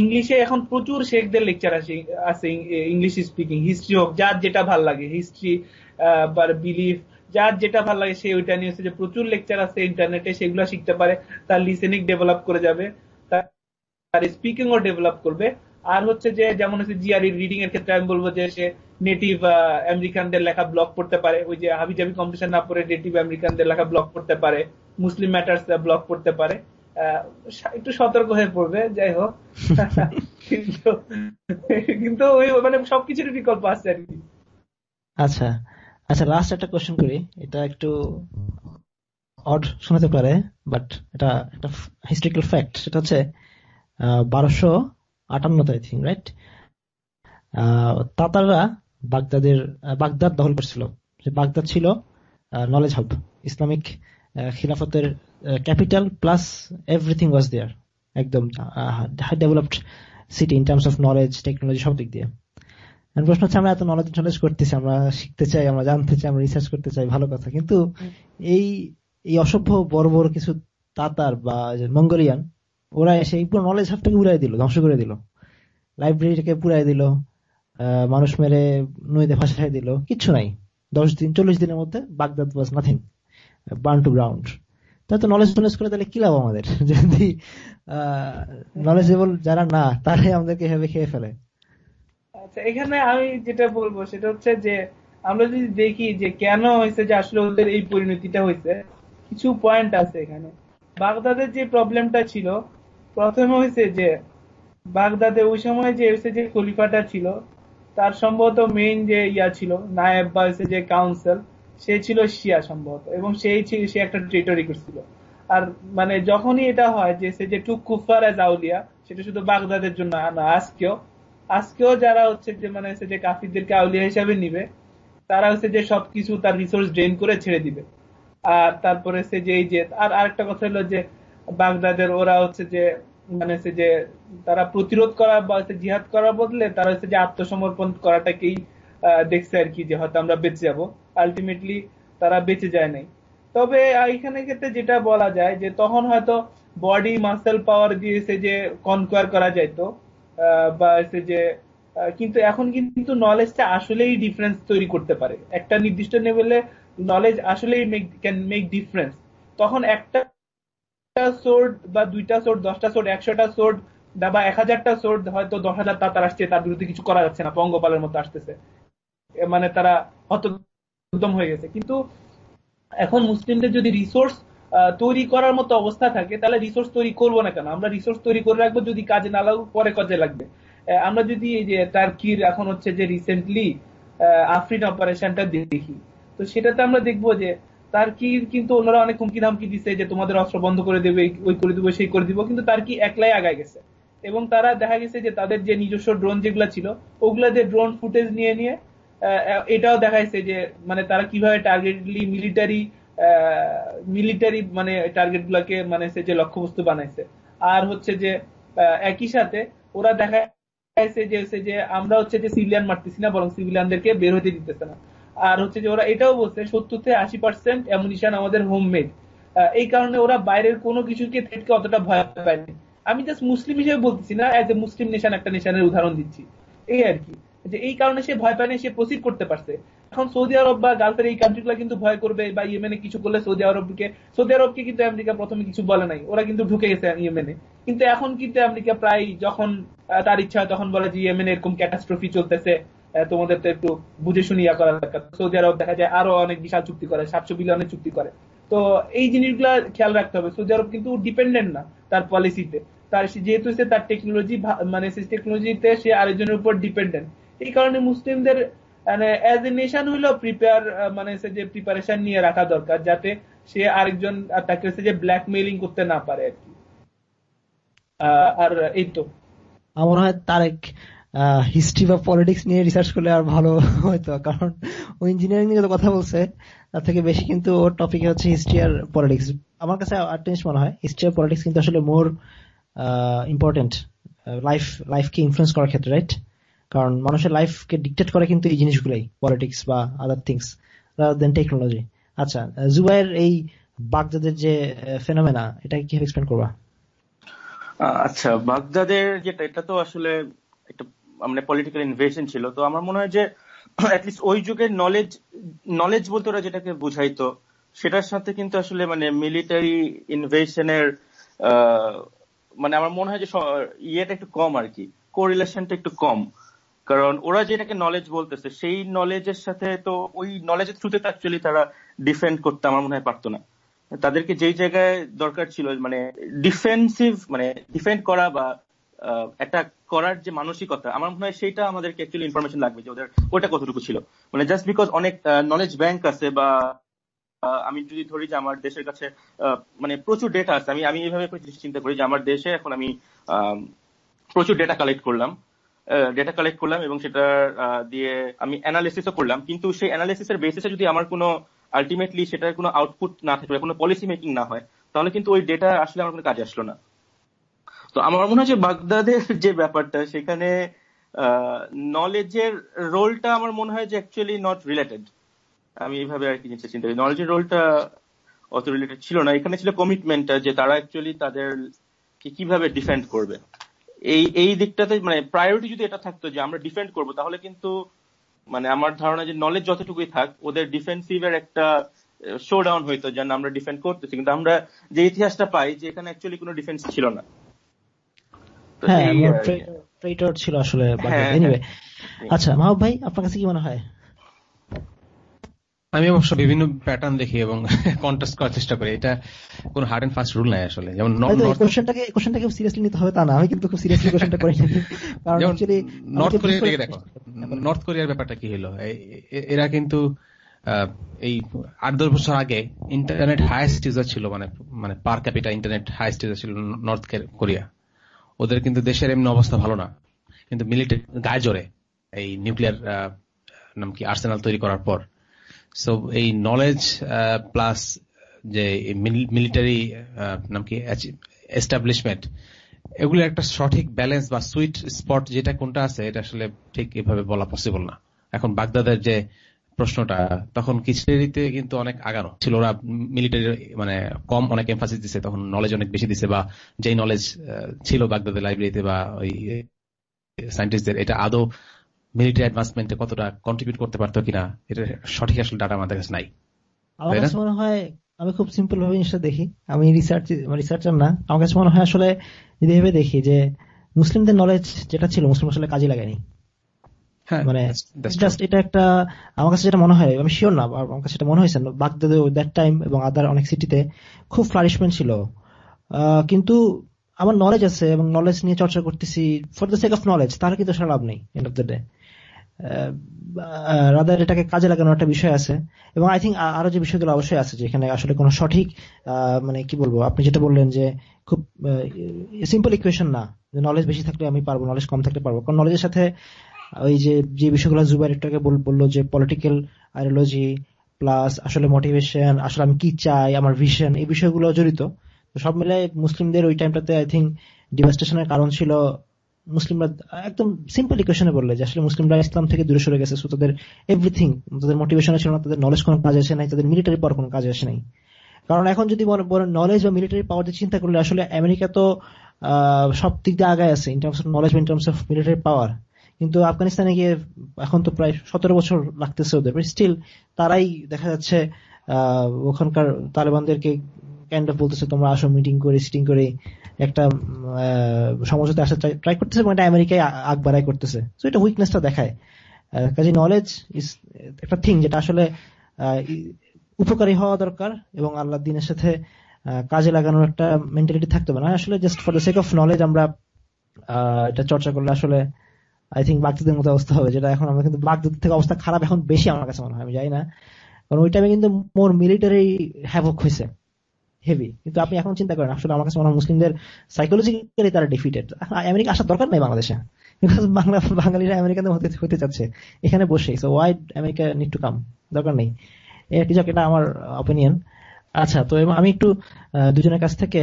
ইংলিশে এখন প্রচুর শেখদের লেকচার আছে আছে ইংলিশ স্পিকিং হিস্ট্রি হোক, যার যেটা ভালো লাগে হিস্ট্রি বা বিলিফ যার যেটা ভালো লাগে, সে ওইটা নিয়ে যে প্রচুর লেকচার আছে ইন্টারনেটে সেগুলো শিখতে পারে, তার লিসেনিং ডেভেলপ করে যাবে, তার স্পিকিং ও ডেভেলপ করবে। আর হচ্ছে যে, যেমন হচ্ছে জিআরই রিডিং এর ক্ষেত্রে আমি বলব যে, সে নেটিভ আমেরিকানদের লেখা ব্লগ পড়তে পারে, ওই যে হাবিজাবি কম্পিটিশন না পড়ে নেটিভ আমেরিকানদের লেখা ব্লগ পড়তে পারে মুসলিম ম্যাটার্স ব্লগ পড়তে পারে। একটু সতর্ক হয়ে পড়বে যাই হোক। কিন্তু কিন্তু ওই মানে সবকিছুর বিকল্প আছে আর কি। আচ্ছা আচ্ছা লাস্ট একটা কোশ্চেন করি। এটা একটু অড শোনাতে পারে বাট এটা একটা হিস্ট্রিক্যাল ফ্যাক্ট সেটা হচ্ছে বারোশো আটান্নতে আই থিঙ্ক রাইট তাতাররা বাগদাদের বাগদাদ দখল করছিল। বাগদাদ ছিল knowledge hub Islamic খিলাফতের capital plus everything was there একদম high developed city in terms of knowledge technology সব দিক দিয়ে। প্রশ্ন হচ্ছে আমরা এত নলেজ নলেজ করতেছি আমরা শিখতে চাই আমরা জানতে চাই আমরা রিসার্চ করতে চাই ভালো কথা। কিন্তু এই এই অসভ্য বড় বড় কিছু তাতার বা মঙ্গোলিয়ান ওরা এসে এই পুরো নলেজ হাবটাকে উড়াই দিল ধ্বংস করে দিল। লাইব্রেরিটাকে পুরাই দিল মানুষ মেরে নদীতে ভাসাই দিল কিচ্ছু নাই। দশ দিন চল্লিশ দিনের মধ্যে Baghdad was nothing burn to ground তাই তো নলেজ নলেজ করে তাহলে কি লাভ আমাদের? যদি নলেজেবল যারা না, তারাই আমাদেরকে এভাবে খেয়ে ফেলে। আচ্ছা এখানে আমি যেটা বলব সেটা হচ্ছে যে, আমরা যদি দেখি যে কেন হয়েছে যে আসলে ওদের এই পরিণতিটা হয়েছে, কিছু পয়েন্ট আছে এখানে। বাগদাদের যে প্রবলেমটা ছিল, প্রথমে হয়েছে যে, বাগদাদে ওই সময় যে হয়েছে যে খলিফাটা ছিল, তার সম্ভবত মেইন যে ইয়া ছিল, নায়েব বা হয়েছে যে কাউন্সিল সে ছিল শিয়া সম্ভবত, এবং সেই সে একটা টেরিটরি করছিল আর মানে যখনই এটা হয় যে সে যে টুক কুফার আউলিয়া, সেটা শুধু বাগদাদের জন্য না, আজকেও। আজকেও যারা হচ্ছে যে মানে হচ্ছে যে কাফিরদেরকে আউলিয়া হিসাবে নিবে তারা হচ্ছে যে সবকিছু তার রিসোর্স ড্রেন করে ছেড়ে দিবে। আর তারপরে সে যে এই যে, আর আরেকটা কথা হলো যে বাগদাদের ওরা হচ্ছে যে মানে সে যে তারা প্রতিরোধ করা বা জিহাদ করার বদলে তারা হচ্ছে যে আত্মসমর্পণ করাটাকেই দেখছে আর কি যে হয়তো আমরা বেঁচে যাব। আলটিমেটলি তারা বেঁচে যায় নাই। তবে এখানে ক্ষেত্রে যেটা বলা যায় যে তখন হয়তো বডি মাসেল পাওয়ার দিয়ে যে কনকোয়ার করা যাইতো বা এসে যে কিন্তু এখন কিন্তু নলেজটা আসলেই ডিফারেন্স তৈরি করতে পারে। একটা নির্দিষ্ট লেভেলে নলেজ আসলেই ক্যান মেক ডিফারেন্স তখন একটা সোর্ড বা দুইটা সোর্ড দশটা সোর্ড একশোটা সোর্ড বা এক হাজারটা সোর্ড হয়তো দশ হাজার তার আসছে, তার বিরুদ্ধে কিছু করা যাচ্ছে না, পঙ্গপালের মতো আসতেছে। মানে তারা হতদম হয়ে গেছে। কিন্তু এখন মুসলিমদের যদি রিসোর্স তৈরি করার মতো অবস্থা থাকে, তাহলে রিসোর্স তৈরি করব না কেন? আমরা রিসোর্স তৈরি করে রাখব যদি কাজে না লাগুক, পরে কাজে লাগবে। আমরা যদি এই যে টার্কির এখন হচ্ছে যে রিসেন্টলি আফরিন অপারেশনটা দেখি, তো সেটাতে আমরা দেখব যে তার কি কিন্তু ওনারা অনেক হুমকি ধামকি দিচ্ছে যে তোমাদের অস্ত্র বন্ধ করে দেবে ওই করে দেবো, সেই করে দিব, কিন্তু তার কি একলাই আগায় গেছে। এবং তারা দেখা গেছে যে তাদের যে নিজস্ব ড্রোন যেগুলো ছিল, ওগুলা দিয়ে ড্রোন ফুটেজ নিয়ে নিয়ে এটাও দেখাইছে যে মানে তারা কীভাবে টার্গেটলি মিলিটারি মিলিটারি মানে টার্গেট গুলাকে মানে সে যে লক্ষ্যবস্তু বানাইছে। আর হচ্ছে যে একই সাথে ওরা দেখা যে যে আমরা হচ্ছে যে সিভিলিয়ান মারতেছি না, বরং সিভিলিয়ানদেরকে বের দিতেছে না। আর হচ্ছে যে ওরা এটাও বলছে, সত্তর থেকে আশি পার্সেন্ট অ্যামুনিশন আমাদের হোমমেড এই কারণে ওরা বাইরের কোনো কিছুকে থ্রেটকে অতটা ভয় পায়নি। আমি জাস্ট মুসলিম হিসেবে বলতেছি না এজ এ মুসলিম নেশন একটা নেশনের উদাহরণ দিচ্ছি। এই আর কি। যে এই কারণে সে ভয় পায়নি সে প্রসিড করতে পারছে। এখন সৌদি আরব বা গালফের এই কান্ট্রিগুলো কিন্তু ভয় করবে বা ইয়েমেনে কিছু করলে সৌদি আরবকে সৌদি আরবকে কিন্তু আমেরিকা প্রথমে কিছু বলে নাই। ওরা কিন্তু ঢুকে গেছে ইয়েমেনে কিন্তু এখন কিন্তু আমেরিকা প্রায় যখন তার ইচ্ছা হয় তখন বলে যে ইয়েমেনে এরকম ক্যাটাস্ট্রফি চলতেছে তোমাদের তো একটু বুঝে শুনিয়া করা দরকার। সৌদি আরব দেখা যায় আরও অনেক বিশাল চুক্তি করে, সাতশো বিলিয়নের চুক্তি করে। তো এই জিনিসগুলা খেয়াল রাখতে হবে। সৌদি আরব কিন্তু ডিপেন্ডেন্ট না তার পলিসিতে তার যেহেতু সে তার টেকনোলজি মানে টেকনোলজিতে সে আরেকজনের উপর ডিপেন্ডেন্ট এই কারণে মুসলিমদের মানে মানে কারণ ও ইঞ্জিনিয়ারিং নিয়ে কথা বলছে, তার থেকে বেশি কিন্তু ওর টপিক হচ্ছে হিস্ট্রি আর পলিটিক্স আমার কাছে মনে হয় হিস্ট্রি আর পলিটিক্স কিন্তু আসলে মোর ইম্পর্টেন্ট লাইফ লাইফকে ইনফ্লুয়েন্স করার ক্ষেত্রে রাইট কারণ মানুষের লাইফকে ডিকটেট করে কিন্তু এই জিনিসগুলাই পলিটিক্স বা আদার থিংস দেন টেকনোলজি আচ্ছা জুবাইয়ের এই বাগদাদের যে ফেনোমেনা এটা কি এক্সপ্লেন করবা? আচ্ছা বাগদাদের যেটা, এটা তো আসলে একটা মানে পলিটিক্যাল ইনভেশন ছিল। তো আমার মনে হয় যে অ্যাটলিস্ট ওই যুগের নলেজ নলেজ বলতে ওরা যেটাকে বুঝাইতো, সেটার সাথে কিন্তু আসলে মানে মিলিটারি ইনভেশনের মানে আমার মনে হয় যে ইয়েটা একটু কম আর কি। কোরিলেশনটা একটু কম। কারণ ওরা যেটাকে নলেজ বলতেছে, সেই নলেজের সাথে তো ওই নলেজের থ্রুতে তো অ্যাকচুয়ালি তারা ডিফেন্ড করতে আমার মনে হয় পারতো না। তাদেরকে যেই জায়গায় দরকার ছিল মানে ডিফেন্সিভ মানে ডিফেন্ড করা বা একটা করার যে মানসিকতা, আমার মনে হয় সেইটা আমাদেরকে অ্যাকচুয়ালি ইনফরমেশন লাগবে যে ওদের ওটা কতটুকু ছিল। মানে জাস্ট বিকজ অনেক নলেজ ব্যাংক আছে বা আমি যদি ধরি যে আমার দেশের কাছে মানে প্রচুর ডেটা আছে, আমি আমি এইভাবে চিন্তা করি যে আমার দেশে এখন আমি প্রচুর ডেটা কালেক্ট করলাম। ডেটা কালেক্ট করলাম এবং সেটা দিয়ে আমি অ্যানালিসিসও করলাম। কিন্তু সেই অ্যানালিসিসের বেসিসে যদি আমার কোনো আলটিমেটলি সেটার কোনো আউটপুট না থাকে কোনো পলিসি মেকিং না হয়, তাহলে কিন্তু ওই ডেটা আসলে আমার কোনো কাজে আসলো না। তো আমার মনে হয় যে বাগদাদের যে ব্যাপারটা, সেখানে নলেজের রোলটা আমার মনে হয় যে অ্যাকচুয়ালি নট রিলেটেড আমি এইভাবে আর কি জিনিসটা চিন্তা করি। নলেজের রোলটা অত রিলেটেড ছিল না। এখানে ছিল কমিটমেন্টটা যে তারা অ্যাকচুয়ালি তাদের কীভাবে ডিফেন্ড করবে। এই এই দিকটাতে মানে প্রায়োরিটি যদি এটা থাকতো যে আমরা ডিফেন্ড করব তাহলে কিন্তু মানে আমার ধারণা যে নলেজ যতটুকুই থাক ওদের ডিফেন্সিভের একটা শো ডাউন হইতো যেন আমরা ডিফেন্ড করতেছি। কিন্তু আমরা যে ইতিহাসটা পাই যে এখানে অ্যাকচুয়ালি কোনো ডিফেন্স ছিল না। হ্যাঁ ছিল আসলে হ্যাঁ, হ্যাঁ। আচ্ছা মাহবুব ভাই আপনার কাছে কি মনে হয়? আমি অবশ্য বিভিন্ন প্যাটার্ন দেখি এবং কন্টেস্ট করার চেষ্টা করি। এটা কোন হার্ড এন্ড ফাস্ট রুল নাই আসলে। যেমন কোশ্চেনটাকে কোশ্চেনটাকে সিরিয়াসলি নিতে হবে তা না। আমি কিন্তু খুব সিরিয়াসলি কোশ্চেনটা করি কারণ অ্যাকচুয়ালি নর্থ কোরিয়া দেখো। নর্থ কোরিয়ার ব্যাপারটা কি হলো? এরা কিন্তু এই আট দশ বছর আগে ইন্টারনেট হাইস্ট ইউজার ছিল মানে মানে per capita internet highest user ছিল নর্থ কোরিয়া ওদের কিন্তু দেশের এমনি অবস্থা ভালো না। কিন্তু মিলিটারি গায়ে জোরে। এই নিউক্লিয়ার নাম কি আর্সেনাল তৈরি করার পর। এই নলেজ প্লাস যে মিলিটারি নাম কি এস্টাবলিশমেন্ট এগুলো একটা সঠিক ব্যালেন্স বা সুইট স্পট যেটা কোনটা আছে, এটা আসলে ঠিক এভাবে বলা পসিবল না। এখন বাগদাদের যে প্রশ্নটা, তখন কিচড়িতে কিন্তু অনেক আগানো ছিল। ওরা মিলিটারি মানে কম অনেক এমফাসিস দিছে, তখন নলেজ অনেক বেশি দিছে বা যেই নলেজ ছিল বাগদাদের লাইব্রেরিতে বা ওই সায়েন্টিস্টদের এটা আদৌ মিলিটারি অ্যাডভান্সমেন্টে কতটা কন্ট্রিবিউট করতে পারতো কিনা এটা সঠিক আসলে ডাটা আমাদের কাছে নাই। আমার কাছে মনে হয় আমি খুব সিম্পল ভাবে জিনিসটা দেখি। আমি রিসার্চ রিসার্চার না। আমার কাছে মনে হয় আসলে যদি ভেবে দেখি যে মুসলিমদের নলেজ যেটা ছিল মুসলিম আসলে কাজে লাগায়নি হ্যাঁ, মানে জাস্ট এটা একটা আমার কাছে যেটা মনে হয় আমি শিওর না আমার কাছে এটা মনে হয়েছে বাগদাদে দ্যাট টাইম এবং আদার অনেক সিটিতে খুব ফ্লারিশমেন্ট ছিল। কিন্তু আমার নলেজ আছে এবং নলেজ নিয়ে চর্চা করতেছি for the sake of knowledge তার কিন্তু সেটা লাভ নেই end of the day rather এটাকে কাজে লাগানোর একটা বিষয় আছে। এবং আই থিঙ্ক আরও যে বিষয়গুলো অবশ্যই আছে যেখানে আসলে কোনো সঠিক মানে কি বলব, আপনি যেটা বললেন যে খুব সিম্পল ইকুয়েশন না, যে নলেজ বেশি থাকলে আমি পারব নলেজ কম থাকলে পারব। কারণ নলেজের সাথে ওই যে যে বিষয়গুলো জুবাইর একটাকে বলল যে পলিটিক্যাল আইডিওলজি প্লাস আসলে মোটিভেশন আসলে আমি কি চাই, আমার ভিশন এই বিষয়গুলো জড়িত। সব মিলে মুসলিমদের ওই টাইমটাতে আই থিঙ্ক ডিভাস্টেশনের কারণ ছিল মুসলিমরা একদম সিম্পল ইকুয়েশনে বললে যে আসলে মুসলিমরা ইসলাম থেকে দূরে সরে গেছে তাদের এভরিথিং তাদের মোটিভেশন ছিল না, তাদের নলেজ কোনো কাজ আসে নাই, তাদের মিলিটারি পাওয়ার কোনো কাজ আসে নাই। কারণ এখন যদি নলেজ বা মিলিটারি পাওয়ার চিন্তা করলে আসলে আমেরিকা তো সব দিক দিয়ে আগায় আছে in terms of knowledge in terms of military power কিন্তু আফগানিস্তানে গিয়ে এখন তো প্রায় সতেরো বছর লাগতেছে ওদের স্টিল তারাই দেখা যাচ্ছে ওখানকার তালেবানদেরকে কাইন্ড অফ বলতেছে তোমরা আসো মিটিং করে সিটিং করে, একটা সমঝোতে আসার ট্রাই করতেছে এবং এটা আমেরিকায় আগ বাড়াই করতেছে। তো এটা উইকনেসটা দেখায়। কাজে নলেজ ইজ একটা থিং যেটা আসলে উপকারী হওয়া দরকার এবং আল্লাহ দিনের সাথে কাজে লাগানোর একটা মেন্টালিটি থাকতে হবে। না, আসলে just for the sake of knowledge আমরা এটা চর্চা করলে আসলে আই থিঙ্ক বাগদাদের মতো অবস্থা হবে, যেটা এখন আমরা কিন্তু বাগদাদের থেকে অবস্থা খারাপ এখন বেশি আমার কাছে মনে হয়, আমি জানি না। কারণ ওই টাইমে কিন্তু মোর মিলিটারি হ্যাভক হয়েছে। হেভি কিন্তু আপনি এখন চিন্তা করেন, আসলে আমার কাছে মনে হয় মুসলিমদের সাইকোলজিক্যালি তারা ডিফিটেড আমেরিকা আসার দরকার নেই বাংলাদেশে। বাংলা, বাঙালিরা আমেরিকাতে হতে হতে চাচ্ছে। এখানে বসে। So why America need to come দরকার নেই। এটা আমার অপিনিয়ন আচ্ছা তো আমি একটু দুজনের কাছ থেকে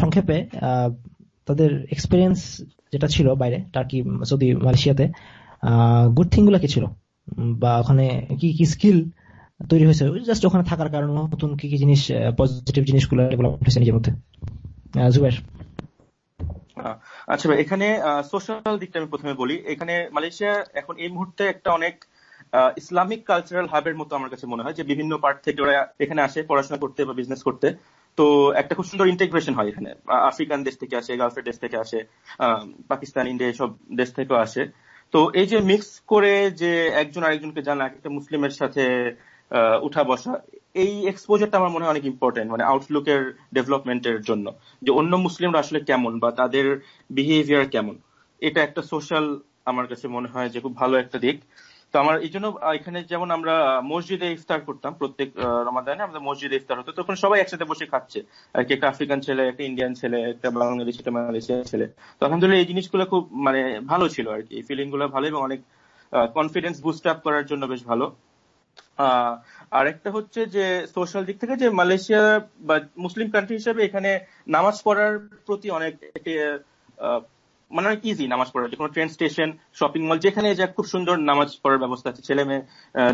সংক্ষেপে তাদের এক্সপিরিয়েন্স যেটা ছিল বাইরে, টার্কি, সৌদি, মালয়েশিয়াতে গুড থিংগুলা কি ছিল? বা ওখানে কি কি স্কিল তৈরি হয়েছে। জাস্ট ওখানে থাকার কারণে নতুন কি কি জিনিস পজিটিভ জিনিসগুলো ডেভেলপ হয়েছে নিজের মধ্যে জুবের আচ্ছা ভাই, এখানে সোশ্যাল দিকটা আমি প্রথমে বলি। এখানে মালয়েশিয়া এখন এই মুহূর্তে একটা অনেক ইসলামিক কালচারাল হাবের মতো আমার কাছে মনে হয় যে বিভিন্ন পার্ট থেকে ওরা এখানে আসে পড়াশোনা করতে বা বিজনেস করতে। তো একটা খুব সুন্দর ইন্টিগ্রেশন হয় এখানে। আফ্রিকান দেশ থেকে আসে গালফের দেশ থেকে আসে পাকিস্তান ইন্ডিয়া এসব দেশ থেকেও আসে। তো এই যে মিক্স করে যে একজন আরেকজনকে জানা একটা মুসলিমের সাথে উঠা বসা, এই এক্সপোজারটা আমার মনে হয় অনেক ইম্পর্টেন্ট মানে আউটলুকের ডেভেলপমেন্টের জন্য। যে অন্য মুসলিমরা আসলে কেমন বা তাদের বিহেভিয়ার কেমন, এটা একটা সোশ্যাল আমার কাছে মনে হয় যে খুব ভালো একটা দিক। তো আমার এই জন্য এখানে যেমন আমরা মসজিদে ইফতার করতাম, প্রত্যেক রমাদানে আমাদের মসজিদে ইফতার হতো, তখন সবাই একসাথে বসে খাচ্ছে। আর কি একটা আফ্রিকান ছেলে, একটা ইন্ডিয়ান ছেলে, একটা বাংলাদেশ, একটা মালয়েশিয়ান ছেলে। তো আলহামদুলিল্লাহ এই জিনিসগুলো খুব মানে ভালো ছিল আর কি। ফিলিংগুলো ভালো এবং অনেক কনফিডেন্স বুস্ট আপ করার জন্য বেশ ভালো। আর একটা হচ্ছে যে সোশ্যাল দিক থেকে যে মালয়েশিয়া বা মুসলিম কান্ট্রি হিসেবে এখানে নামাজ পড়ার প্রতি অনেক মানে অনেক ইজি নামাজ পড়া যে কোনো ট্রেন স্টেশন শপিং মল যেখানে যা খুব সুন্দর নামাজ পড়ার ব্যবস্থা আছে। ছেলে মেয়ে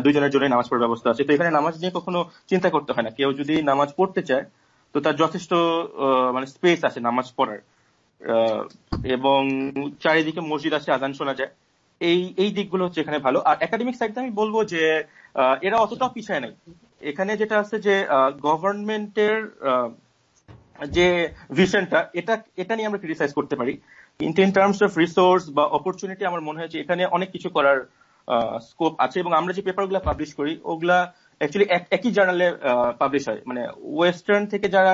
দুজনের জন্য নামাজ পড়ার ব্যবস্থা আছে। তো এখানে নামাজ নিয়ে কখনো চিন্তা করতে হয় না। কেউ যদি নামাজ পড়তে চায়, তো তার যথেষ্ট মানে স্পেস আছে নামাজ পড়ার। এবং চারিদিকে মসজিদ আছে আদান শোনা যায়। এই এই দিকগুলো হচ্ছে এখানে ভালো। আর একাডেমিক সাইডে আমি বলব যে এরা অতটা পিছায় নাই। এখানে যেটা আছে যে গভর্নমেন্টের যে ভিশনটা এটা এটা নিয়ে আমরা ক্রিটিসাইজ করতে পারি। কিন্তু ইন টার্মস অফ রিসোর্স বা অপরচুনিটি আমার মনে হয় যে এখানে অনেক কিছু করার স্কোপ আছে এবং আমরা যে পেপারগুলো পাবলিশ করি, ওগুলা অ্যাকচুয়ালি একই জার্নালে পাবলিশ হয়। মানে ওয়েস্টার্ন থেকে যারা,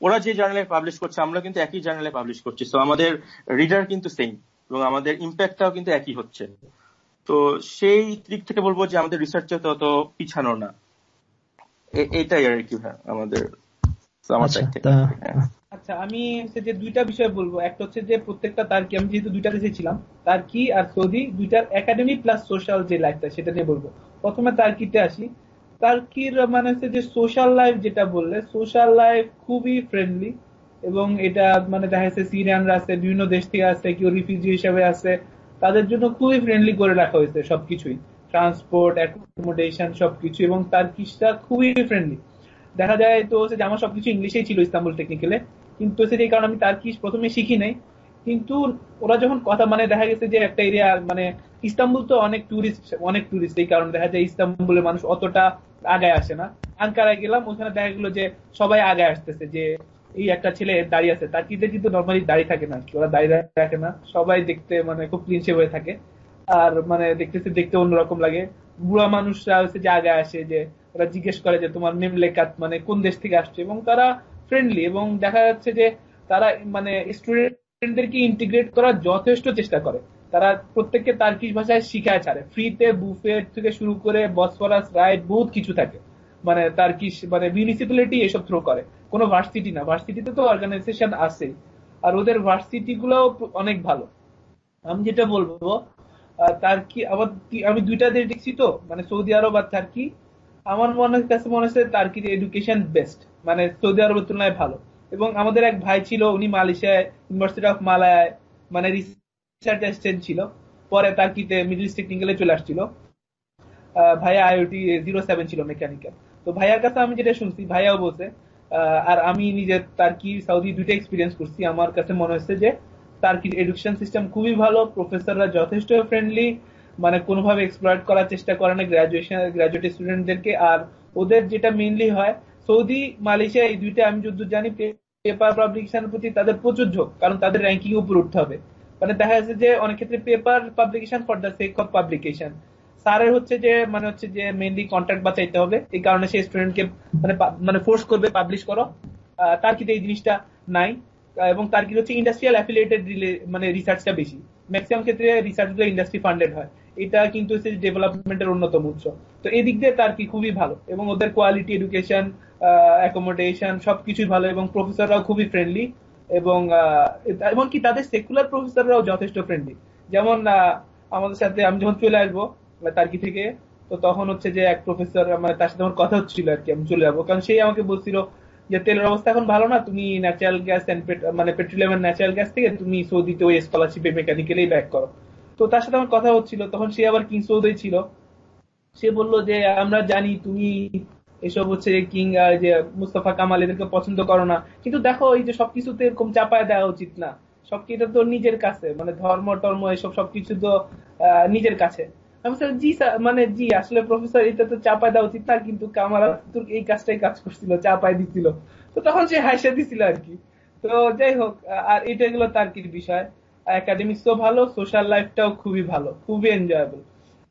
ওরা যে জার্নালে পাবলিশ করছে, আমরা কিন্তু একই জার্নালে পাবলিশ করছি। তো আমাদের রিডার কিন্তু সেম এবং আমাদের ইম্প্যাক্টটাও কিন্তু একই হচ্ছে। তো সেই দিক থেকে বলব যে আমাদের রিসার্চে তত পিছানো না। এটাই আর কি হ্যাঁ আমাদের আচ্ছা, আচ্ছা আমি হচ্ছে যে দুইটা বিষয় বলব একটা হচ্ছে যে প্রত্যেকটা তার কি আমি যেহেতু দুইটা দেশে ছিলাম তার কি আর সৌদি দুইটার একাডেমি প্লাস সোশ্যাল যে লাইফটা সেটা নিয়ে বলব। প্রথমে তার কিতে আসি। তার তার্কির মানে হচ্ছে যে সোশ্যাল লাইফ যেটা বললে সোশ্যাল লাইফ খুবই ফ্রেন্ডলি এবং এটা মানে দেখা যাচ্ছে সিরিয়ানরা আছে বিভিন্ন দেশ থেকে আছে কেউ রিফিউজি হিসেবে আছে তাদের জন্য খুবই ফ্রেন্ডলি করে রাখা হয়েছে সবকিছুই। ট্রান্সপোর্ট অ্যাকোমোডেশন সবকিছু এবং তার কিসটা খুবই ফ্রেন্ডলি দেখা যায় তো হচ্ছে যে আমার সবকিছু ইংলিশেই ছিল ইস্তাম্বুল টেকনিক্যালে কিন্তু হচ্ছে যে কারণ আমি তার কিস প্রথমে শিখি নাই। কিন্তু ওরা যখন কথা মানে দেখা গেছে যে একটা এরিয়া মানে ইস্তাম্বুল তো অনেক টুরিস্ট অনেক টুরিস্ট এই কারণে দেখা যায় ইস্তাম্বুলের মানুষ অতটা আগায় আসে না। আঙ্কারায় গেলাম, ওখানে দেখা গেলো যে সবাই আগে আসতেছে যে এই একটা ছেলে দাঁড়িয়ে আছে, তার কিতে কিন্তু নর্মালি দাঁড়িয়ে থাকে না, ওরা দাঁড়িয়ে রাখে না, সবাই দেখতে মানে খুব ক্লিন হয়ে থাকে, আর মানে দেখতেছে দেখতে অন্যরকম লাগে। বুড়া মানুষরা হচ্ছে যে আগে আসে যে, ওরা জিজ্ঞেস করে যে তোমার মেম লেখাত মানে কোন দেশ থেকে আসছে, এবং তারা ফ্রেন্ডলি এবং দেখা যাচ্ছে যে তারা মানে স্টুডেন্টদেরকে ইন্টিগ্রেট করার যথেষ্ট চেষ্টা করে। তারা প্রত্যেককে তার্কিশ ভাষায় শিখায় ছাড়ে। ফ্রিতে বুফেট থেকে শুরু করে বসফরাস রাইড বহুত কিছু থাকে। মানে তার্কিশ মানে মিউনিসিপ্যালিটি এসব থ্রো করে। কোনো ভার্সিটি না। ভার্সিটিতে তো অর্গানাইজেশন আছে আর ওদের ভার্সিটি গুলাও অনেক ভালো। আমি যেটা বলব তার্কি আমার আমি দুইটা দেশ দেখছি তো মানে সৌদি আরব আর তার্কি আমার মনে কাছে মনে হচ্ছে তার্কির এডুকেশন বেস্ট মানে সৌদি আরবের তুলনায় ভালো। এবং আমাদের এক ভাই ছিল, উনি মালয়েশিয়ায় ইউনিভার্সিটি অফ মালায় মানে রিসার্চ অ্যাসিস্ট্যান্ট ছিল। পরে তার্কিতে মিডল ইস্ট টেকনিক্যালে চলে আসছিল। ভাইয়া আইওটি জিরো সেভেন ছিল মেকানিক্যাল তো ভাইয়ার কাছে আমি যেটা শুনছি, ভাইয়াও বলছে আর আমি নিজে তার্কি সৌদি দুইটা এক্সপিরিয়েন্স করছি। আমার কাছে মনে হচ্ছে যে তার্কির এডুকেশন সিস্টেম খুবই ভালো প্রফেসররা যথেষ্ট ফ্রেন্ডলি মানে কোনোভাবে এক্সপ্লয়েট করার চেষ্টা করে না গ্রাজুয়েশন গ্রাজুয়েট স্টুডেন্টদেরকে আর ওদের যেটা মেইনলি হয়, সৌদি, মালয়েশিয়া এই দুইটা আমি যদ্দূর জানি পেপার পাবলিকেশনের প্রতি তাদের প্রচুর ঝোঁক, কারণ তাদের র্যাঙ্কিং উপর উঠতে হবে। মানে দেখা যাচ্ছে যে অনেক ক্ষেত্রে paper publication for the sake of publication স্যারের হচ্ছে যে মানে হচ্ছে যে মেইনলি কন্ট্রাক্ট বাঁচাইতে হবে। এই কারণে সে স্টুডেন্টকে মানে মানে ফোর্স করবে পাবলিশ করো। তার কিন্তু এই জিনিসটা নাই। এবং তার কি হচ্ছে ইন্ডাস্ট্রিয়াল অ্যাফিলিয়েটেড মানে রিসার্চটা বেশি। ম্যাক্সিমাম ক্ষেত্রে রিসার্চগুলো ইন্ডাস্ট্রি ফান্ডেড হয়। এটা কিন্তু হচ্ছে ডেভেলপমেন্টের অন্যতম উৎস। তো এই দিক দিয়ে তার কি খুবই ভালো। এবং ওদের কোয়ালিটি এডুকেশন অ্যাকোমোডেশন সবকিছুই ভালো এবং প্রফেসররাও খুবই ফ্রেন্ডলি এবং এমনকি তাদের সেকুলার প্রফেসররাও যথেষ্ট ফ্রেন্ডলি যেমন আমাদের সাথে আমি যখন চলে আসব তার্কি থেকে, তো তখন হচ্ছে যে এক প্রফেসর মানে তার সাথে আমার কথা হচ্ছিল আর কি, আমি চলে যাব। কারণ সেই আমাকে বলছিল যে, তেলের অবস্থা এখন ভালো না? তুমি ন্যাচারাল গ্যাস মানে পেট্রোলিয়াম ন্যাচারাল গ্যাস থেকে তুমি সৌদিতে ওই স্কলারশিপে মেকানিক্যালি ব্যাক করো। তো তার সাথে আমার কথা হচ্ছিল, তখন সে আবার কিং সৌদি ছিল। সে বলল যে, আমরা জানি তুমি এসব হচ্ছে কিং যে মুস্তফা কামাল এদেরকে পছন্দ করো না। কিন্তু দেখো, এই যে সবকিছুতে এরকম চাপায় দেওয়া উচিত না। সবকিছু তো নিজের কাছে মানে ধর্ম টর্ম এসব সবকিছু তো নিজের কাছে। জি মানে জি, আসলে প্রফেসর এটা তো চাপায় দেওয়া উচিত না, কিন্তু এই কাজটাই কাজ করছিল চাপায় দিছিল। তো তখন সে হাসে দিছিল আর কি। তো যাই হোক, আর এটা গুলো তার কি বিষয় ভালো সোশ্যাল লাইফটাও খুবই ভালো, খুবই এনজয়েবল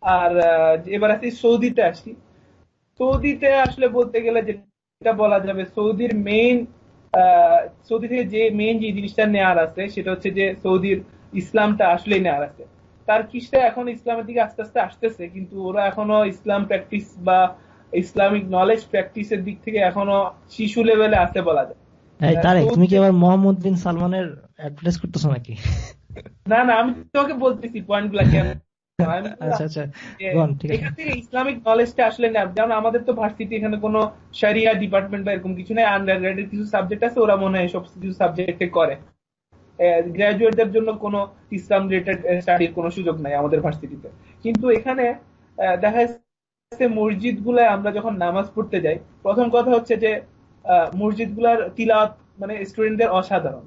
আর এবার আসি সৌদিতে আসি। সৌদিতে আসলে বলতে গেলে যেটা বলা যাবে, সৌদির মেইন সৌদি থেকে যে মেইন যে জিনিসটা নেওয়ার আছে, সেটা হচ্ছে যে সৌদির ইসলামটা আসলেই নেওয়ার আছে। তার কিসটা এখন ইসলামের দিকে আস্তে আস্তে আসতেছে কিন্তু ওরা এখনও ইসলাম প্র্যাকটিস বা ইসলামিক নলেজ প্র্যাকটিসের দিক থেকে এখনও শিশু লেভেলে আছে বলা যায়। তুমি কি আবার মোহাম্মদ বিন সালমানের অ্যাডভার্টাইজ করতেছো নাকি? না না আমি তোকে বলতেছি পয়েন্টগুলা কেন? আচ্ছা আচ্ছা ইসলামিক নলেজটা আসলে না যেমন আমাদের তো ভার্সিটি এখানে কোনো সারিয়া ডিপার্টমেন্ট বা এরকম কিছু নেই আন্ডার কিছু সাবজেক্ট আছে ওরা মনে হয় সব কিছু সাবজেক্টে করে। গ্রাজুয়েটদের জন্য কোনো ইসলাম রিলেটেড স্টাডির কোনো সুযোগ নাই আমাদের ভার্সিটিতে কিন্তু এখানে দেখা যাচ্ছে মসজিদ আমরা যখন নামাজ পড়তে যাই, প্রথম কথা হচ্ছে যে মসজিদগুলার তিলাত মানে স্টুডেন্টদের অসাধারণ।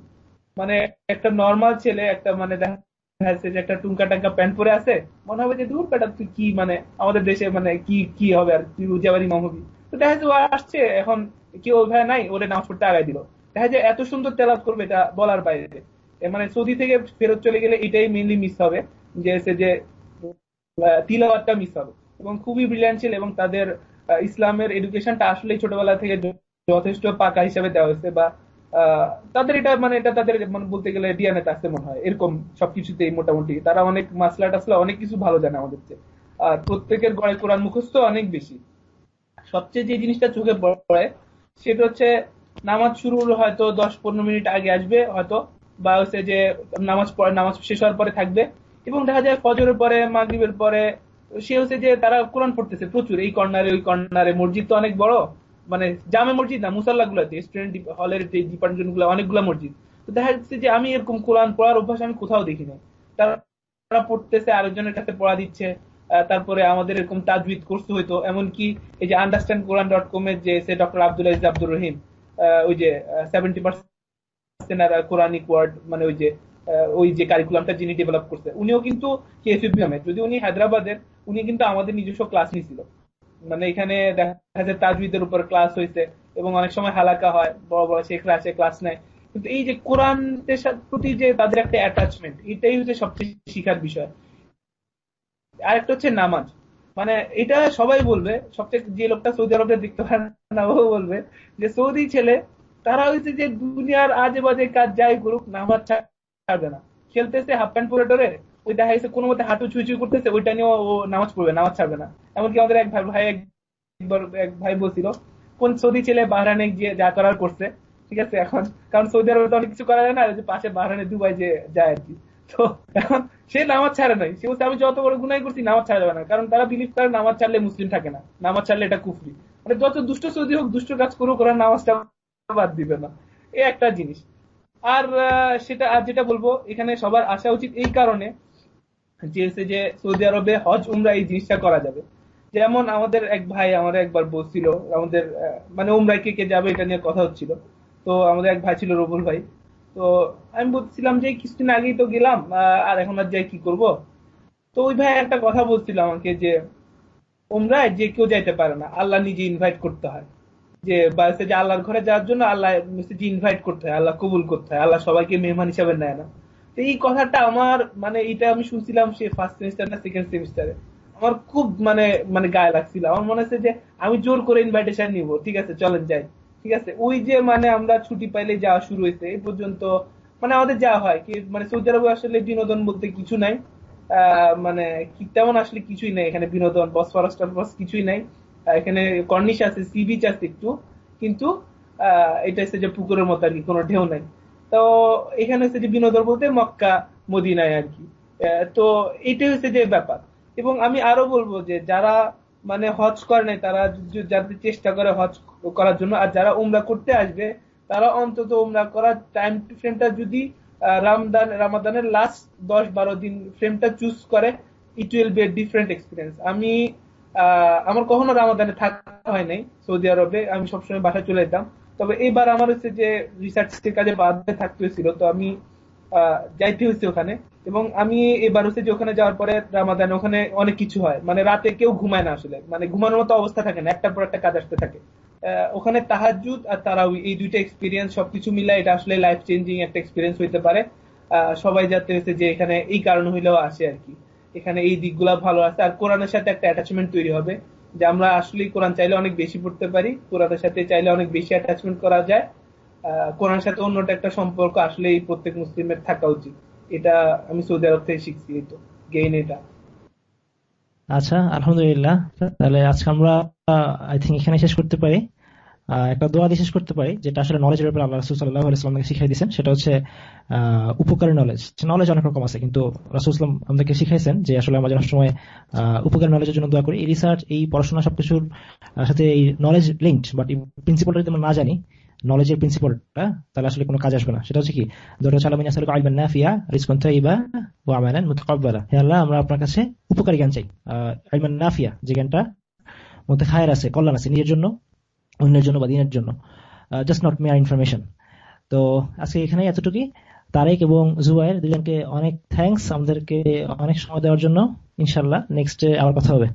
মানে একটা নর্মাল ছেলে, একটা মানে দেখা যাচ্ছে যে একটা টুঙ্কা টাঙ্কা প্যান্ট পরে আছে, মনে হবে যে দূর বেটা, তুই কি মানে আমাদের দেশে মানে কি কি হবে আর তুই উজাবারি মাহবি তো দেখা যাচ্ছে আসছে, এখন কেউ ভাই নাই, ওরে নামাজ পড়তে আগাই দিল। দেখা যায় এত সুন্দর তেলাত করবে এটা বলার বাইরে। মানে সৌদি থেকে ফেরত চলে গেলে এটাই মেনলি মিস হবে, যে সে যে তিলাওয়াতটা মিস হবে। এবং খুবই ব্রিলিয়ান্ট ছিল এবং তাদের ইসলামের এডুকেশনটা আসলেই ছোটবেলা থেকে যথেষ্ট পাকা হিসাবে দেওয়া হয়েছে বা তাদের এটা মানে এটা তাদের মানে বলতে গেলে ডিএনএ আসতে মনে হয়। এরকম সবকিছুতেই মোটামুটি। তারা অনেক মাসলা টাসলা অনেক কিছু ভালো জানে আমাদের চেয়ে। আর প্রত্যেকের গড়ে কোরআন মুখস্থ অনেক বেশি। সবচেয়ে যে জিনিসটা চোখে পড়ে, সেটা হচ্ছে নামাজ শুরু হয়তো দশ পনেরো মিনিট আগে আসবে, হয়তো বা হচ্ছে যে নামাজ পড়ে, নামাজ শেষ হওয়ার পরে থাকবে। এবং দেখা যায় ফজরের পরে, মাগরীবের পরে, সে হচ্ছে যে তারা কোরআন পড়তেছে প্রচুর। এই কর্নারে, ওই কর্নারে। মসজিদ তো অনেক বড়। মানে জামে মসজিদ না মুসাল্লা গুলাতে স্টুডেন্ট হলের যে ডিপার্টমেন্টগুলো অনেকগুলো মসজিদ। তো দেখা যাচ্ছে যে আমি এরকম কোরআন পড়ার অভ্যাস আমি কোথাও দেখি নাই। তারা পড়তেছে, আরেকজনের কাছে পড়া দিচ্ছে তারপরে আমাদের এরকম তাজবিদ কোর্স হইতো এমনকি এই যে আন্ডারস্ট্যান্ড কোরআন ডট কম এর যে, সে ডক্টর আব্দুল আব্দুর রহিম ওই যে সেভেন্টি পার্সেন্ট কোরআনিক ওয়ার্ড মানে ওই যে ওই যে কারিকুলামটা যিনি ডেভেলপ করছে, উনিও কিন্তু যদি উনি হায়দ্রাবাদের, উনি কিন্তু আমাদের নিজস্ব ক্লাস নিয়েছিল মানে এখানে দেখা যায় তাজবিদের উপর ক্লাস হয়েছে এবং অনেক সময় হালাকা হয়, বড় বড় আসে ক্লাস নেয়। কিন্তু এই যে কোরআনের প্রতি যে তাদের একটা অ্যাটাচমেন্ট এটাই হচ্ছে সবচেয়ে শিখার বিষয়। আরেকটা হচ্ছে নামাজ। মানে এটা সবাই বলবে, সবচেয়ে যে লোকটা সৌদি আরবে দেখতে পারে না, ও বলবে যে সৌদি ছেলে তারা হচ্ছে যে দুনিয়ার আজে বাজে কাজ যাই করুক, নামাজ ছাড়বে না। খেলতেছে হাফ প্যান্ট পরে টরে, ওই দেখা যাচ্ছে কোনো মতে হাঁটু ছুঁই ছুঁই করতেছে, ওইটা নিয়ে ও নামাজ পড়বে, নামাজ ছাড়বে না। এমনকি আমাদের এক ভাই ভাই একবার এক ভাই বলছিল, কোন সৌদি ছেলে বাহরানে গিয়ে যা করার করছে? ঠিক আছে, এখন কারণ সৌদি আরবে তো অনেক কিছু করা যায় না, যে পাশে বাহরানে দুবাই যে যায় আর কি। তো এখন সে নামাজ ছাড়ে নাই। সে বলছে, আমি যত বড় গুনাই করছি, নামাজ ছাড়া যাবে না। কারণ তারা বিলিভ করে নামাজ ছাড়লে মুসলিম থাকে না। নামাজ ছাড়লে এটা কুফরি। মানে যত দুষ্ট সৌদি হোক, দুষ্ট কাজ করুক, ওরা নামাজটা বাদ দিবে না। এই একটা জিনিস। আর সেটা, আর যেটা বলব, এখানে সবার আসা উচিত এই কারণে যে সৌদি আরবে হজ, উমরা এই জিনিসটা করা যাবে। যেমন আমাদের এক ভাই আমার একবার বলছিল, আমাদের মানে উমরাই কে কে যাবে এটা নিয়ে কথা হচ্ছিল। তো আমাদের এক ভাই ছিল রবুল ভাই। তো আমি বলছিলাম যে কিছুদিন আগেই তো গেলাম আর এখন আর যাই কি করব? তো ওই ভাই একটা কথা বলছিল আমাকে যে, উমরায় যে কেউ যাইতে পারে না, আল্লাহ নিজে ইনভাইট করতে হয়। যে যে আল্লাহর ঘরে যাওয়ার জন্য আল্লাহ ইনভাইট করতে হয়, আল্লাহ কবুল করতে হয়, আল্লাহ সবাইকে মেহমান হিসাবে নেয় না। তো এই কথাটা আমার মানে এটা আমি শুনছিলাম সে ফার্স্ট সেমিস্টার না সেকেন্ড সেমিস্টারে আমার খুব মানে মানে গায়ে লাগছিল। আমার মনে হচ্ছে যে আমি জোর করে ইনভাইটেশন নিব। ঠিক আছে, চলেন যাই। ঠিক আছে, ওই যে মানে আমরা ছুটি পাইলে যাওয়া শুরু হয়েছে এই পর্যন্ত মানে আমাদের যাওয়া হয়। কি মানে সৌদি আরবে আসলে বিনোদন বলতে কিছু নাই। মানে তেমন আসলে কিছুই নাই এখানে বিনোদন বস ফরস টরফস কিছুই নাই। এখানে কর্নিশ আছে সি বিচ আছে একটু, কিন্তু এটা হচ্ছে যে পুকুরের মতো আর কি কোনো ঢেউ নাই। তো এখানে হচ্ছে যে বিনোদন বলতে মক্কা, মদিনায় আর কি তো এটাই হচ্ছে যে ব্যাপার। এবং আমি আরও বলব যে যারা মানে হজ করে নাই, তারা যাদের চেষ্টা করে হজ করার জন্য, আর যারা উমরা করতে আসবে, তারা অন্তত উমরা করার টাইম ফ্রেমটা যদি রামদান, রামাদানের লাস্ট দশ বারো দিন ফ্রেমটা চুজ করে it will be different experience আমি আমার কখনো রামাদানে থাকা হয় নাই, সৌদি আরবে, আমি সবসময় বাসায় চলে যেতাম। তবে এইবার আমার হচ্ছে যে রিসার্চ কাজে বাদে থাকতে হয়েছিল, তো আমি যাইতে হয়েছে ওখানে। এবং আমি এবার হচ্ছে যে ওখানে যাওয়ার পরে রামাদান ওখানে অনেক কিছু হয়। মানে রাতে কেউ ঘুমায় না আসলে মানে ঘুমানোর মতো অবস্থা থাকে না, একটার পর একটা কাজ আসতে থাকে। ওখানে তাহাজুদ আর তারাউই, এই দুইটা এক্সপিরিয়েন্স সবকিছু মিলাই এটা আসলে লাইফ চেঞ্জিং একটা এক্সপিরিয়েন্স হইতে পারে। সবাই যাতে হচ্ছে যে এখানে এই কারণ হইলেও আসে আর কি। এখানে এই দিকগুলা ভালো আছে। আর কোরআনের সাথে একটা অ্যাটাচমেন্ট তৈরি হবে, যে আমরা আসলেই কোরআন চাইলে অনেক বেশি পড়তে পারি, কোরআনের সাথে চাইলে অনেক বেশি অ্যাটাচমেন্ট করা যায়। কোরআনের সাথে অন্যটা একটা সম্পর্ক আসলে প্রত্যেক মুসলিমের থাকা উচিত। এটা আমি সৌদি আরব থেকে শিখছি তো গেইন এটা। আচ্ছা আলহামদুলিল্লাহ। তাহলে আজকে আমরা আই থিঙ্ক এখানে শেষ করতে পারি। একটা দোয়া দিয়ে শেষ করতে পারি, যেটা আসলে নলেজের ব্যাপারে আল্লাহ রাসুল সাল্লাহ আলাইসলামকে শিখাই দিয়েছেন। সেটা হচ্ছে উপকারী নলেজ নলেজ অনেক রকম আছে, কিন্তু রাসুল ইসলাম আমাদেরকে শিখাইছেন যে আসলে আমরা যেন সময় উপকারী নলেজের জন্য দোয়া করি। এই রিসার্চ এই পড়াশোনা সবকিছুর সাথে এই নলেজ লিঙ্কড বাট এই প্রিন্সিপালটা যদি আমরা না জানি নলেজের প্রিন্সিপালটা তাহলে আসলে কোনো কাজ আসবে না। সেটা হচ্ছে কি, ধরো চালামিন আসলে আলবেন নাফিয়া রিসকন তাইবা ও আমানান মুতাকাব্বালা। হে আল্লাহ, আমরা আপনার কাছে উপকারী জ্ঞান চাই। আলবেন নাফিয়া, যে জ্ঞানটা মধ্যে খায়ের আছে, কল্যাণ আছে, নিজের জন্য অন্যের জন্য বা দিনের জন্য। জাস্ট নট মেয়ার ইনফরমেশন তো আজকে এখানে এতটুকুই। তারেক এবং জুবাইর দুজনকে অনেক থ্যাংকস আমাদেরকে অনেক সময় দেওয়ার জন্য। ইনশাল্লাহ নেক্সট আবার কথা হবে।